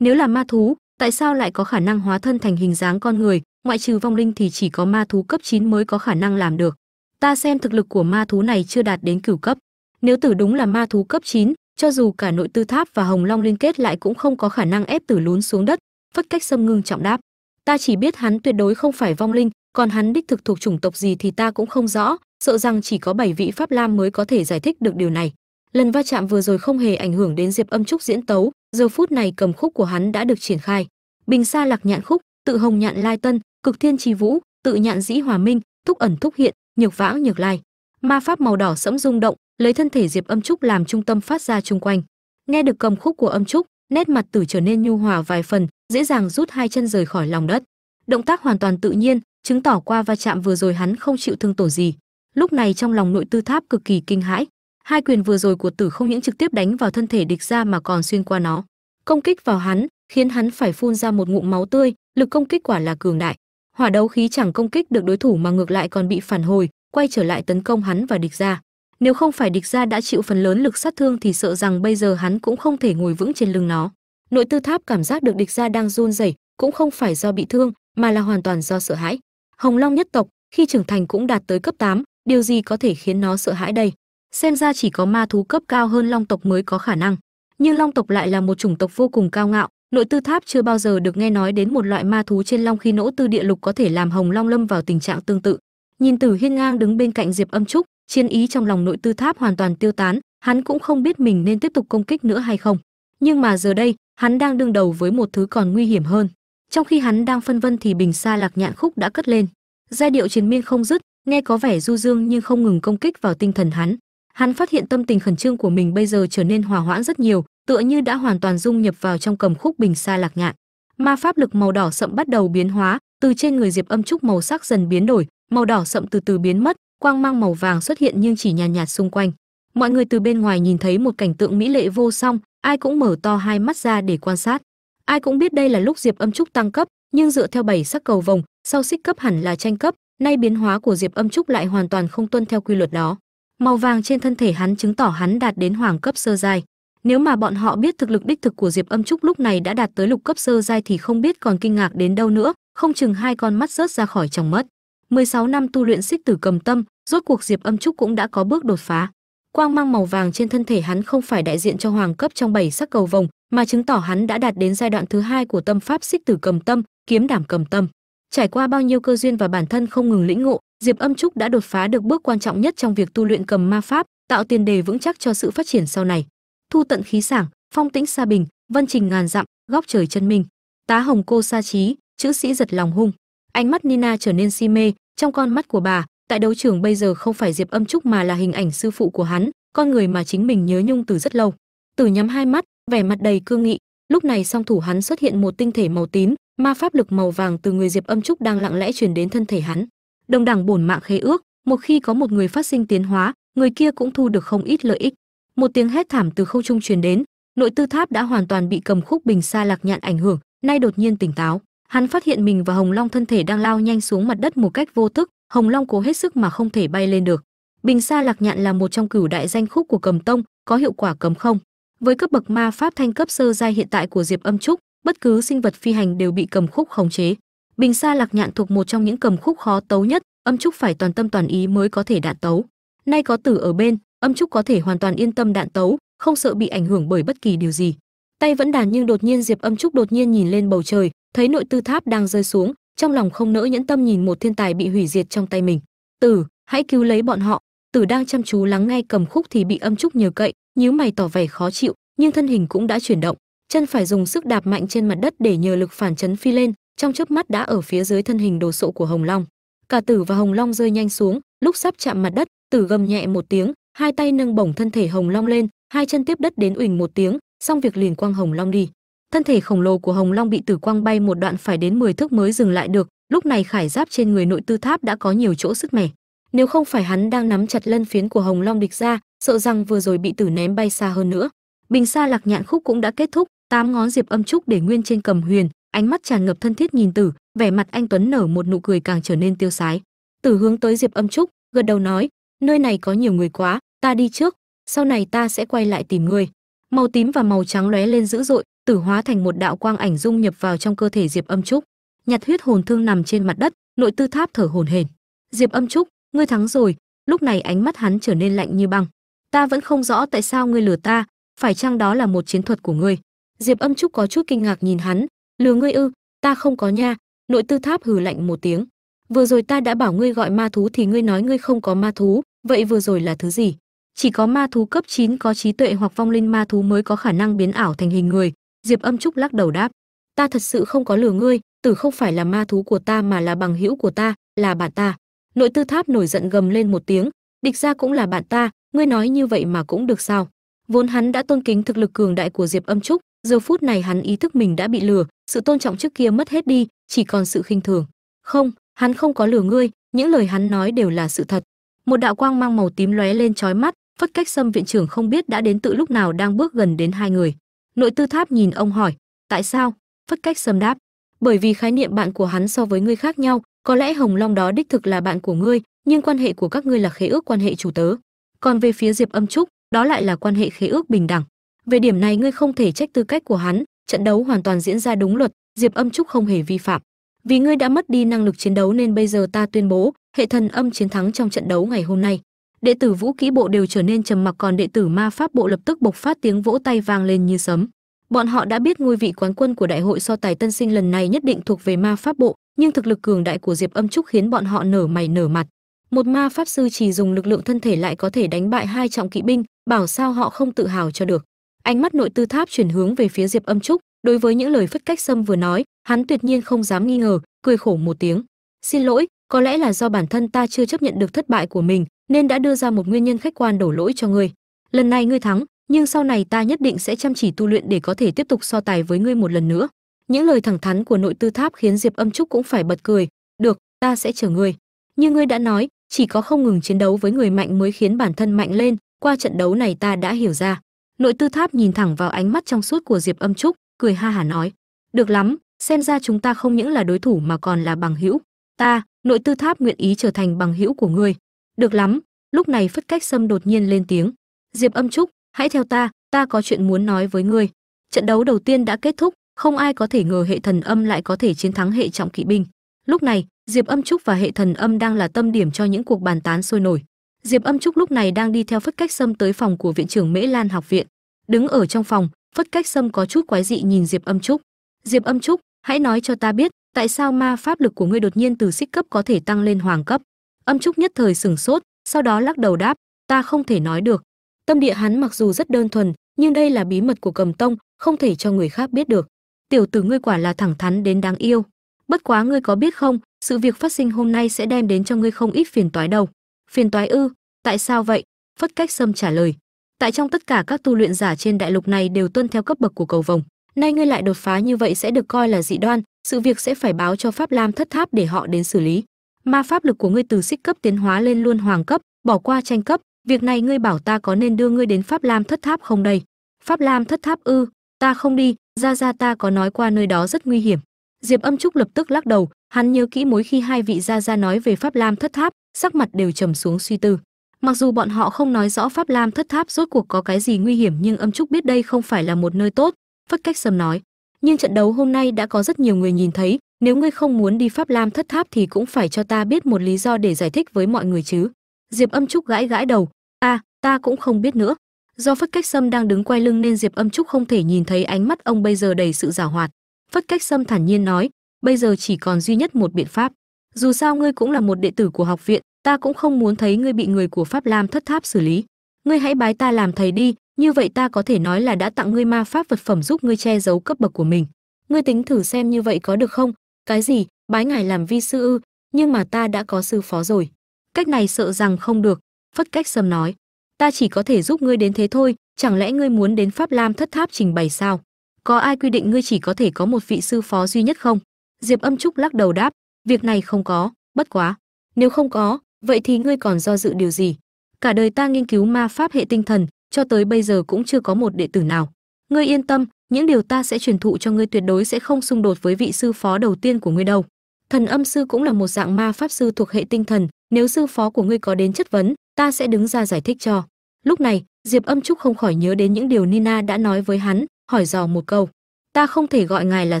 Nếu là ma thú tại sao lại có khả năng hóa thân thành hình dáng con người? Ngoại trừ vong linh thì chỉ có ma thú cấp 9 mới có khả năng làm được. Ta xem thực lực của ma thú này chưa đạt đến cửu cấp. Nếu tử đúng là ma thú cấp 9, cho dù cả nội tư tháp và hồng long liên kết lại cũng không có khả năng ép tử lún xuống đất, phất cách xâm ngưng trọng đáp. Ta chỉ biết hắn tuyệt đối không phải vong linh, còn hắn đích thực thuộc chủng tộc gì thì ta cũng không rõ, sợ rằng chỉ có bảy vị pháp lam mới có thể giải thích được điều này. Lần va chạm vừa rồi không hề ảnh hưởng đến diệp âm trúc diễn tấu, giờ phút này cầm khúc của hắn đã được triển khai. Bình sa lạc nhạn khúc, tự hồng nhạn lai tân, cực thiên trì vũ, tự nhạn dĩ hòa minh, thúc ẩn thúc hiện, nhược vãng nhược lai ma pháp màu đỏ sẫm rung động, lấy thân thể diệp âm trúc làm trung tâm phát ra chung quanh. Nghe được cầm khúc của âm trúc, nét mặt tử trở nên nhu hòa vài phần, dễ dàng rút hai chân rời khỏi lòng đất. Động tác hoàn toàn tự nhiên, chứng tỏ qua va chạm vừa rồi hắn không chịu thương tổn gì. Lúc này trong lòng nội tư tháp cực kỳ kinh hãi. Hai quyền vừa rồi của tử không những trực tiếp đánh vào thân thể địch ra mà còn xuyên qua nó. Công kích vào hắn, khiến hắn phải phun ra một ngụm máu tươi, lực công kích quả là cường đại. Hỏa đấu khí chẳng công kích được đối thủ mà ngược lại còn bị phản hồi quay trở lại tấn công hắn và địch ra. Nếu không phải địch ra đã chịu phần lớn lực sát thương thì sợ rằng bây giờ hắn cũng không thể ngồi vững trên lưng nó. Nội tư tháp cảm giác được địch ra đang run rẩy cũng không phải do bị thương mà là hoàn toàn do sợ hãi. Hồng long nhất tộc khi trưởng thành cũng đạt tới cấp 8, điều gì có thể khiến nó sợ hãi đây? Xem ra chỉ có ma thú cấp cao hơn long tộc mới có khả năng. Nhưng long tộc lại là một chủng tộc vô cùng cao ngạo nội tư tháp chưa bao giờ được nghe nói đến một loại ma thú trên long khi nỗ tư địa lục có thể làm hồng long lâm vào tình trạng tương tự nhìn tử hiên ngang đứng bên cạnh diệp âm trúc, chiến ý trong lòng nội tư tháp hoàn toàn tiêu tán, hắn cũng không biết mình nên tiếp tục công kích nữa hay không. Nhưng mà giờ đây, hắn đang đương đầu với một thứ còn nguy hiểm hơn. Trong khi hắn đang phân vân thì bình xa lạc nhạn khúc đã cất lên. Giai điệu chiến miên không dứt, nghe có vẻ du dương nhưng không ngừng công kích vào tinh thần hắn. Hắn phát hiện tâm tình khẩn trương của mình bây giờ trở nên hòa hoãn rất nhiều, tựa như đã hoàn toàn dung nhập vào trong cầm khúc bình xa lạc nhạn. Ma pháp lực màu đỏ sậm bắt đầu biến hóa, từ trên người diệp âm trúc màu sắc dần biến đổi màu đỏ sậm từ từ biến mất quang mang màu vàng xuất hiện nhưng chỉ nhàn nhạt, nhạt xung quanh. Mọi người từ bên ngoài nhìn thấy một cảnh tượng mỹ lệ vô song ai cũng mở to hai mắt ra để quan sát. Ai cũng biết đây là lúc diệp âm trúc tăng cấp nhưng dựa theo bảy sắc cầu vồng sau xích cấp hẳn là tranh cấp nay biến hóa của diệp âm trúc lại hoàn toàn không tuân theo quy luật đó. Màu vàng trên thân thể hắn chứng tỏ hắn đạt đến hoàng cấp sơ giai. Nếu mà bọn họ biết thực lực đích thực của diệp âm trúc lúc này đã đạt tới lục cấp sơ giai thì không biết còn kinh ngạc đến đâu nữa không chừng hai con mắt rớt ra khỏi trong mất. 16 năm tu luyện xích tử cầm tâm, rốt cuộc diệp âm trúc cũng đã có bước đột phá. Quang mang màu vàng trên thân thể hắn không phải đại diện cho hoàng cấp trong bảy sắc cầu vồng, mà chứng tỏ hắn đã đạt đến giai đoạn thứ hai của tâm pháp xích tử cầm tâm, kiếm đảm cầm tâm. Trải qua bao nhiêu cơ duyên và bản thân không ngừng lĩnh ngộ, diệp âm trúc đã đột phá được bước quan trọng nhất trong việc tu luyện cầm ma pháp, tạo tiền đề vững chắc cho sự phát triển sau này. Thu tận khí sảng, phong tĩnh xa bình, vân trình ngàn dặm, góc trời chân minh. Tá hồng cô sa trí chữ sĩ giật lòng hung. Ánh mắt nina trở nên si mê trong con mắt của bà, tại đấu trường bây giờ không phải diệp âm trúc mà là hình ảnh sư phụ của hắn, con người mà chính mình nhớ nhung từ rất lâu. Tử nhắm hai mắt, vẻ mặt đầy cương nghị. Lúc này song thủ hắn xuất hiện một tinh thể màu tím, ma pháp lực màu vàng từ người diệp âm trúc đang lặng lẽ truyền đến thân thể hắn. Đồng đẳng bổn mạng khế ước, một khi có một người phát sinh tiến hóa, người kia cũng thu được không ít lợi ích. Một tiếng hét thảm từ không trung truyền đến, nội tư tháp đã hoàn toàn bị cầm khúc bình xa lạc nhạn ảnh hưởng, nay đột nhiên tỉnh táo hắn phát hiện mình và hồng long thân thể đang lao nhanh xuống mặt đất một cách vô thức, hồng long cố hết sức mà không thể bay lên được. Bình sa lạc nhạn là một trong cửu đại danh khúc của cầm tông, có hiệu quả cấm không. Với cấp bậc ma pháp thanh cấp sơ giai hiện tại của diệp âm trúc, bất cứ sinh vật phi hành đều bị cầm khúc khống chế. Bình sa lạc nhạn thuộc một trong những cầm khúc khó tấu nhất, âm trúc phải toàn tâm toàn ý mới có thể đạn tấu. Nay có tử ở bên, âm trúc có thể hoàn toàn yên tâm đạn tấu, không sợ bị ảnh hưởng bởi bất kỳ điều gì. Tay vẫn đàn nhưng đột nhiên diệp âm trúc đột nhiên nhìn lên bầu trời thấy nội tư tháp đang rơi xuống, trong lòng không nỡ nhẫn tâm nhìn một thiên tài bị hủy diệt trong tay mình. Tử, hãy cứu lấy bọn họ. Tử đang chăm chú lắng nghe cầm khúc thì bị âm trúc nhờ cậy, nhíu mày tỏ vẻ khó chịu, nhưng thân hình cũng đã chuyển động. Chân phải dùng sức đạp mạnh trên mặt đất để nhờ lực phản chấn phi lên, trong chớp mắt đã ở phía dưới thân hình đồ sộ của hồng long. Cả tử và hồng long rơi nhanh xuống, lúc sắp chạm mặt đất, tử gầm nhẹ một tiếng, hai tay nâng bổng thân thể hồng long lên, hai chân tiếp đất đến uỳnh một tiếng, xong việc liền quang hồng long đi thân thể khổng lồ của hồng long bị tử quang bay một đoạn phải đến 10 thước mới dừng lại được, lúc này khải giáp trên người nội tư tháp đã có nhiều chỗ sức mẻ. Nếu không phải hắn đang nắm chặt lân phiến của hồng long địch ra, sợ rằng vừa rồi bị tử ném bay xa hơn nữa. Bình xa lạc nhạn khúc cũng đã kết thúc, tám ngón diệp âm trúc để nguyên trên cầm huyền, ánh mắt tràn ngập thân thiết nhìn tử, vẻ mặt anh tuấn nở một nụ cười càng trở nên tiêu sái. Tử hướng tới diệp âm trúc, gật đầu nói, nơi này có nhiều người quá, ta đi trước, sau này ta sẽ quay lại tìm ngươi. Màu tím và màu trắng lóe lên dữ dội tử hóa thành một đạo quang ảnh dung nhập vào trong cơ thể diệp âm trúc. Nhặt huyết hồn thương nằm trên mặt đất, nội tư tháp thở hổn hển. Diệp âm trúc, ngươi thắng rồi, lúc này ánh mắt hắn trở nên lạnh như băng. Ta vẫn không rõ tại sao ngươi lừa ta, phải chăng đó là một chiến thuật của ngươi? Diệp âm trúc có chút kinh ngạc nhìn hắn, lừa ngươi ư, ta không có nha, nội tư tháp hừ lạnh một tiếng. Vừa rồi ta đã bảo ngươi gọi ma thú thì ngươi nói ngươi không có ma thú, vậy vừa rồi là thứ gì? Chỉ có ma thú cấp 9 có trí tuệ hoặc vong linh ma thú mới có khả năng biến ảo thành hình người diệp âm trúc lắc đầu đáp, ta thật sự không có lừa ngươi, tử không phải là ma thú của ta mà là bằng hữu của ta, là bạn ta. Nội tư tháp nổi giận gầm lên một tiếng, địch ra cũng là bạn ta, ngươi nói như vậy mà cũng được sao? Vốn hắn đã tôn kính thực lực cường đại của diệp âm trúc, giờ phút này hắn ý thức mình đã bị lừa, sự tôn trọng trước kia mất hết đi, chỉ còn sự khinh thường. Không, hắn không có lừa ngươi, những lời hắn nói đều là sự thật. Một đạo quang mang màu tím lóe lên chói mắt, phất cách xâm viện trưởng không biết đã đến tự lúc nào đang bước gần đến hai người nội tư tháp nhìn ông hỏi, tại sao? Phất cách sầm đáp, bởi vì khái niệm bạn của hắn so với ngươi khác nhau, có lẽ hồng long đó đích thực là bạn của ngươi, nhưng quan hệ của các ngươi là khế ước quan hệ chủ tớ. Còn về phía diệp âm trúc, đó lại là quan hệ khế ước bình đẳng. Về điểm này ngươi không thể trách tư cách của hắn, trận đấu hoàn toàn diễn ra đúng luật, diệp âm trúc không hề vi phạm. Vì ngươi đã mất đi năng lực chiến đấu nên bây giờ ta tuyên bố, hệ thần âm chiến thắng trong trận đấu ngày hôm nay đệ tử vũ kỹ bộ đều trở nên trầm mặc còn đệ tử ma pháp bộ lập tức bộc phát tiếng vỗ tay vang lên như sấm. Bọn họ đã biết ngôi vị quán quân của đại hội so tài tân sinh lần này nhất định thuộc về ma pháp bộ, nhưng thực lực cường đại của diệp âm trúc khiến bọn họ nở mày nở mặt. Một ma pháp sư chỉ dùng lực lượng thân thể lại có thể đánh bại hai trọng kỵ binh, bảo sao họ không tự hào cho được. Ánh mắt nội tư tháp chuyển hướng về phía diệp âm trúc, đối với những lời phất cách sâm vừa nói, hắn tuyệt nhiên không dám nghi ngờ, cười khổ một tiếng. Xin lỗi, có lẽ là do bản thân ta chưa chấp nhận được thất bại của mình nên đã đưa ra một nguyên nhân khách quan đổ lỗi cho ngươi. Lần này ngươi thắng, nhưng sau này ta nhất định sẽ chăm chỉ tu luyện để có thể tiếp tục so tài với ngươi một lần nữa. Những lời thẳng thắn của nội tư tháp khiến diệp âm trúc cũng phải bật cười. Được, ta sẽ chờ ngươi. Như ngươi đã nói, chỉ có không ngừng chiến đấu với người mạnh mới khiến bản thân mạnh lên, qua trận đấu này ta đã hiểu ra. Nội tư tháp nhìn thẳng vào ánh mắt trong suốt của diệp âm trúc, cười ha hả nói. Được lắm, xem ra chúng ta không những là đối thủ mà còn là bằng hữu. Ta, nội tư tháp nguyện ý trở thành bằng hữu của ngươi được lắm, lúc này phất cách sâm đột nhiên lên tiếng. Diệp âm trúc, hãy theo ta ta có chuyện muốn nói với ngươi. Trận đấu đầu tiên đã kết thúc, không ai có thể ngờ hệ thần âm lại có thể chiến thắng hệ trọng kỵ binh. Lúc này, diệp âm trúc và hệ thần âm đang là tâm điểm cho những cuộc bàn tán sôi nổi. Diệp âm trúc lúc này đang đi theo phất cách sâm tới phòng của viện trưởng mễ lan học viện. Đứng ở trong phòng, phất cách sâm có chút quái dị nhìn diệp âm trúc. Diệp âm trúc, hãy nói cho ta biết, tại sao ma pháp lực của ngươi đột nhiên từ xích cấp có thể tăng lên hoàng cấp? Âm trúc nhất thời sửng sốt, sau đó lắc đầu đáp, ta không thể nói được. Tâm địa hắn mặc dù rất đơn thuần, nhưng đây là bí mật của cầm tông, không thể cho người khác biết được. Tiểu tử ngươi quả là thẳng thắn đến đáng yêu. Bất quá ngươi có biết không, sự việc phát sinh hôm nay sẽ đem đến cho ngươi không ít phiền toái đâu. Phiền toái ư? Tại sao vậy? Phất cách sâm trả lời. Tại trong tất cả các tu luyện giả trên đại lục này đều tuân theo cấp bậc của cầu vồng, nay ngươi lại đột phá như vậy sẽ được coi là dị đoan, sự việc sẽ phải báo cho pháp lam thất tháp để họ đến xử lý ma pháp lực của ngươi từ xích cấp tiến hóa lên luôn hoàng cấp, bỏ qua tranh cấp, việc này ngươi bảo ta có nên đưa ngươi đến pháp lam thất tháp không đây? Pháp lam thất tháp ư, ta không đi, ra ra ta có nói qua nơi đó rất nguy hiểm. Diệp âm trúc lập tức lắc đầu, hắn nhớ kỹ mối khi hai vị gia gia nói về pháp lam thất tháp, sắc mặt đều trầm xuống suy tư. Mặc dù bọn họ không nói rõ pháp lam thất tháp rốt cuộc có cái gì nguy hiểm nhưng âm trúc biết đây không phải là một nơi tốt, phất cách sầm nói. Nhưng trận đấu hôm nay đã có rất nhiều người nhìn thấy nếu ngươi không muốn đi pháp lam thất tháp thì cũng phải cho ta biết một lý do để giải thích với mọi người chứ. Diệp âm trúc gãi gãi đầu. A ta cũng không biết nữa. Do phất cách sâm đang đứng quay lưng nên diệp âm trúc không thể nhìn thấy ánh mắt ông bây giờ đầy sự giảo hoạt. Phất cách sâm thản nhiên nói, bây giờ chỉ còn duy nhất một biện pháp. Dù sao ngươi cũng là một đệ tử của học viện, ta cũng không muốn thấy ngươi bị người của pháp lam thất tháp xử lý. Ngươi hãy bái ta làm thầy đi, như vậy ta có thể nói là đã tặng ngươi ma pháp vật phẩm giúp ngươi che giấu cấp bậc của mình. Ngươi tính thử xem như vậy có được không? Cái gì? Bái ngài làm vi sư ư? Nhưng mà ta đã có sư phó rồi. Cách này sợ rằng không được. Phất cách sâm nói. Ta chỉ có thể giúp ngươi đến thế thôi. Chẳng lẽ ngươi muốn đến pháp lam thất tháp trình bày sao? Có ai quy định ngươi chỉ có thể có một vị sư phó duy nhất không? Diệp âm trúc lắc đầu đáp. Việc này không có. Bất quá. Nếu không có, vậy thì ngươi còn do dự điều gì? Cả đời ta nghiên cứu ma pháp hệ tinh thần, cho tới bây giờ cũng chưa có một đệ tử nào. Ngươi yên tâm những điều ta sẽ truyền thụ cho ngươi tuyệt đối sẽ không xung đột với vị sư phó đầu tiên của ngươi đâu. Thần âm sư cũng là một dạng ma pháp sư thuộc hệ tinh thần, nếu sư phó của ngươi có đến chất vấn, ta sẽ đứng ra giải thích cho. Lúc này, diệp âm trúc không khỏi nhớ đến những điều nina đã nói với hắn, hỏi dò một câu. Ta không thể gọi ngài là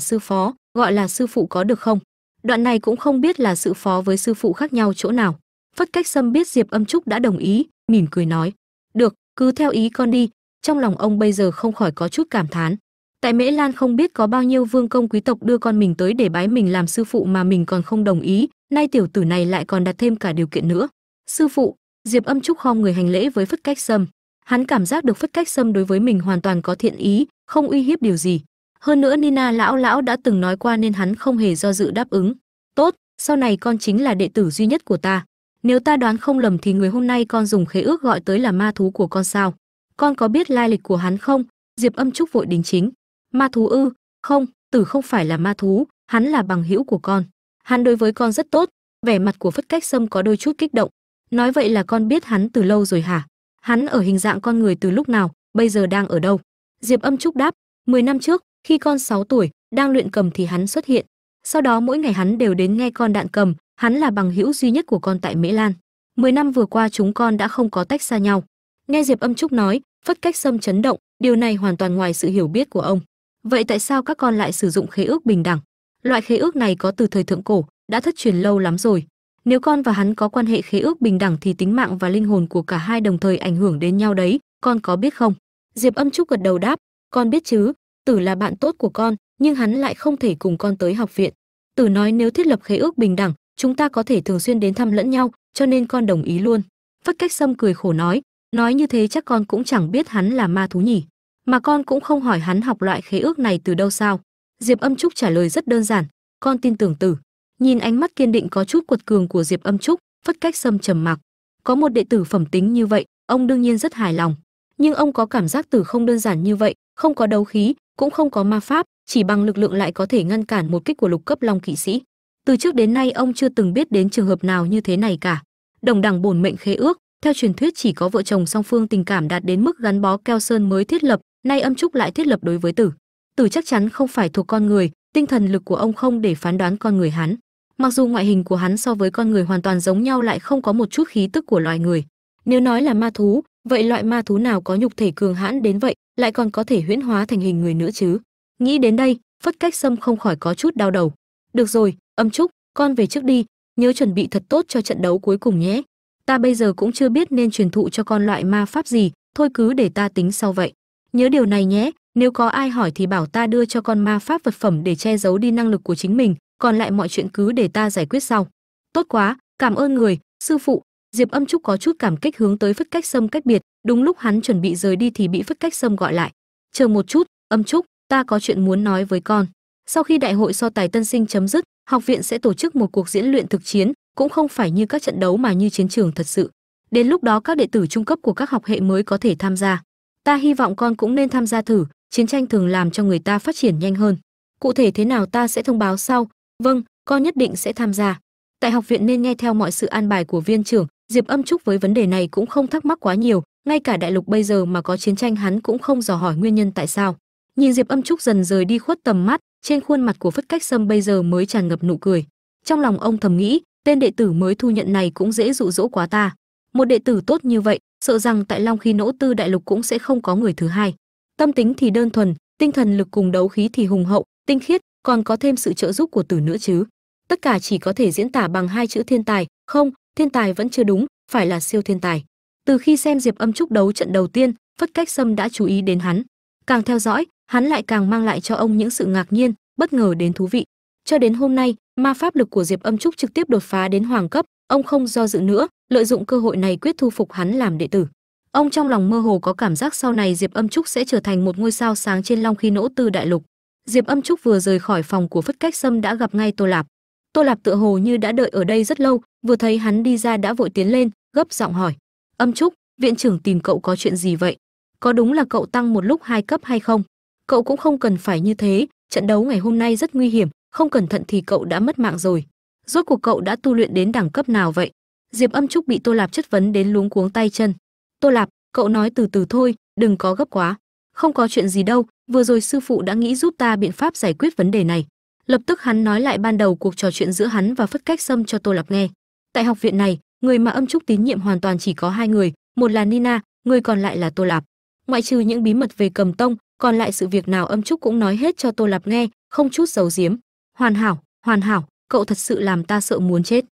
sư phó, gọi là sư phụ có được không? Đoạn này cũng không biết là sự phó với sư phụ khác nhau chỗ nào. Phất cách sâm biết diệp âm trúc đã đồng ý, mỉm cười nói. Được, cứ theo ý con đi. Trong lòng ông bây giờ không khỏi có chút cảm thán tại mễ lan không biết có bao nhiêu vương công quý tộc đưa con mình tới để bái mình làm sư phụ mà mình còn không đồng ý, nay tiểu tử này lại còn đặt thêm cả điều kiện nữa. Sư phụ, diệp âm trúc khom người hành lễ với phất cách sâm. Hắn cảm giác được phất cách sâm đối với mình hoàn toàn có thiện ý, không uy hiếp điều gì. Hơn nữa nina lão lão đã từng nói qua nên hắn không hề do dự đáp ứng. Tốt, sau này con chính là đệ tử duy nhất của ta. Nếu ta đoán không lầm thì người hôm nay con dùng khế ước gọi tới là ma thú của con sao? Con có biết lai lịch của hắn không? Diệp âm trúc vội đính chính ma thú ư? Không, tử không phải là ma thú, hắn là bằng hữu của con. Hắn đối với con rất tốt, vẻ mặt của phất cách sâm có đôi chút kích động. Nói vậy là con biết hắn từ lâu rồi hả? Hắn ở hình dạng con người từ lúc nào, bây giờ đang ở đâu? Diệp âm trúc đáp 10 năm trước, khi con 6 tuổi, đang luyện cầm thì hắn xuất hiện. Sau đó mỗi ngày hắn đều đến nghe con đạn cầm, hắn là bằng hữu duy nhất của con tại mễ lan. 10 năm vừa qua chúng con đã không có tách xa nhau. Nghe diệp âm trúc nói, phất cách sâm chấn động, điều này hoàn toàn ngoài sự hiểu biết của ông vậy tại sao các con lại sử dụng khế ước bình đẳng? Loại khế ước này có từ thời thượng cổ, đã thất truyền lâu lắm rồi. Nếu con và hắn có quan hệ khế ước bình đẳng thì tính mạng và linh hồn của cả hai đồng thời ảnh hưởng đến nhau đấy, con có biết không? Diệp âm trúc gật đầu đáp, con biết chứ, tử là bạn tốt của con, nhưng hắn lại không thể cùng con tới học viện. Tử nói nếu thiết lập khế ước bình đẳng, chúng ta có thể thường xuyên đến thăm lẫn nhau, cho nên con đồng ý luôn. Phất cách sâm cười khổ nói nói như thế chắc con cũng chẳng biết hắn là ma thú nhỉ mà con cũng không hỏi hắn học loại khế ước này từ đâu sao. Diệp âm trúc trả lời rất đơn giản, con tin tưởng tử nhìn ánh mắt kiên định có chút cuột cường của diệp âm trúc, phất cách sâm trầm mặc. Có một đệ tử phẩm tính như vậy, ông đương nhiên rất hài lòng. Nhưng ông có cảm giác tử không đơn giản như vậy, không có đấu khí, cũng không có ma pháp, chỉ bằng lực lượng lại có thể ngăn cản một kích của lục cấp long kỵ sĩ. Từ trước đến nay ông chưa từng biết đến trường hợp nào như thế này cả. Đồng đẳng bổn mệnh khế ước, theo truyền thuyết chỉ có vợ chồng song phương tình cảm đạt đến mức gắn bó keo sơn mới thiết lập nay âm trúc lại thiết lập đối với tử. Tử chắc chắn không phải thuộc con người, tinh thần lực của ông không để phán đoán con người hắn. Mặc dù ngoại hình của hắn so với con người hoàn toàn giống nhau lại không có một chút khí tức của loài người. Nếu nói là ma thú, vậy loại ma thú nào có nhục thể cường hãn đến vậy, lại còn có thể huyễn hóa thành hình người nữa chứ? Nghĩ đến đây, phất cách sâm không khỏi có chút đau đầu. Được rồi, âm trúc, con về trước đi, nhớ chuẩn bị thật tốt cho trận đấu cuối cùng nhé. Ta bây giờ cũng chưa biết nên truyền thụ cho con loại ma pháp gì, thôi cứ để ta tính sau vậy nhớ điều này nhé, nếu có ai hỏi thì bảo ta đưa cho con ma pháp vật phẩm để che giấu đi năng lực của chính mình, còn lại mọi chuyện cứ để ta giải quyết sau. Tốt quá, cảm ơn người, sư phụ. Diệp âm trúc có chút cảm kích hướng tới phất cách sâm cách biệt, đúng lúc hắn chuẩn bị rời đi thì bị phất cách sâm gọi lại. Chờ một chút, âm trúc, ta có chuyện muốn nói với con. Sau khi đại hội so tài tân sinh chấm dứt, học viện sẽ tổ chức một cuộc diễn luyện thực chiến, cũng không phải như các trận đấu mà như chiến trường thật sự. Đến lúc đó các đệ tử trung cấp của các học hệ mới có thể tham gia ta hy vọng con cũng nên tham gia thử, chiến tranh thường làm cho người ta phát triển nhanh hơn. Cụ thể thế nào ta sẽ thông báo sau. Vâng con nhất định sẽ tham gia. Tại học viện nên nghe theo mọi sự an bài của viên trưởng, diệp âm trúc với vấn đề này cũng không thắc mắc quá nhiều, ngay cả đại lục bây giờ mà có chiến tranh hắn cũng không dò hỏi nguyên nhân tại sao. Nhìn diệp âm trúc dần rời đi khuất tầm mắt, trên khuôn mặt của phất cách sâm bây giờ mới tràn ngập nụ cười. Trong lòng ông thầm nghĩ, tên đệ tử mới thu nhận này cũng dễ dụ dỗ quá ta một đệ tử tốt như vậy, sợ rằng tại long khi nỗ tư đại lục cũng sẽ không có người thứ hai. Tâm tính thì đơn thuần, tinh thần lực cùng đấu khí thì hùng hậu, tinh khiết, còn có thêm sự trợ giúp của tử nữa chứ. Tất cả chỉ có thể diễn tả bằng hai chữ thiên tài. Không, thiên tài vẫn chưa đúng, phải là siêu thiên tài. Từ khi xem diệp âm trúc đấu trận đầu tiên, phất cách sâm đã chú ý đến hắn. Càng theo dõi, hắn lại càng mang lại cho ông những sự ngạc nhiên, bất ngờ đến thú vị. Cho đến hôm nay, ma pháp lực của diệp âm trúc trực tiếp đột phá đến hoàng cấp, ông không do dự nữa lợi dụng cơ hội này quyết thu phục hắn làm đệ tử. Ông trong lòng mơ hồ có cảm giác sau này diệp âm trúc sẽ trở thành một ngôi sao sáng trên long khi nỗ tư đại lục. Diệp âm trúc vừa rời khỏi phòng của phất cách sâm đã gặp ngay tô lạp. Tô lạp tựa hồ như đã đợi ở đây rất lâu, vừa thấy hắn đi ra đã vội tiến lên, gấp giọng hỏi. Âm trúc, viện trưởng tìm cậu có chuyện gì vậy? Có đúng là cậu tăng một lúc hai cấp hay không? Cậu cũng không cần phải như thế, trận đấu ngày hôm nay rất nguy hiểm, không cẩn thận thì cậu đã mất mạng rồi. Rốt cuộc cậu đã tu luyện đến đẳng cấp nào vậy? Diệp âm trúc bị tô lạp chất vấn đến luống cuống tay chân. Tô lạp, cậu nói từ từ thôi, đừng có gấp quá. Không có chuyện gì đâu, vừa rồi sư phụ đã nghĩ giúp ta biện pháp giải quyết vấn đề này. Lập tức hắn nói lại ban đầu cuộc trò chuyện giữa hắn và phất cách sâm cho tô lạp nghe. Tại học viện này, người mà âm trúc tín nhiệm hoàn toàn chỉ có hai người, một là nina, người còn lại là tô lạp. Ngoại trừ những bí mật về cầm tông, còn lại sự việc nào âm trúc cũng nói hết cho tô lạp nghe, không chút giấu giếm. Hoàn hảo hoàn hảo, cậu thật sự làm ta sợ muốn chết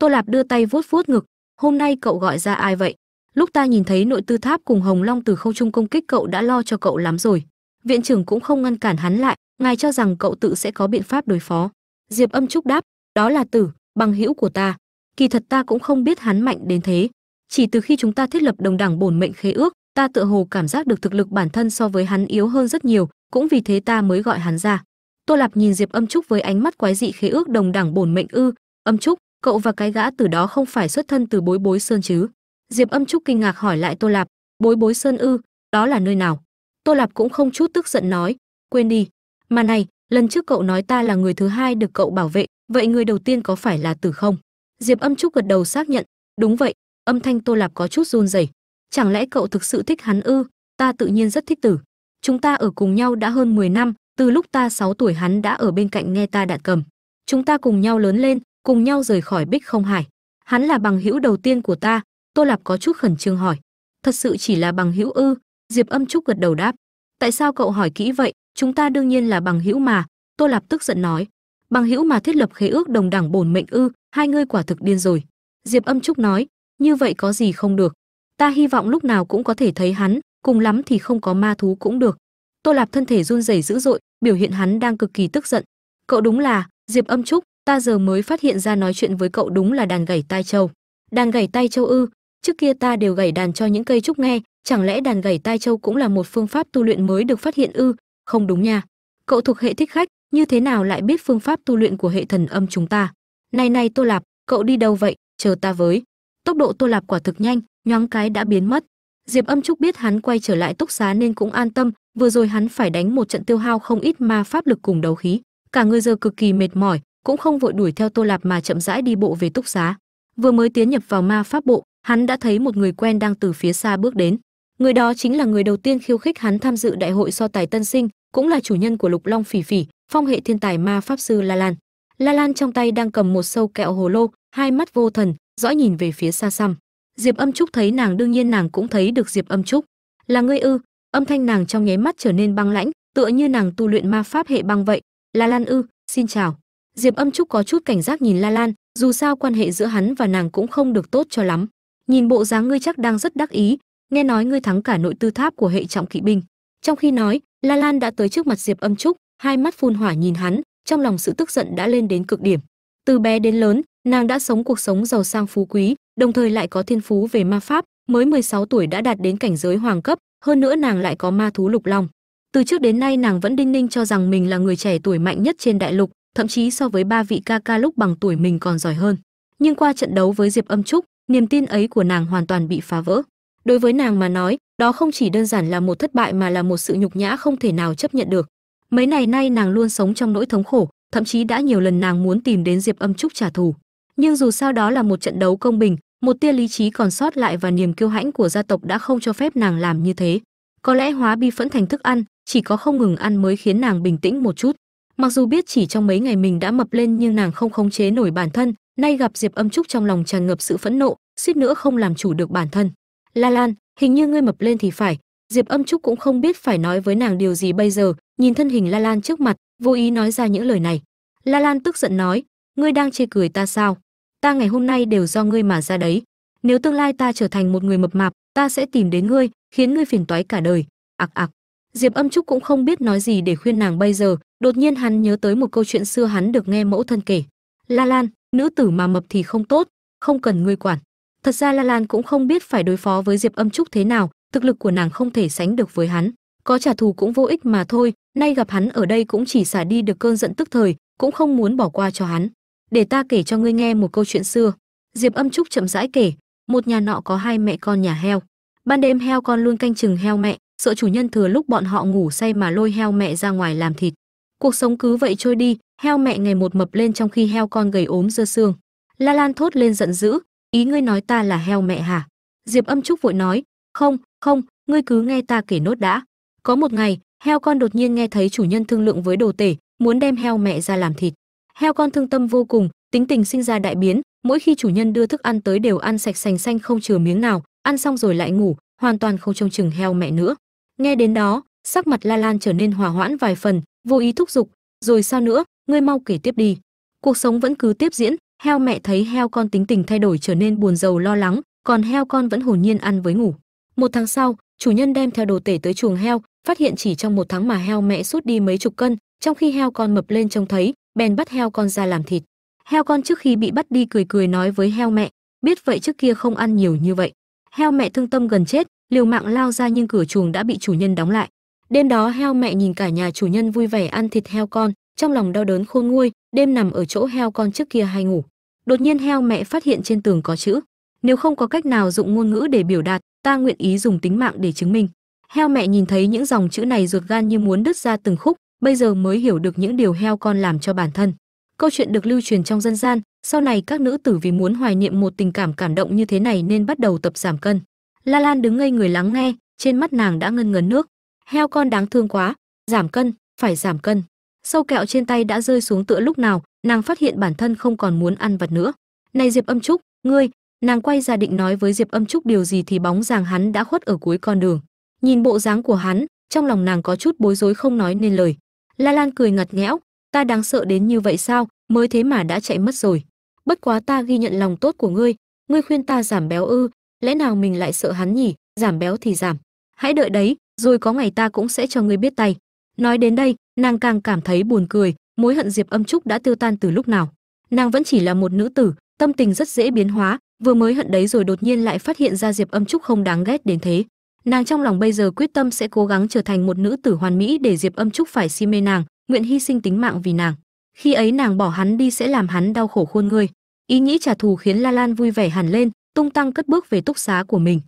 tô lạp đưa tay vuốt vuốt ngực. Hôm nay cậu gọi ra ai vậy? Lúc ta nhìn thấy nội tư tháp cùng hồng long từ khâu trung công kích cậu đã lo cho cậu lắm rồi. Viện trưởng cũng không ngăn cản hắn lại, ngài cho rằng cậu tự sẽ có biện pháp đối phó. Diệp âm trúc đáp, đó là tử, bằng hữu của ta. Kỳ thật ta cũng không biết hắn mạnh đến thế. Chỉ từ khi chúng ta thiết lập đồng đẳng bổn mệnh khế ước, ta tựa hồ cảm giác được thực lực bản thân so với hắn yếu hơn rất nhiều, cũng vì thế ta mới gọi hắn ra. Tô lạp nhìn diệp âm trúc với ánh mắt quái dị khế ước đồng đẳng bổn mệnh ư, âm trúc cậu và cái gã từ đó không phải xuất thân từ bối bối sơn chứ? Diệp âm trúc kinh ngạc hỏi lại tô lạp. Bối bối sơn ư, đó là nơi nào? Tô lạp cũng không chút tức giận nói. Quên đi. Mà này, lần trước cậu nói ta là người thứ hai được cậu bảo vệ, vậy người đầu tiên có phải là tử không? Diệp âm trúc gật đầu xác nhận. Đúng vậy, âm thanh tô lạp có chút run rẩy. Chẳng lẽ cậu thực sự thích hắn ư? Ta tự nhiên rất thích tử. Chúng ta ở cùng nhau đã hơn 10 năm, từ lúc ta 6 tuổi hắn đã ở bên cạnh nghe ta đạn cầm. Chúng ta cùng nhau lớn lên cùng nhau rời khỏi bích không hải. Hắn là bằng hữu đầu tiên của ta, tô lạp có chút khẩn trương hỏi. Thật sự chỉ là bằng hữu ư? Diệp âm trúc gật đầu đáp. Tại sao cậu hỏi kỹ vậy? Chúng ta đương nhiên là bằng hữu mà, tô lạp tức giận nói. Bằng hữu mà thiết lập khế ước đồng đẳng bổn mệnh ư? Hai ngươi quả thực điên rồi. Diệp âm trúc nói. Như vậy có gì không được. Ta hy vọng lúc nào cũng có thể thấy hắn, cùng lắm thì không có ma thú cũng được. Tô lạp thân thể run rẩy dữ dội, biểu hiện hắn đang cực kỳ tức giận. Cậu đúng là diệp âm trúc ta giờ mới phát hiện ra nói chuyện với cậu đúng là đàn gảy tai châu. Đàn gảy tai châu ư? Trước kia ta đều gảy đàn cho những cây trúc nghe, chẳng lẽ đàn gảy tai châu cũng là một phương pháp tu luyện mới được phát hiện ư? Không đúng nha. Cậu thuộc hệ thích khách, như thế nào lại biết phương pháp tu luyện của hệ thần âm chúng ta? Này này tô lạp, cậu đi đâu vậy? Chờ ta với. Tốc độ tô lạp quả thực nhanh, nhoáng cái đã biến mất. Diệp âm trúc biết hắn quay trở lại túc xá nên cũng an tâm, vừa rồi hắn phải đánh một trận tiêu hao không ít ma pháp lực cùng đấu khí. Cả người giờ cực kỳ mệt mỏi cũng không vội đuổi theo tô lạp mà chậm rãi đi bộ về túc xá. Vừa mới tiến nhập vào ma pháp bộ, hắn đã thấy một người quen đang từ phía xa bước đến. Người đó chính là người đầu tiên khiêu khích hắn tham dự đại hội so tài tân sinh, cũng là chủ nhân của lục long phỉ phỉ, phong hệ thiên tài ma pháp sư la lan. La lan trong tay đang cầm một sâu kẹo hồ lô, hai mắt vô thần, dõi nhìn về phía xa xăm. Diệp âm trúc thấy nàng, đương nhiên nàng cũng thấy được diệp âm trúc. Là ngươi ư? Âm thanh nàng trong nháy mắt trở nên băng lãnh, tựa như nàng tu luyện ma pháp hệ băng vậy. La lan ư, xin chào diệp âm trúc có chút cảnh giác nhìn la lan, dù sao quan hệ giữa hắn và nàng cũng không được tốt cho lắm. Nhìn bộ dáng ngươi chắc đang rất đắc ý, nghe nói ngươi thắng cả nội tư tháp của hệ trọng kỵ binh. Trong khi nói, la lan đã tới trước mặt diệp âm trúc, hai mắt phun hỏa nhìn hắn, trong lòng sự tức giận đã lên đến cực điểm. Từ bé đến lớn, nàng đã sống cuộc sống giàu sang phú quý, đồng thời lại có thiên phú về ma pháp, mới 16 tuổi đã đạt đến cảnh giới hoàng cấp, hơn nữa nàng lại có ma thú lục long. Từ trước đến nay nàng vẫn đinh ninh cho rằng mình là người trẻ tuổi mạnh nhất trên đại lục thậm chí so với ba vị ca ca lúc bằng tuổi mình còn giỏi hơn. Nhưng qua trận đấu với diệp âm trúc, niềm tin ấy của nàng hoàn toàn bị phá vỡ. Đối với nàng mà nói, đó không chỉ đơn giản là một thất bại mà là một sự nhục nhã không thể nào chấp nhận được. Mấy ngày nay nàng luôn sống trong nỗi thống khổ, thậm chí đã nhiều lần nàng muốn tìm đến diệp âm trúc trả thù. Nhưng dù sao đó là một trận đấu công bình, một tia lý trí còn sót lại và niềm kiêu hãnh của gia tộc đã không cho phép nàng làm như thế. Có lẽ hóa bi phẫn thành thức ăn, chỉ có không ngừng ăn mới khiến nàng bình tĩnh một chút mặc dù biết chỉ trong mấy ngày mình đã mập lên nhưng nàng không khống chế nổi bản thân, nay gặp diệp âm trúc trong lòng tràn ngập sự phẫn nộ, suýt nữa không làm chủ được bản thân. La lan, hình như ngươi mập lên thì phải. Diệp âm trúc cũng không biết phải nói với nàng điều gì bây giờ, nhìn thân hình la lan trước mặt, vô ý nói ra những lời này. La lan tức giận nói, ngươi đang chê cười ta sao? Ta ngày hôm nay đều do ngươi mà ra đấy. Nếu tương lai ta trở thành một người mập mạp, ta sẽ tìm đến ngươi, khiến ngươi phiền toái cả đời. Ạc ạc diệp âm trúc cũng không biết nói gì để khuyên nàng bây giờ, đột nhiên hắn nhớ tới một câu chuyện xưa hắn được nghe mẫu thân kể. La lan, nữ tử mà mập thì không tốt, không cần ngươi quản. Thật ra la lan cũng không biết phải đối phó với diệp âm trúc thế nào, thực lực của nàng không thể sánh được với hắn. Có trả thù cũng vô ích mà thôi, nay gặp hắn ở đây cũng chỉ xả đi được cơn giận tức thời, cũng không muốn bỏ qua cho hắn. Để ta kể cho ngươi nghe một câu chuyện xưa. Diệp âm trúc chậm rãi kể, một nhà nọ có hai mẹ con nhà heo. Ban đêm heo con luôn canh chừng heo mẹ sợ chủ nhân thừa lúc bọn họ ngủ say mà lôi heo mẹ ra ngoài làm thịt. Cuộc sống cứ vậy trôi đi, heo mẹ ngày một mập lên trong khi heo con gầy ốm dơ xương. La lan thốt lên giận dữ, ý ngươi nói ta là heo mẹ hả? Diệp âm trúc vội nói, không không, ngươi cứ nghe ta kể nốt đã. Có một ngày, heo con đột nhiên nghe thấy chủ nhân thương lượng với đồ tể, muốn đem heo mẹ ra làm thịt. Heo con thương tâm vô cùng, tính tình sinh ra đại biến, mỗi khi chủ nhân đưa thức ăn tới đều ăn sạch sành xanh không chừa miếng nào, ăn xong rồi lại ngủ, hoàn toàn không trông chừng heo mẹ nữa nghe đến đó, sắc mặt la lan trở nên hòa hoãn vài phần, vô ý thúc giục, rồi sao nữa? Ngươi mau kể tiếp đi. Cuộc sống vẫn cứ tiếp diễn, heo mẹ thấy heo con tính tình thay đổi trở nên buồn rầu lo lắng, còn heo con vẫn hồn nhiên ăn với ngủ. Một tháng sau, chủ nhân đem theo đồ tể tới chuồng heo, phát hiện chỉ trong một tháng mà heo mẹ sút đi mấy chục cân, trong khi heo con mập lên trông thấy, bèn bắt heo con ra làm thịt. Heo con trước khi bị bắt đi cười cười nói với heo mẹ, biết vậy trước kia không ăn nhiều như vậy. Heo mẹ thương tâm gần chết liều mạng lao ra nhưng cửa chuồng đã bị chủ nhân đóng lại. Đêm đó, heo mẹ nhìn cả nhà chủ nhân vui vẻ ăn thịt heo con, trong lòng đau đớn khôn nguôi, đêm nằm ở chỗ heo con trước kia hay ngủ. Đột nhiên heo mẹ phát hiện trên tường có chữ, nếu không có cách nào dụng ngôn ngữ để biểu đạt, ta nguyện ý dùng tính mạng để chứng minh. Heo mẹ nhìn thấy những dòng chữ này ruột gan như muốn đứt ra từng khúc, bây giờ mới hiểu được những điều heo con làm cho bản thân. Câu chuyện được lưu truyền trong dân gian, sau này các nữ tử vì muốn hoài niệm một tình cảm cảm động như thế này nên bắt đầu tập giảm cân la lan đứng ngây người lắng nghe, trên mắt nàng đã ngân ngấn nước. Heo con đáng thương quá, giảm cân, phải giảm cân. Sâu kẹo trên tay đã rơi xuống tựa lúc nào, nàng phát hiện bản thân không còn muốn ăn vật nữa. Này diệp âm trúc, ngươi, nàng quay ra định nói với diệp âm trúc điều gì thì bóng dáng hắn đã khuất ở cuối con đường. Nhìn bộ dáng của hắn, trong lòng nàng có chút bối rối không nói nên lời. La lan cười ngặt nghẽo, ta đáng sợ đến như vậy sao, mới thế mà đã chạy mất rồi. Bất quá ta ghi nhận lòng tốt của ngươi ngươi khuyên ta giảm béo ư lẽ nào mình lại sợ hắn nhỉ? Giảm béo thì giảm. Hãy đợi đấy, rồi có ngày ta cũng sẽ cho ngươi biết tay. Nói đến đây, nàng càng cảm thấy buồn cười, mối hận diệp âm trúc đã tiêu tan từ lúc nào. Nàng vẫn chỉ là một nữ tử, tâm tình rất dễ biến hóa, vừa mới hận đấy rồi đột nhiên lại phát hiện ra diệp âm trúc không đáng ghét đến thế. Nàng trong lòng bây giờ quyết tâm sẽ cố gắng trở thành một nữ tử hoàn mỹ để diệp âm trúc phải si mê nàng, nguyện hy sinh tính mạng vì nàng. Khi ấy nàng bỏ hắn đi sẽ làm hắn đau khổ khôn ngươi ý nghĩ trả thù khiến la lan vui vẻ hẳn lên tung tăng cất bước về túc xá của mình.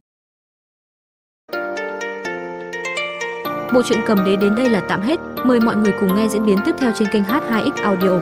Bộ truyện cầm đế đến đây là tạm hết. Mời mọi người cùng nghe diễn biến tiếp theo trên kênh h2x audio.